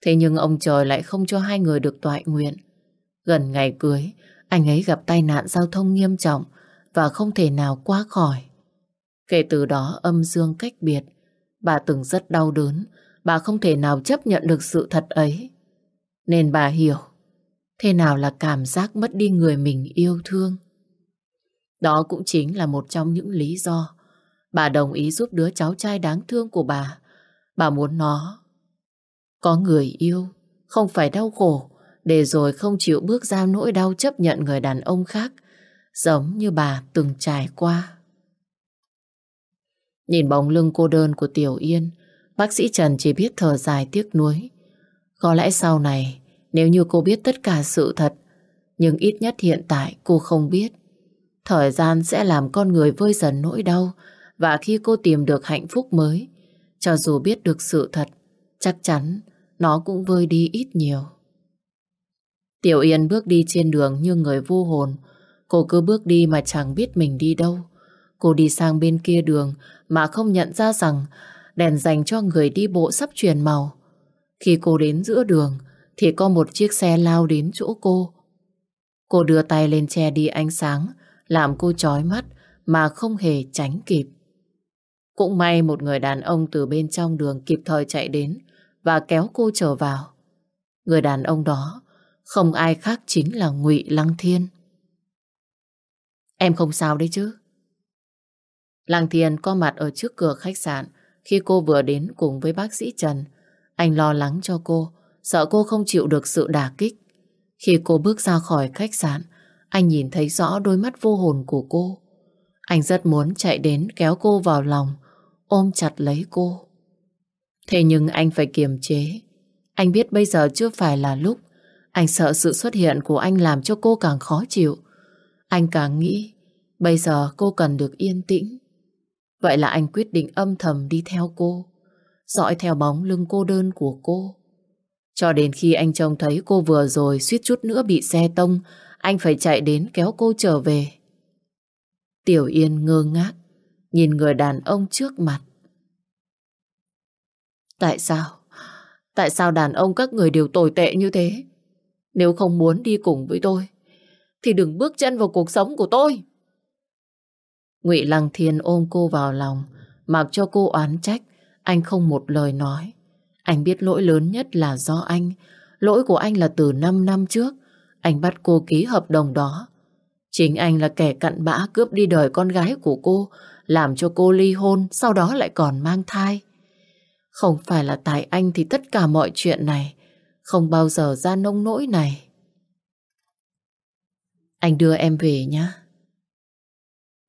Thế nhưng ông trời lại không cho hai người được toại nguyện. Gần ngày cưới, anh ấy gặp tai nạn giao thông nghiêm trọng và không thể nào qua khỏi. Kể từ đó âm dương cách biệt, bà từng rất đau đớn bà không thể nào chấp nhận được sự thật ấy. Nên bà hiểu thế nào là cảm giác mất đi người mình yêu thương. Đó cũng chính là một trong những lý do bà đồng ý giúp đứa cháu trai đáng thương của bà. Bà muốn nó có người yêu, không phải đau khổ, để rồi không chịu bước ra nỗi đau chấp nhận người đàn ông khác, giống như bà từng trải qua. Nhìn bóng lưng cô đơn của Tiểu Yên, Bác sĩ Trần chỉ biết thở dài tiếc nuối. Có lẽ sau này, nếu như cô biết tất cả sự thật, nhưng ít nhất hiện tại cô không biết. Thời gian sẽ làm con người vơi dần nỗi đau và khi cô tìm được hạnh phúc mới, cho dù biết được sự thật, chắc chắn nó cũng vơi đi ít nhiều. Tiểu Yên bước đi trên đường như người vô hồn. Cô cứ bước đi mà chẳng biết mình đi đâu. Cô đi sang bên kia đường mà không nhận ra rằng đèn dành cho người đi bộ sắp chuyển màu. Khi cô đến giữa đường, thì có một chiếc xe lao đến chỗ cô. Cô đưa tay lên che đi ánh sáng, làm cô chói mắt mà không hề tránh kịp. Cũng may một người đàn ông từ bên trong đường kịp thời chạy đến và kéo cô trở vào. Người đàn ông đó không ai khác chính là Ngụy Lăng Thiên. Em không sao đấy chứ? Lăng Thiên có mặt ở trước cửa khách sạn khi cô vừa đến cùng với bác sĩ Trần, anh lo lắng cho cô, sợ cô không chịu được sự đả kích. Khi cô bước ra khỏi khách sạn, anh nhìn thấy rõ đôi mắt vô hồn của cô. Anh rất muốn chạy đến kéo cô vào lòng, ôm chặt lấy cô. Thế nhưng anh phải kiềm chế. Anh biết bây giờ chưa phải là lúc. Anh sợ sự xuất hiện của anh làm cho cô càng khó chịu. Anh càng nghĩ bây giờ cô cần được yên tĩnh. Vậy là anh quyết định âm thầm đi theo cô, dõi theo bóng lưng cô đơn của cô. Cho đến khi anh trông thấy cô vừa rồi suýt chút nữa bị xe tông, anh phải chạy đến kéo cô trở về. Tiểu Yên ngơ ngác, nhìn người đàn ông trước mặt. Tại sao? Tại sao đàn ông các người đều tồi tệ như thế? Nếu không muốn đi cùng với tôi, thì đừng bước chân vào cuộc sống của tôi. Ngụy Lăng Thiên ôm cô vào lòng, mặc cho cô oán trách, anh không một lời nói. Anh biết lỗi lớn nhất là do anh. Lỗi của anh là từ 5 năm trước, anh bắt cô ký hợp đồng đó. Chính anh là kẻ cặn bã cướp đi đời con gái của cô, làm cho cô ly hôn, sau đó lại còn mang thai. Không phải là tại anh thì tất cả mọi chuyện này không bao giờ ra nông nỗi này. Anh đưa em về nhé.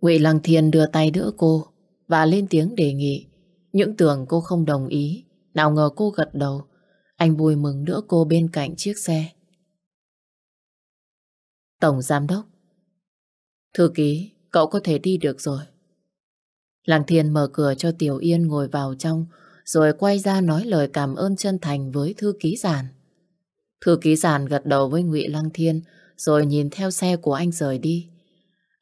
Ngụy Lăng Thiên đưa tay đỡ cô và lên tiếng đề nghị. Những tưởng cô không đồng ý, nào ngờ cô gật đầu. Anh vui mừng đỡ cô bên cạnh chiếc xe. Tổng Giám Đốc Thư ký, cậu có thể đi được rồi. Lăng Thiên mở cửa cho Tiểu Yên ngồi vào trong, rồi quay ra nói lời cảm ơn chân thành với thư ký giản. Thư ký giản gật đầu với Ngụy Lăng Thiên, rồi nhìn theo xe của anh rời đi.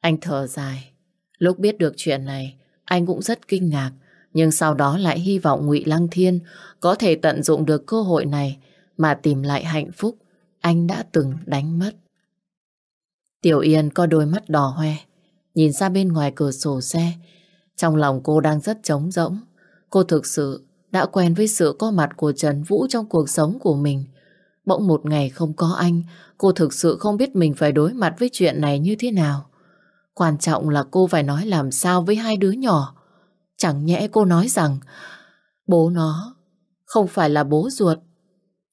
Anh thở dài. Lúc biết được chuyện này, anh cũng rất kinh ngạc, nhưng sau đó lại hy vọng Ngụy Lăng Thiên có thể tận dụng được cơ hội này mà tìm lại hạnh phúc anh đã từng đánh mất. Tiểu Yên có đôi mắt đỏ hoe, nhìn ra bên ngoài cửa sổ xe. Trong lòng cô đang rất trống rỗng. Cô thực sự đã quen với sự có mặt của Trần Vũ trong cuộc sống của mình. Bỗng một ngày không có anh, cô thực sự không biết mình phải đối mặt với chuyện này như thế nào. Quan trọng là cô phải nói làm sao với hai đứa nhỏ. Chẳng nhẽ cô nói rằng bố nó không phải là bố ruột,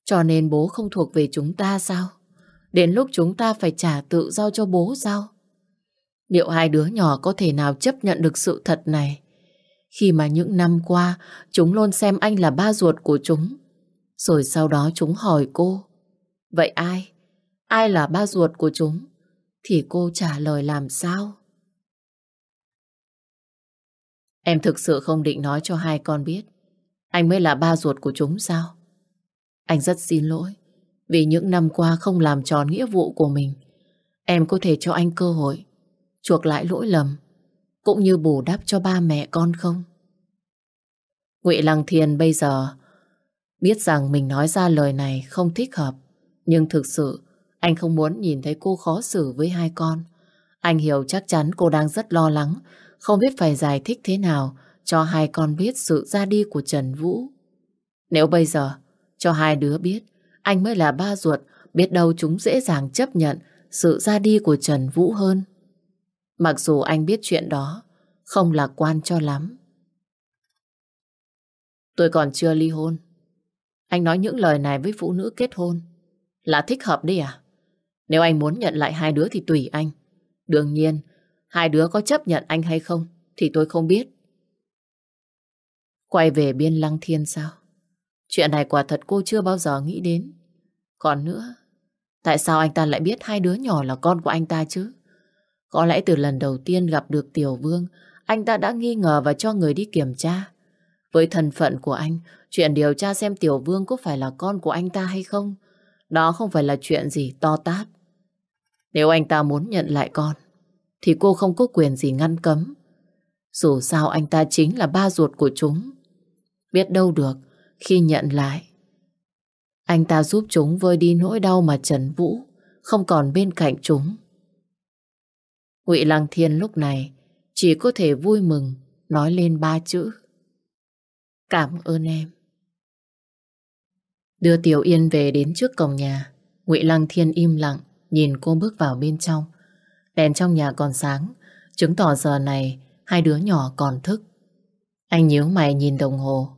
cho nên bố không thuộc về chúng ta sao? Đến lúc chúng ta phải trả tự do cho bố sao? Liệu hai đứa nhỏ có thể nào chấp nhận được sự thật này? Khi mà những năm qua chúng luôn xem anh là ba ruột của chúng. Rồi sau đó chúng hỏi cô Vậy ai? Ai là ba ruột của chúng? Thì cô trả lời làm sao? Em thực sự không định nói cho hai con biết Anh mới là ba ruột của chúng sao? Anh rất xin lỗi, Vì những năm qua không làm tròn nghĩa vụ của mình Em có thể cho anh cơ hội, Chuộc lại lỗi lầm, Cũng như bù đắp cho ba mẹ con không? Ngụy Lăng Thiên bây giờ Biết rằng mình nói ra lời này không thích hợp Nhưng thực sự Anh không muốn nhìn thấy cô khó xử với hai con Anh hiểu chắc chắn cô đang rất lo lắng không biết phải giải thích thế nào cho hai con biết sự ra đi của Trần Vũ. Nếu bây giờ cho hai đứa biết anh mới là ba ruột, biết đâu chúng dễ dàng chấp nhận sự ra đi của Trần Vũ hơn. Mặc dù anh biết chuyện đó không lạc quan cho lắm. Tôi còn chưa ly hôn. Anh nói những lời này với phụ nữ kết hôn là thích hợp đi à? Nếu anh muốn nhận lại hai đứa thì tùy anh. Đương nhiên, Hai đứa có chấp nhận anh hay không thì tôi không biết. Quay về biên lăng thiên sao? Chuyện này quả thật cô chưa bao giờ nghĩ đến. Còn nữa, tại sao anh ta lại biết hai đứa nhỏ là con của anh ta chứ? Có lẽ từ lần đầu tiên gặp được Tiểu Vương, anh ta đã nghi ngờ và cho người đi kiểm tra. Với thân phận của anh, chuyện điều tra xem Tiểu Vương có phải là con của anh ta hay không, đó không phải là chuyện gì to tát. Nếu anh ta muốn nhận lại con, thì cô không có quyền gì ngăn cấm. Dù sao anh ta chính là ba ruột của chúng. Biết đâu được khi nhận lại. Anh ta giúp chúng vơi đi nỗi đau mà Trần Vũ không còn bên cạnh chúng. Ngụy Lăng Thiên lúc này chỉ có thể vui mừng nói lên ba chữ. Cảm ơn em. Đưa Tiểu Yên về đến trước cổng nhà. Ngụy Lăng Thiên im lặng nhìn cô bước vào bên trong. Đèn trong nhà còn sáng, chứng tỏ giờ này hai đứa nhỏ còn thức. Anh nhíu mày nhìn đồng hồ.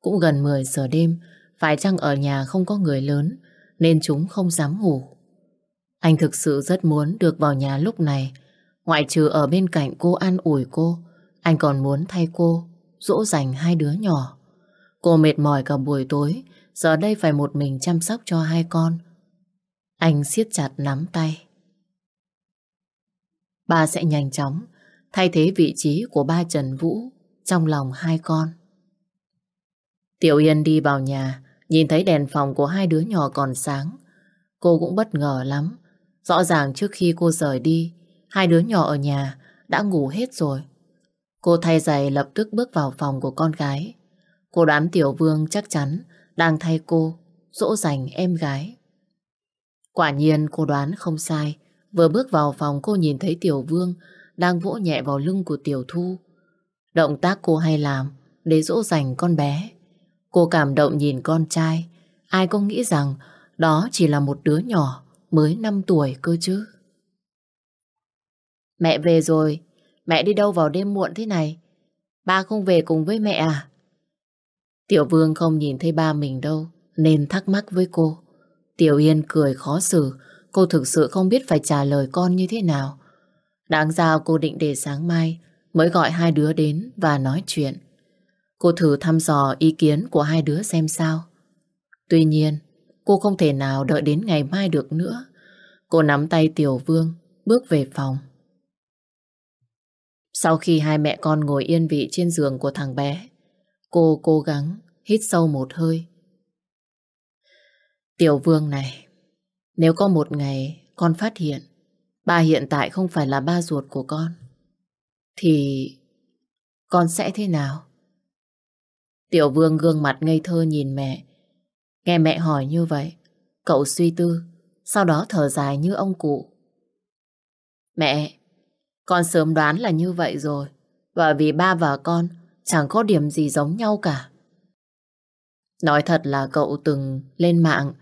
Cũng gần 10 giờ đêm, phải chăng ở nhà không có người lớn nên chúng không dám ngủ. Anh thực sự rất muốn được vào nhà lúc này. Ngoại trừ ở bên cạnh cô an ủi cô, anh còn muốn thay cô dỗ dành hai đứa nhỏ. Cô mệt mỏi cả buổi tối, giờ đây phải một mình chăm sóc cho hai con. Anh siết chặt nắm tay. Ba sẽ nhanh chóng thay thế vị trí của ba Trần Vũ trong lòng hai con. Tiểu Yên đi vào nhà, nhìn thấy đèn phòng của hai đứa nhỏ còn sáng. Cô cũng bất ngờ lắm. Rõ ràng trước khi cô rời đi, hai đứa nhỏ ở nhà đã ngủ hết rồi. Cô thay giày lập tức bước vào phòng của con gái. Cô đoán Tiểu Vương chắc chắn đang thay cô, dỗ dành em gái. Quả nhiên cô đoán không sai. Vừa bước vào phòng, cô nhìn thấy Tiểu Vương đang vỗ nhẹ vào lưng của Tiểu Thu. Động tác cô hay làm để dỗ dành con bé. Cô cảm động nhìn con trai. Ai có nghĩ rằng đó chỉ là một đứa nhỏ mới 5 tuổi cơ chứ. Mẹ về rồi. Mẹ đi đâu vào đêm muộn thế này? Ba không về cùng với mẹ à? Tiểu Vương không nhìn thấy ba mình đâu nên thắc mắc với cô. Tiểu Yên cười khó xử. Cô thực sự không biết phải trả lời con như thế nào. Đáng ra cô định để sáng mai mới gọi hai đứa đến và nói chuyện. Cô thử thăm dò ý kiến của hai đứa xem sao. Tuy nhiên, cô không thể nào đợi đến ngày mai được nữa. Cô nắm tay Tiểu Vương, bước về phòng. Sau khi hai mẹ con ngồi yên vị trên giường của thằng bé, cô cố gắng hít sâu một hơi. Tiểu Vương này, nếu có một ngày con phát hiện ba hiện tại không phải là ba ruột của con, thì con sẽ thế nào? Tiểu Vương gương mặt ngây thơ nhìn mẹ. Nghe mẹ hỏi như vậy, cậu suy tư, sau đó thở dài như ông cụ. Mẹ, con sớm đoán là như vậy rồi, bởi vì ba và con chẳng có điểm gì giống nhau cả. Nói thật là cậu từng lên mạng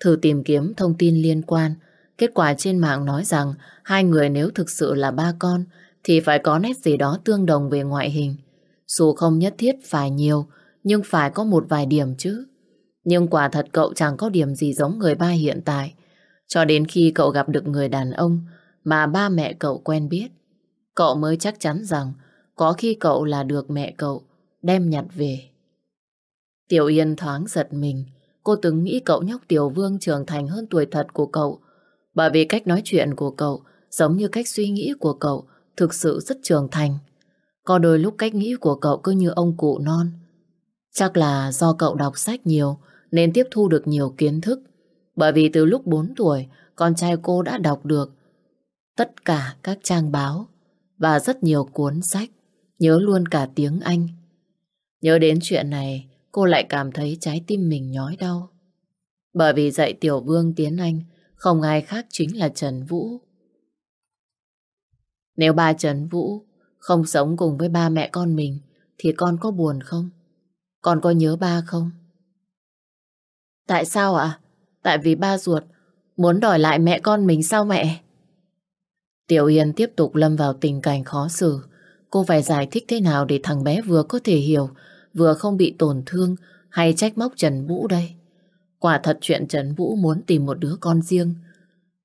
thử tìm kiếm thông tin liên quan. Kết quả trên mạng nói rằng hai người nếu thực sự là ba con thì phải có nét gì đó tương đồng về ngoại hình. Dù không nhất thiết phải nhiều, nhưng phải có một vài điểm chứ. Nhưng quả thật cậu chẳng có điểm gì giống người ba hiện tại. Cho đến khi cậu gặp được người đàn ông mà ba mẹ cậu quen biết, cậu mới chắc chắn rằng có khi cậu là được mẹ cậu đem nhặt về. Tiểu Yên thoáng giật mình. Cô từng nghĩ cậu nhóc Tiểu Vương trưởng thành hơn tuổi thật của cậu. Bởi vì cách nói chuyện của cậu giống như cách suy nghĩ của cậu thực sự rất trưởng thành. Có đôi lúc cách nghĩ của cậu cứ như ông cụ non. Chắc là do cậu đọc sách nhiều nên tiếp thu được nhiều kiến thức. Bởi vì từ lúc 4 tuổi, con trai cô đã đọc được tất cả các trang báo và rất nhiều cuốn sách, nhớ luôn cả tiếng Anh. Nhớ đến chuyện này, cô lại cảm thấy trái tim mình nhói đau. Bởi vì dạy Tiểu Vương tiếng Anh không ai khác chính là Trần Vũ. Nếu ba Trần Vũ không sống cùng với ba mẹ con mình thì con có buồn không? Con có nhớ ba không? Tại sao ạ? Tại vì ba ruột muốn đòi lại mẹ con mình sao mẹ? Tiểu Yên tiếp tục lâm vào tình cảnh khó xử. Cô phải giải thích thế nào để thằng bé vừa có thể hiểu, vừa không bị tổn thương hay trách móc Trần Vũ đây. Quả thật chuyện Trần Vũ muốn tìm một đứa con riêng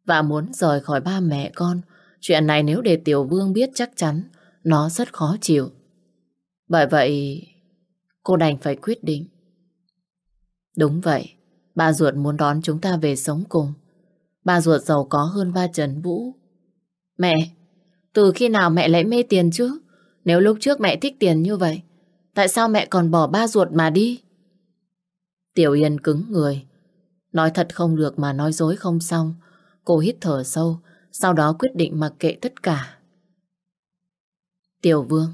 và muốn rời khỏi ba mẹ con. Chuyện này nếu để Tiểu Vương biết chắc chắn nó rất khó chịu. Bởi vậy, cô đành phải quyết định. Đúng vậy, ba ruột muốn đón chúng ta về sống cùng. Ba ruột giàu có hơn ba Trần Vũ. Mẹ, từ khi nào mẹ lại mê tiền chứ? Nếu lúc trước mẹ thích tiền như vậy, tại sao mẹ còn bỏ ba ruột mà đi? Tiểu Yên cứng người. Nói thật không được mà nói dối không xong. Cô hít thở sâu, sau đó quyết định mặc kệ tất cả. Tiểu Vương,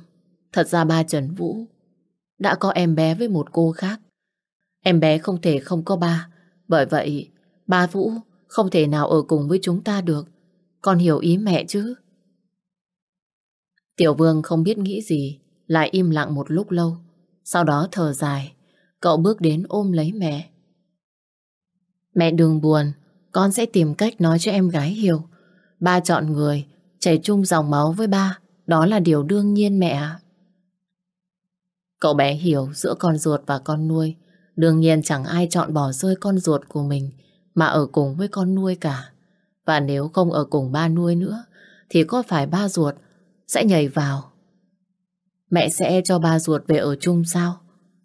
thật ra ba Trần Vũ đã có em bé với một cô khác. Em bé không thể không có ba, bởi vậy ba Vũ không thể nào ở cùng với chúng ta được. Con hiểu ý mẹ chứ? Tiểu Vương không biết nghĩ gì, lại im lặng một lúc lâu. Sau đó thở dài, cậu bước đến ôm lấy mẹ. Mẹ đừng buồn, con sẽ tìm cách nói cho em gái hiểu. Ba chọn người, chảy chung dòng máu với ba, đó là điều đương nhiên mẹ ạ. Cậu bé hiểu giữa con ruột và con nuôi, đương nhiên chẳng ai chọn bỏ rơi con ruột của mình mà ở cùng với con nuôi cả. Và nếu không ở cùng ba nuôi nữa, thì có phải ba ruột sẽ nhảy vào. Mẹ sẽ cho ba ruột về ở chung sao?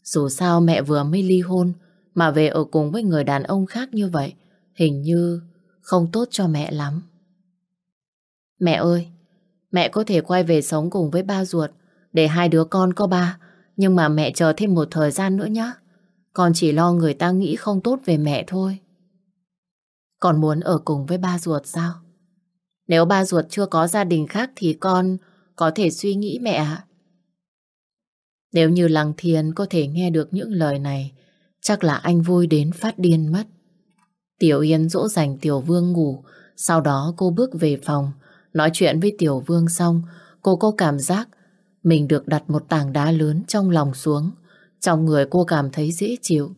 Dù sao mẹ vừa mới ly hôn mà về ở cùng với người đàn ông khác như vậy, hình như không tốt cho mẹ lắm. Mẹ ơi, mẹ có thể quay về sống cùng với ba ruột để hai đứa con có ba, nhưng mà mẹ chờ thêm một thời gian nữa nhé. Con chỉ lo người ta nghĩ không tốt về mẹ thôi. Con muốn ở cùng với ba ruột sao? Nếu ba ruột chưa có gia đình khác thì con có thể suy nghĩ mẹ ạ. Nếu như Lăng Thiên có thể nghe được những lời này, chắc là anh vui đến phát điên mất. Tiểu Yên dỗ dành Tiểu Vương ngủ, sau đó cô bước về phòng, nói chuyện với Tiểu Vương xong, cô có cảm giác mình được đặt một tảng đá lớn trong lòng xuống. Trong người cô cảm thấy dễ chịu.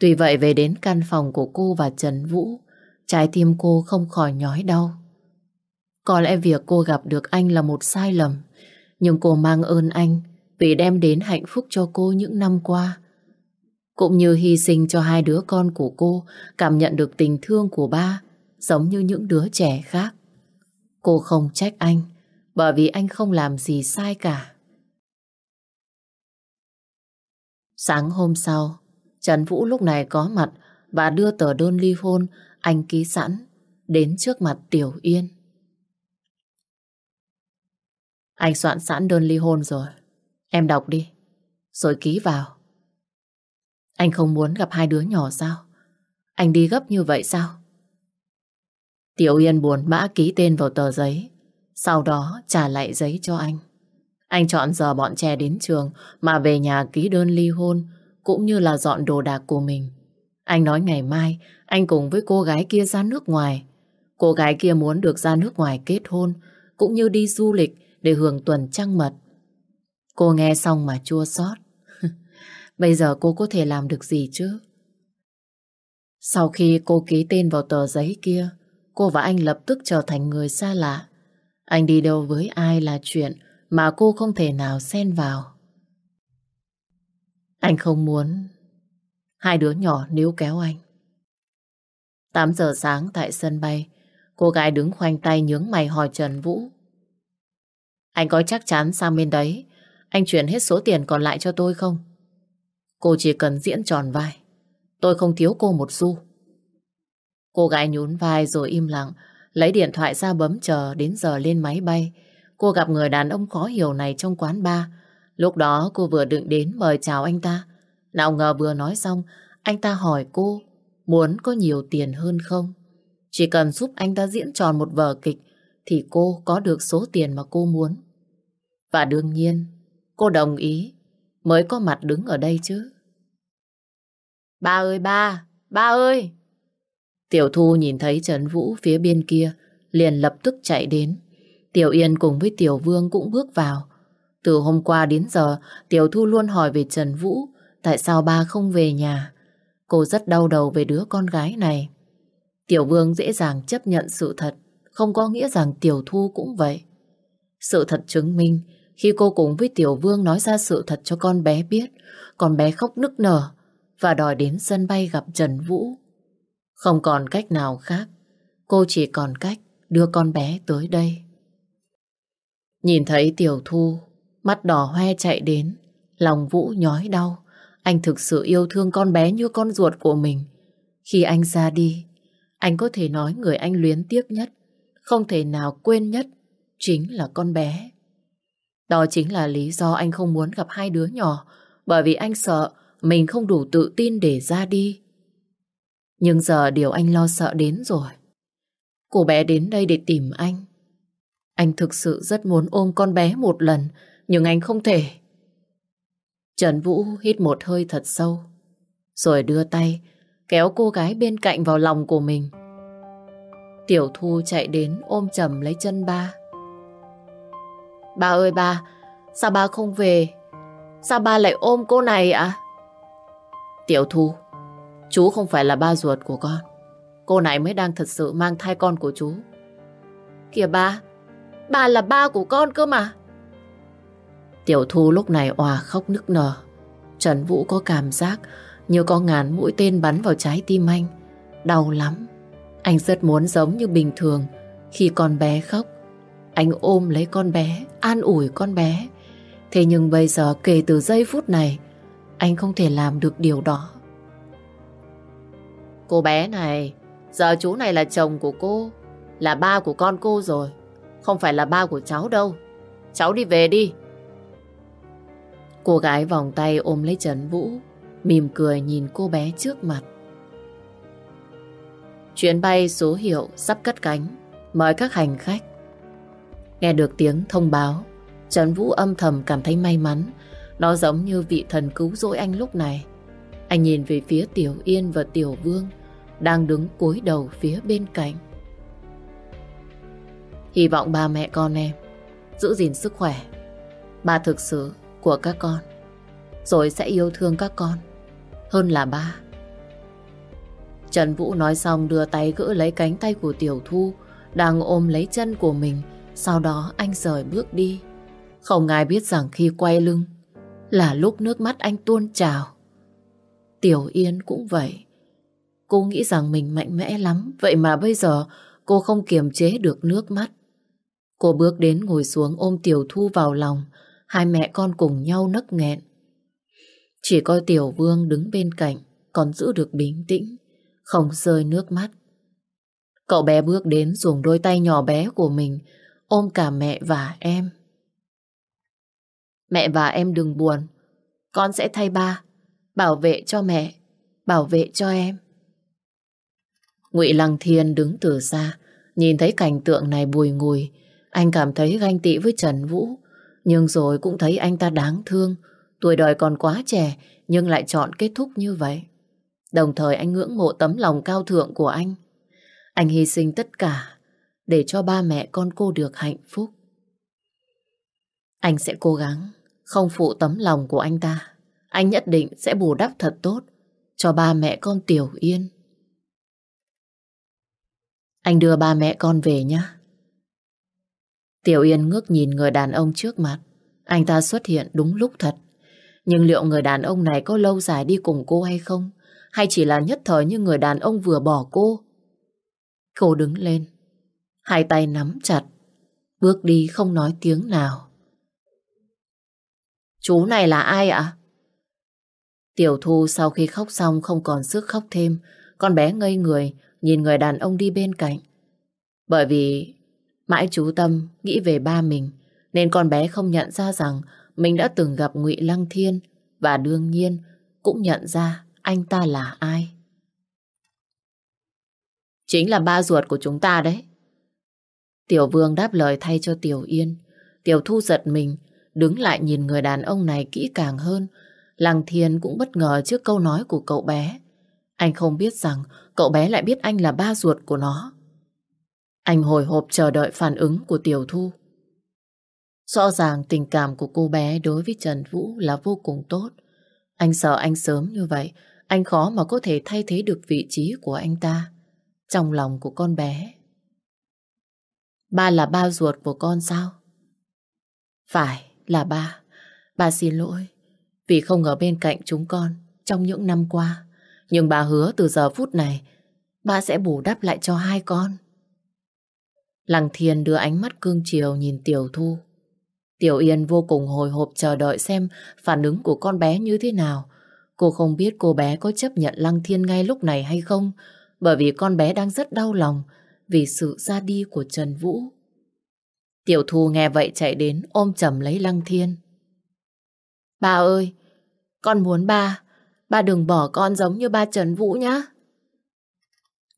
Tuy vậy về đến căn phòng của cô và Trần Vũ, trái tim cô không khỏi nhói đau. Có lẽ việc cô gặp được anh là một sai lầm, nhưng cô mang ơn anh vì đem đến hạnh phúc cho cô những năm qua. Cũng như hy sinh cho hai đứa con của cô cảm nhận được tình thương của ba, giống như những đứa trẻ khác. Cô không trách anh, bởi vì anh không làm gì sai cả. Sáng hôm sau, Trần Vũ lúc này có mặt và đưa tờ đơn ly hôn anh ký sẵn đến trước mặt Tiểu Yên. Anh soạn sẵn đơn ly hôn rồi. Em đọc đi. Rồi ký vào. Anh không muốn gặp hai đứa nhỏ sao? Anh đi gấp như vậy sao? Tiểu Yên buồn bã ký tên vào tờ giấy. Sau đó trả lại giấy cho anh. Anh chọn giờ bọn trẻ đến trường mà về nhà ký đơn ly hôn, cũng như là dọn đồ đạc của mình. Anh nói ngày mai, anh cùng với cô gái kia ra nước ngoài. Cô gái kia muốn được ra nước ngoài kết hôn, cũng như đi du lịch để hưởng tuần trăng mật. Cô nghe xong mà chua xót. [LAUGHS] Bây giờ cô có thể làm được gì chứ? Sau khi cô ký tên vào tờ giấy kia, cô và anh lập tức trở thành người xa lạ. Anh đi đâu với ai là chuyện mà cô không thể nào xen vào. Anh không muốn hai đứa nhỏ níu kéo anh. 8 giờ sáng tại sân bay, cô gái đứng khoanh tay nhướng mày hỏi Trần Vũ. Anh có chắc chắn sang bên đấy, anh chuyển hết số tiền còn lại cho tôi không? Cô chỉ cần diễn tròn vai. Tôi không thiếu cô một xu. Cô gái nhún vai rồi im lặng, lấy điện thoại ra bấm chờ đến giờ lên máy bay. Cô gặp người đàn ông khó hiểu này trong quán bar. Lúc đó cô vừa định đến mời chào anh ta. Nào ngờ vừa nói xong, anh ta hỏi cô muốn có nhiều tiền hơn không? Chỉ cần giúp anh ta diễn tròn một vở kịch thì cô có được số tiền mà cô muốn. Và đương nhiên, cô đồng ý mới có mặt đứng ở đây chứ. Ba ơi ba, ba ơi! Tiểu Thu nhìn thấy Trần Vũ phía bên kia, liền lập tức chạy đến. Tiểu Yên cùng với Tiểu Vương cũng bước vào. Từ hôm qua đến giờ, Tiểu Thu luôn hỏi về Trần Vũ, tại sao ba không về nhà. Cô rất đau đầu về đứa con gái này. Tiểu Vương dễ dàng chấp nhận sự thật, không có nghĩa rằng Tiểu Thu cũng vậy. Sự thật chứng minh, khi cô cùng với Tiểu Vương nói ra sự thật cho con bé biết, con bé khóc nức nở và đòi đến sân bay gặp Trần Vũ. Không còn cách nào khác, cô chỉ còn cách đưa con bé tới đây. Nhìn thấy Tiểu Thu, mắt đỏ hoe chạy đến, lòng Vũ nhói đau. Anh thực sự yêu thương con bé như con ruột của mình. Khi anh ra đi, anh có thể nói người anh luyến tiếc nhất, không thể nào quên nhất, chính là con bé. Đó chính là lý do anh không muốn gặp hai đứa nhỏ, bởi vì anh sợ mình không đủ tự tin để ra đi. Nhưng giờ điều anh lo sợ đến rồi. Cô bé đến đây để tìm anh. Anh thực sự rất muốn ôm con bé một lần, nhưng anh không thể. Trần Vũ hít một hơi thật sâu, rồi đưa tay kéo cô gái bên cạnh vào lòng của mình. Tiểu Thu chạy đến ôm chầm lấy chân ba. Ba ơi ba, sao ba không về? Sao ba lại ôm cô này ạ? Tiểu Thu, chú không phải là ba ruột của con. Cô này mới đang thật sự mang thai con của chú. Kìa ba, ba là ba của con cơ mà. Tiểu Thu lúc này òa khóc nức nở. Trần Vũ có cảm giác như có ngàn mũi tên bắn vào trái tim anh. Đau lắm. Anh rất muốn giống như bình thường khi con bé khóc. Anh ôm lấy con bé, an ủi con bé. Thế nhưng bây giờ kể từ giây phút này, anh không thể làm được điều đó. Cô bé này, giờ chú này là chồng của cô, là ba của con cô rồi. Không phải là ba của cháu đâu. Cháu đi về đi. Cô gái vòng tay ôm lấy Trần Vũ, mỉm cười nhìn cô bé trước mặt. Chuyến bay số hiệu sắp cất cánh, mời các hành khách. Nghe được tiếng thông báo, Trần Vũ âm thầm cảm thấy may mắn. Nó giống như vị thần cứu rỗi anh lúc này. Anh nhìn về phía Tiểu Yên và Tiểu Vương đang đứng cúi đầu phía bên cạnh. Hy vọng ba mẹ con em giữ gìn sức khỏe. Ba thực sự của các con, rồi sẽ yêu thương các con hơn là ba. Trần Vũ nói xong đưa tay gỡ lấy cánh tay của Tiểu Thu, đang ôm lấy chân của mình, sau đó anh rời bước đi. Không ai biết rằng khi quay lưng là lúc nước mắt anh tuôn trào. Tiểu Yên cũng vậy. Cô nghĩ rằng mình mạnh mẽ lắm, vậy mà bây giờ cô không kiềm chế được nước mắt. Cô bước đến ngồi xuống ôm Tiểu Thu vào lòng, hai mẹ con cùng nhau nấc nghẹn. Chỉ có Tiểu Vương đứng bên cạnh, còn giữ được bình tĩnh, không rơi nước mắt. Cậu bé bước đến dùng đôi tay nhỏ bé của mình ôm cả mẹ và em. Mẹ và em đừng buồn, con sẽ thay ba, bảo vệ cho mẹ, bảo vệ cho em. Ngụy Lăng Thiên đứng từ xa, nhìn thấy cảnh tượng này bùi ngùi, anh cảm thấy ganh tị với Trần Vũ, nhưng rồi cũng thấy anh ta đáng thương, tuổi đời còn quá trẻ nhưng lại chọn kết thúc như vậy. Đồng thời anh ngưỡng mộ tấm lòng cao thượng của anh. Anh hy sinh tất cả để cho ba mẹ con cô được hạnh phúc. Anh sẽ cố gắng không phụ tấm lòng của anh ta. Anh nhất định sẽ bù đắp thật tốt cho ba mẹ con Tiểu Yên. Anh đưa ba mẹ con về nhé. Tiểu Yên ngước nhìn người đàn ông trước mặt. Anh ta xuất hiện đúng lúc thật. Nhưng liệu người đàn ông này có lâu dài đi cùng cô hay không? Hay chỉ là nhất thời như người đàn ông vừa bỏ cô? Cô đứng lên. Hai tay nắm chặt. Bước đi không nói tiếng nào. Chú này là ai ạ? Tiểu Thu sau khi khóc xong không còn sức khóc thêm. Con bé ngây người, nhìn người đàn ông đi bên cạnh. Bởi vì mãi chú Tâm nghĩ về ba mình, nên con bé không nhận ra rằng mình đã từng gặp Ngụy Lăng Thiên và đương nhiên cũng nhận ra anh ta là ai. Chính là ba ruột của chúng ta đấy. Tiểu Vương đáp lời thay cho Tiểu Yên. Tiểu Thu giật mình, đứng lại nhìn người đàn ông này kỹ càng hơn. Lăng Thiên cũng bất ngờ trước câu nói của cậu bé. Anh không biết rằng cậu bé lại biết anh là ba ruột của nó. Anh hồi hộp chờ đợi phản ứng của Tiểu Thu. Rõ ràng tình cảm của cô bé đối với Trần Vũ là vô cùng tốt. Anh sợ anh sớm như vậy, anh khó mà có thể thay thế được vị trí của anh ta trong lòng của con bé. Ba là ba ruột của con sao? Phải, là ba. Ba xin lỗi vì không ở bên cạnh chúng con trong những năm qua. Nhưng bà hứa từ giờ phút này ba sẽ bù đắp lại cho hai con. Lăng Thiên đưa ánh mắt cương chiều nhìn Tiểu Thu. Tiểu Yên vô cùng hồi hộp chờ đợi xem phản ứng của con bé như thế nào. Cô không biết cô bé có chấp nhận Lăng Thiên ngay lúc này hay không, bởi vì con bé đang rất đau lòng vì sự ra đi của Trần Vũ. Tiểu Thu nghe vậy chạy đến ôm chầm lấy Lăng Thiên. Ba ơi, con muốn ba, ba đừng bỏ con giống như ba Trần Vũ nhá.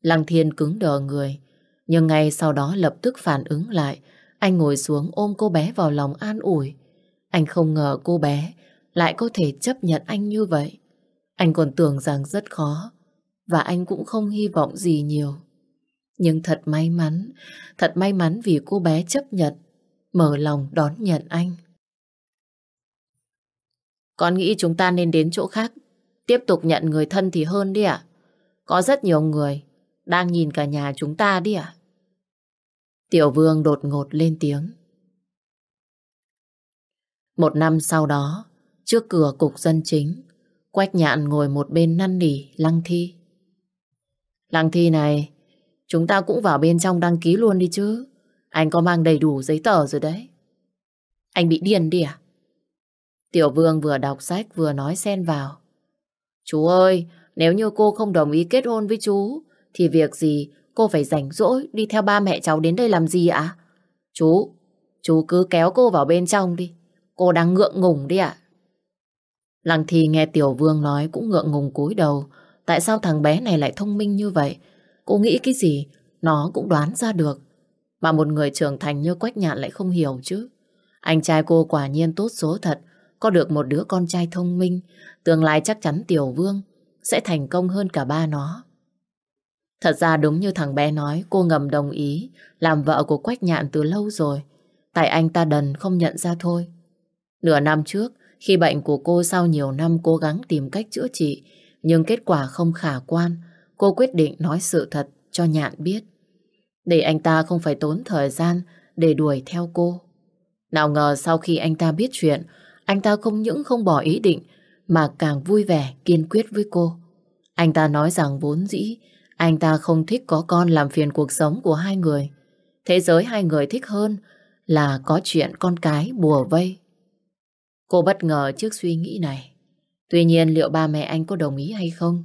Lăng Thiên cứng đờ người, nhưng ngay sau đó lập tức phản ứng lại, anh ngồi xuống ôm cô bé vào lòng an ủi. Anh không ngờ cô bé lại có thể chấp nhận anh như vậy. Anh còn tưởng rằng rất khó và anh cũng không hy vọng gì nhiều. Nhưng thật may mắn, thật may mắn vì cô bé chấp nhận, mở lòng đón nhận anh. Con nghĩ chúng ta nên đến chỗ khác, tiếp tục nhận người thân thì hơn đi ạ. Có rất nhiều người đang nhìn cả nhà chúng ta đi ạ. Tiểu Vương đột ngột lên tiếng. Một năm sau đó, trước cửa cục dân chính, Quách nhạn ngồi một bên năn nỉ Lăng Thi. Lăng Thi này, chúng ta cũng vào bên trong đăng ký luôn đi chứ. Anh có mang đầy đủ giấy tờ rồi đấy. Anh bị điên đi à? Tiểu Vương vừa đọc sách vừa nói xen vào. Chú ơi, nếu như cô không đồng ý kết hôn với chú, thì việc gì cô phải rảnh rỗi đi theo ba mẹ cháu đến đây làm gì ạ? Chú, chú cứ kéo cô vào bên trong đi. Cô đang ngượng ngùng đi ạ. Lăng Thi nghe Tiểu Vương nói cũng ngượng ngùng cúi đầu. Tại sao thằng bé này lại thông minh như vậy? Cô nghĩ cái gì, nó cũng đoán ra được. Mà một người trưởng thành như Quách Nhạn lại không hiểu chứ. Anh trai cô quả nhiên tốt số thật, có được một đứa con trai thông minh, tương lai chắc chắn Tiểu Vương sẽ thành công hơn cả ba nó. Thật ra đúng như thằng bé nói, cô ngầm đồng ý làm vợ của Quách Nhạn từ lâu rồi. Tại anh ta đần không nhận ra thôi. Nửa năm trước, khi bệnh của cô sau nhiều năm cố gắng tìm cách chữa trị, nhưng kết quả không khả quan, cô quyết định nói sự thật cho Nhạn biết. Để anh ta không phải tốn thời gian để đuổi theo cô. Nào ngờ sau khi anh ta biết chuyện, anh ta không những không bỏ ý định mà càng vui vẻ, kiên quyết với cô. Anh ta nói rằng vốn dĩ anh ta không thích có con làm phiền cuộc sống của hai người. Thế giới hai người thích hơn là có chuyện con cái bùa vây. Cô bất ngờ trước suy nghĩ này. Tuy nhiên liệu ba mẹ anh có đồng ý hay không?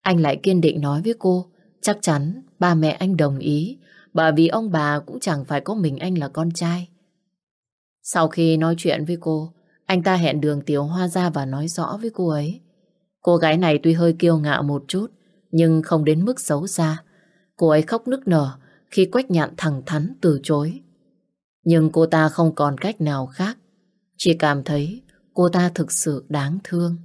Anh lại kiên định nói với cô, chắc chắn ba mẹ anh đồng ý, bởi vì ông bà cũng chẳng phải có mình anh là con trai. Sau khi nói chuyện với cô, anh ta hẹn đường Tiểu Hoa ra và nói rõ với cô ấy. Cô gái này tuy hơi kiêu ngạo một chút, nhưng không đến mức xấu xa. Cô ấy khóc nức nở khi Quách Nhạn thẳng thắn từ chối. Nhưng cô ta không còn cách nào khác. Chỉ cảm thấy cô ta thực sự đáng thương.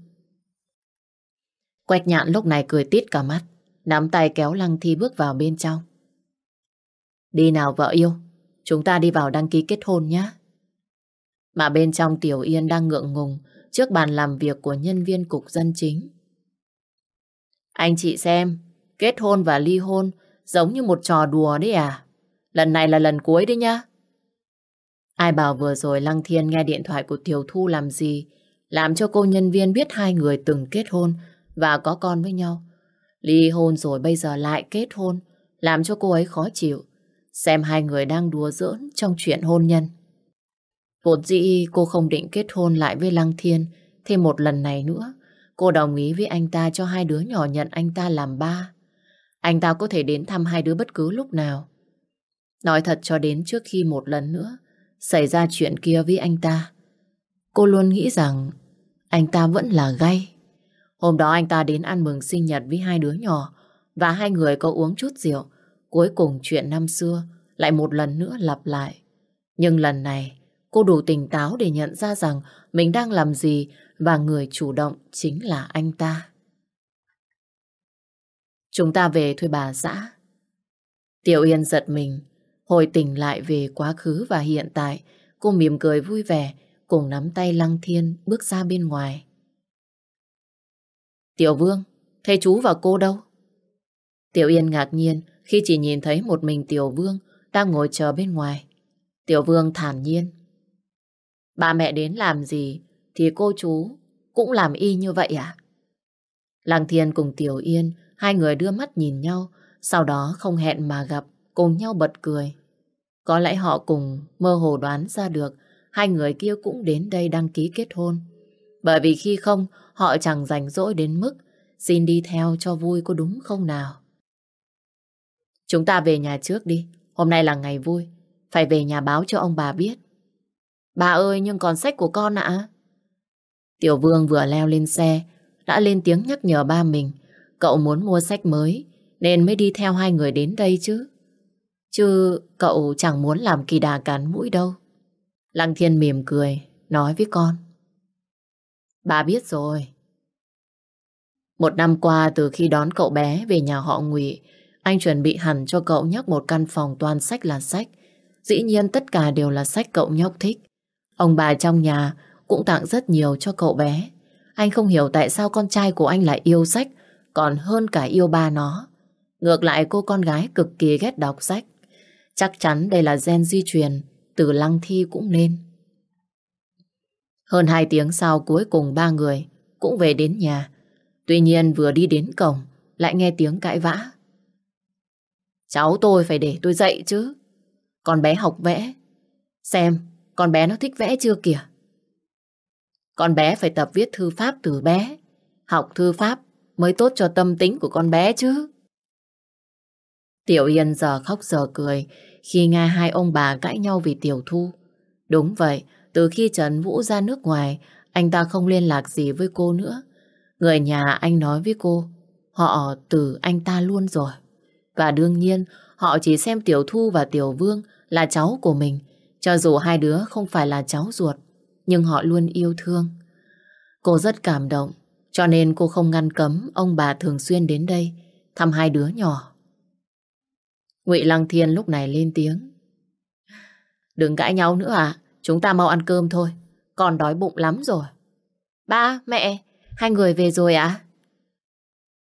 Quách Nhạn lúc này cười tít cả mắt, nắm tay kéo Lăng Thi bước vào bên trong. Đi nào vợ yêu, chúng ta đi vào đăng ký kết hôn nhé. Mà bên trong Tiểu Yên đang ngượng ngùng trước bàn làm việc của nhân viên cục dân chính. Anh chị xem, kết hôn và ly hôn giống như một trò đùa đấy à? Lần này là lần cuối đấy nhá. Ai bảo vừa rồi Lăng Thiên nghe điện thoại của Tiểu Thu làm gì, làm cho cô nhân viên biết hai người từng kết hôn và có con với nhau. Ly hôn rồi bây giờ lại kết hôn, làm cho cô ấy khó chịu. Xem hai người đang đùa giỡn trong chuyện hôn nhân. Vốn dĩ cô không định kết hôn lại với Lăng Thiên thêm một lần này nữa. Cô đồng ý với anh ta cho hai đứa nhỏ nhận anh ta làm ba. Anh ta có thể đến thăm hai đứa bất cứ lúc nào. Nói thật cho đến trước khi một lần nữa xảy ra chuyện kia với anh ta. Cô luôn nghĩ rằng anh ta vẫn là gay. Hôm đó anh ta đến ăn mừng sinh nhật với hai đứa nhỏ và hai người có uống chút rượu. Cuối cùng chuyện năm xưa lại một lần nữa lặp lại. Nhưng lần này cô đủ tỉnh táo để nhận ra rằng mình đang làm gì và người chủ động chính là anh ta. Chúng ta về thôi bà xã. Tiểu Yên giật mình, hồi tỉnh lại về quá khứ và hiện tại, cô mỉm cười vui vẻ, cùng nắm tay Lăng Thiên bước ra bên ngoài. Tiểu Vương, thế chú và cô đâu? Tiểu Yên ngạc nhiên khi chỉ nhìn thấy một mình Tiểu Vương đang ngồi chờ bên ngoài. Tiểu Vương thản nhiên. Ba mẹ đến làm gì thì cô chú cũng làm y như vậy à? Lăng Thiên cùng Tiểu Yên, hai người đưa mắt nhìn nhau, sau đó không hẹn mà gặp, cùng nhau bật cười. Có lẽ họ cùng mơ hồ đoán ra được hai người kia cũng đến đây đăng ký kết hôn. Bởi vì khi không, họ chẳng rảnh rỗi đến mức xin đi theo cho vui có đúng không nào? Chúng ta về nhà trước đi, hôm nay là ngày vui, phải về nhà báo cho ông bà biết. Bà ơi, nhưng còn sách của con ạ. Tiểu Vương vừa leo lên xe, đã lên tiếng nhắc nhở ba mình. Cậu muốn mua sách mới, nên mới đi theo hai người đến đây chứ. Chứ cậu chẳng muốn làm kỳ đà cắn mũi đâu. Lăng Thiên mỉm cười, nói với con. Bà biết rồi. Một năm qua từ khi đón cậu bé về nhà họ Ngụy, anh chuẩn bị hẳn cho cậu nhóc một căn phòng toàn sách là sách. Dĩ nhiên tất cả đều là sách cậu nhóc thích. Ông bà trong nhà cũng tặng rất nhiều cho cậu bé. Anh không hiểu tại sao con trai của anh lại yêu sách còn hơn cả yêu ba nó. Ngược lại cô con gái cực kỳ ghét đọc sách. Chắc chắn đây là gen di truyền từ lăng thi cũng nên. Hơn hai tiếng sau cuối cùng ba người cũng về đến nhà. Tuy nhiên vừa đi đến cổng, lại nghe tiếng cãi vã. Cháu tôi phải để tôi dậy chứ. Con bé học vẽ. Xem, con bé nó thích vẽ chưa kìa. Con bé phải tập viết thư pháp từ bé. Học thư pháp mới tốt cho tâm tính của con bé chứ. Tiểu Yên giờ khóc giờ cười khi nghe hai ông bà cãi nhau vì Tiểu Thu. Đúng vậy, từ khi Trần Vũ ra nước ngoài, anh ta không liên lạc gì với cô nữa. Người nhà anh nói với cô, họ từ anh ta luôn rồi. Và đương nhiên, họ chỉ xem Tiểu Thu và Tiểu Vương là cháu của mình, cho dù hai đứa không phải là cháu ruột nhưng họ luôn yêu thương. Cô rất cảm động, cho nên cô không ngăn cấm ông bà thường xuyên đến đây thăm hai đứa nhỏ. Ngụy Lăng Thiên lúc này lên tiếng. Đừng cãi nhau nữa à, chúng ta mau ăn cơm thôi. Con đói bụng lắm rồi. Ba, mẹ, hai người về rồi ạ? À?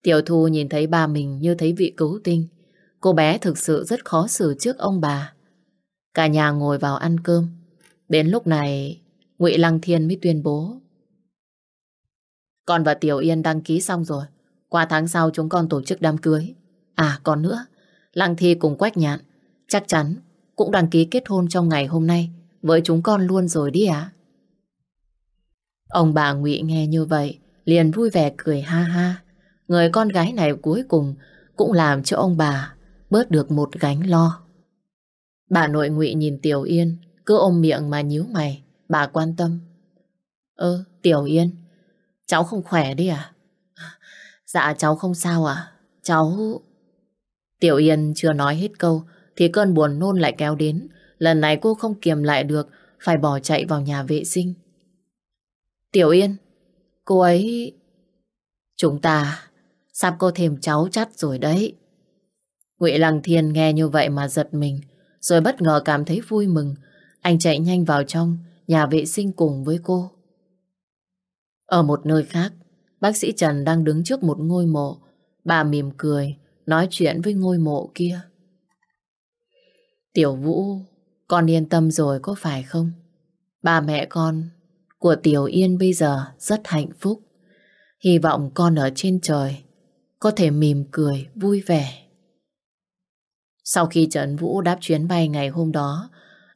Tiểu Thu nhìn thấy ba mình như thấy vị cứu tinh. Cô bé thực sự rất khó xử trước ông bà. Cả nhà ngồi vào ăn cơm. Đến lúc này, Ngụy Lăng Thiên mới tuyên bố. Con và Tiểu Yên đăng ký xong rồi. Qua tháng sau chúng con tổ chức đám cưới. À còn nữa, Lăng Thi cùng Quách Nhạn chắc chắn cũng đăng ký kết hôn trong ngày hôm nay với chúng con luôn rồi đi ạ. Ông bà Ngụy nghe như vậy, liền vui vẻ cười ha ha. Người con gái này cuối cùng cũng làm cho ông bà bớt được một gánh lo. Bà nội Ngụy nhìn Tiểu Yên, cứ ôm miệng mà nhíu mày, bà quan tâm. Ơ, Tiểu Yên, cháu không khỏe đi à? Dạ cháu không sao à? Cháu... Tiểu Yên chưa nói hết câu thì cơn buồn nôn lại kéo đến. Lần này cô không kiềm lại được, phải bỏ chạy vào nhà vệ sinh. Tiểu Yên, cô ấy... Chúng ta sắp có thêm cháu chắt rồi đấy. Ngụy Lăng Thiên nghe như vậy mà giật mình, rồi bất ngờ cảm thấy vui mừng. Anh chạy nhanh vào trong nhà vệ sinh cùng với cô. Ở một nơi khác, bác sĩ Trần đang đứng trước một ngôi mộ. Bà mỉm cười, nói chuyện với ngôi mộ kia. Tiểu Vũ, con yên tâm rồi có phải không? Ba mẹ con của Tiểu Yên bây giờ rất hạnh phúc. Hy vọng con ở trên trời có thể mỉm cười, vui vẻ. Sau khi Trần Vũ đáp chuyến bay ngày hôm đó,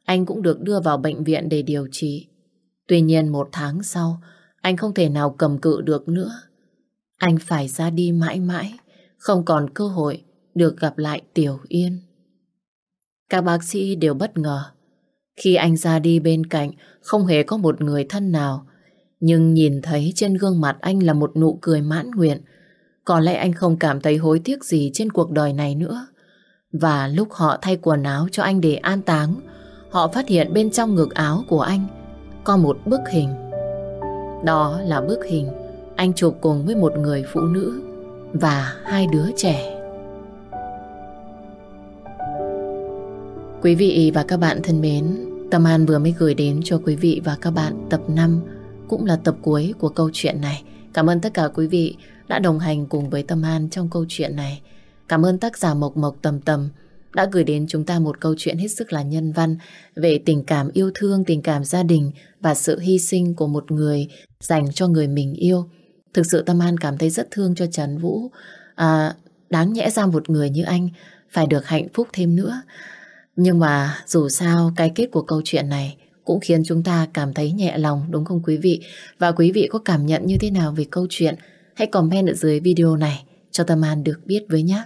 anh cũng được đưa vào bệnh viện để điều trị. Tuy nhiên một tháng sau, anh không thể nào cầm cự được nữa. Anh phải ra đi mãi mãi, không còn cơ hội được gặp lại Tiểu Yên. Các bác sĩ đều bất ngờ. Khi anh ra đi bên cạnh, không hề có một người thân nào. Nhưng nhìn thấy trên gương mặt anh là một nụ cười mãn nguyện. Có lẽ anh không cảm thấy hối tiếc gì trên cuộc đời này nữa. Và lúc họ thay quần áo cho anh để an táng, họ phát hiện bên trong ngực áo của anh có một bức hình. Đó là bức hình anh chụp cùng với một người phụ nữ và hai đứa trẻ. Quý vị và các bạn thân mến, Tâm An vừa mới gửi đến cho quý vị và các bạn tập 5 cũng là tập cuối của câu chuyện này. Cảm ơn tất cả quý vị đã đồng hành cùng với Tâm An trong câu chuyện này. Cảm ơn tác giả Mộc Mộc Tầm Tầm đã gửi đến chúng ta một câu chuyện hết sức là nhân văn về tình cảm yêu thương, tình cảm gia đình và sự hy sinh của một người dành cho người mình yêu. Thực sự Tâm An cảm thấy rất thương cho Trần Vũ. À, đáng nhẽ ra một người như anh phải được hạnh phúc thêm nữa. Nhưng mà dù sao cái kết của câu chuyện này cũng khiến chúng ta cảm thấy nhẹ lòng đúng không quý vị? Và quý vị có cảm nhận như thế nào về câu chuyện? Hãy comment ở dưới video này cho Tâm An được biết với nhé.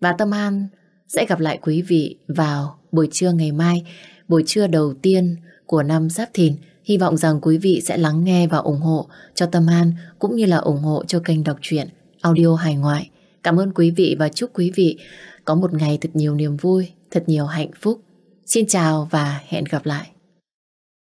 Và Tâm An sẽ gặp lại quý vị vào buổi trưa ngày mai, buổi trưa đầu tiên của năm Giáp Thìn. Hy vọng rằng quý vị sẽ lắng nghe và ủng hộ cho Tâm An cũng như là ủng hộ cho kênh đọc truyện audio hài ngoại. Cảm ơn quý vị và chúc quý vị có một ngày thật nhiều niềm vui, thật nhiều hạnh phúc. Xin chào và hẹn gặp lại.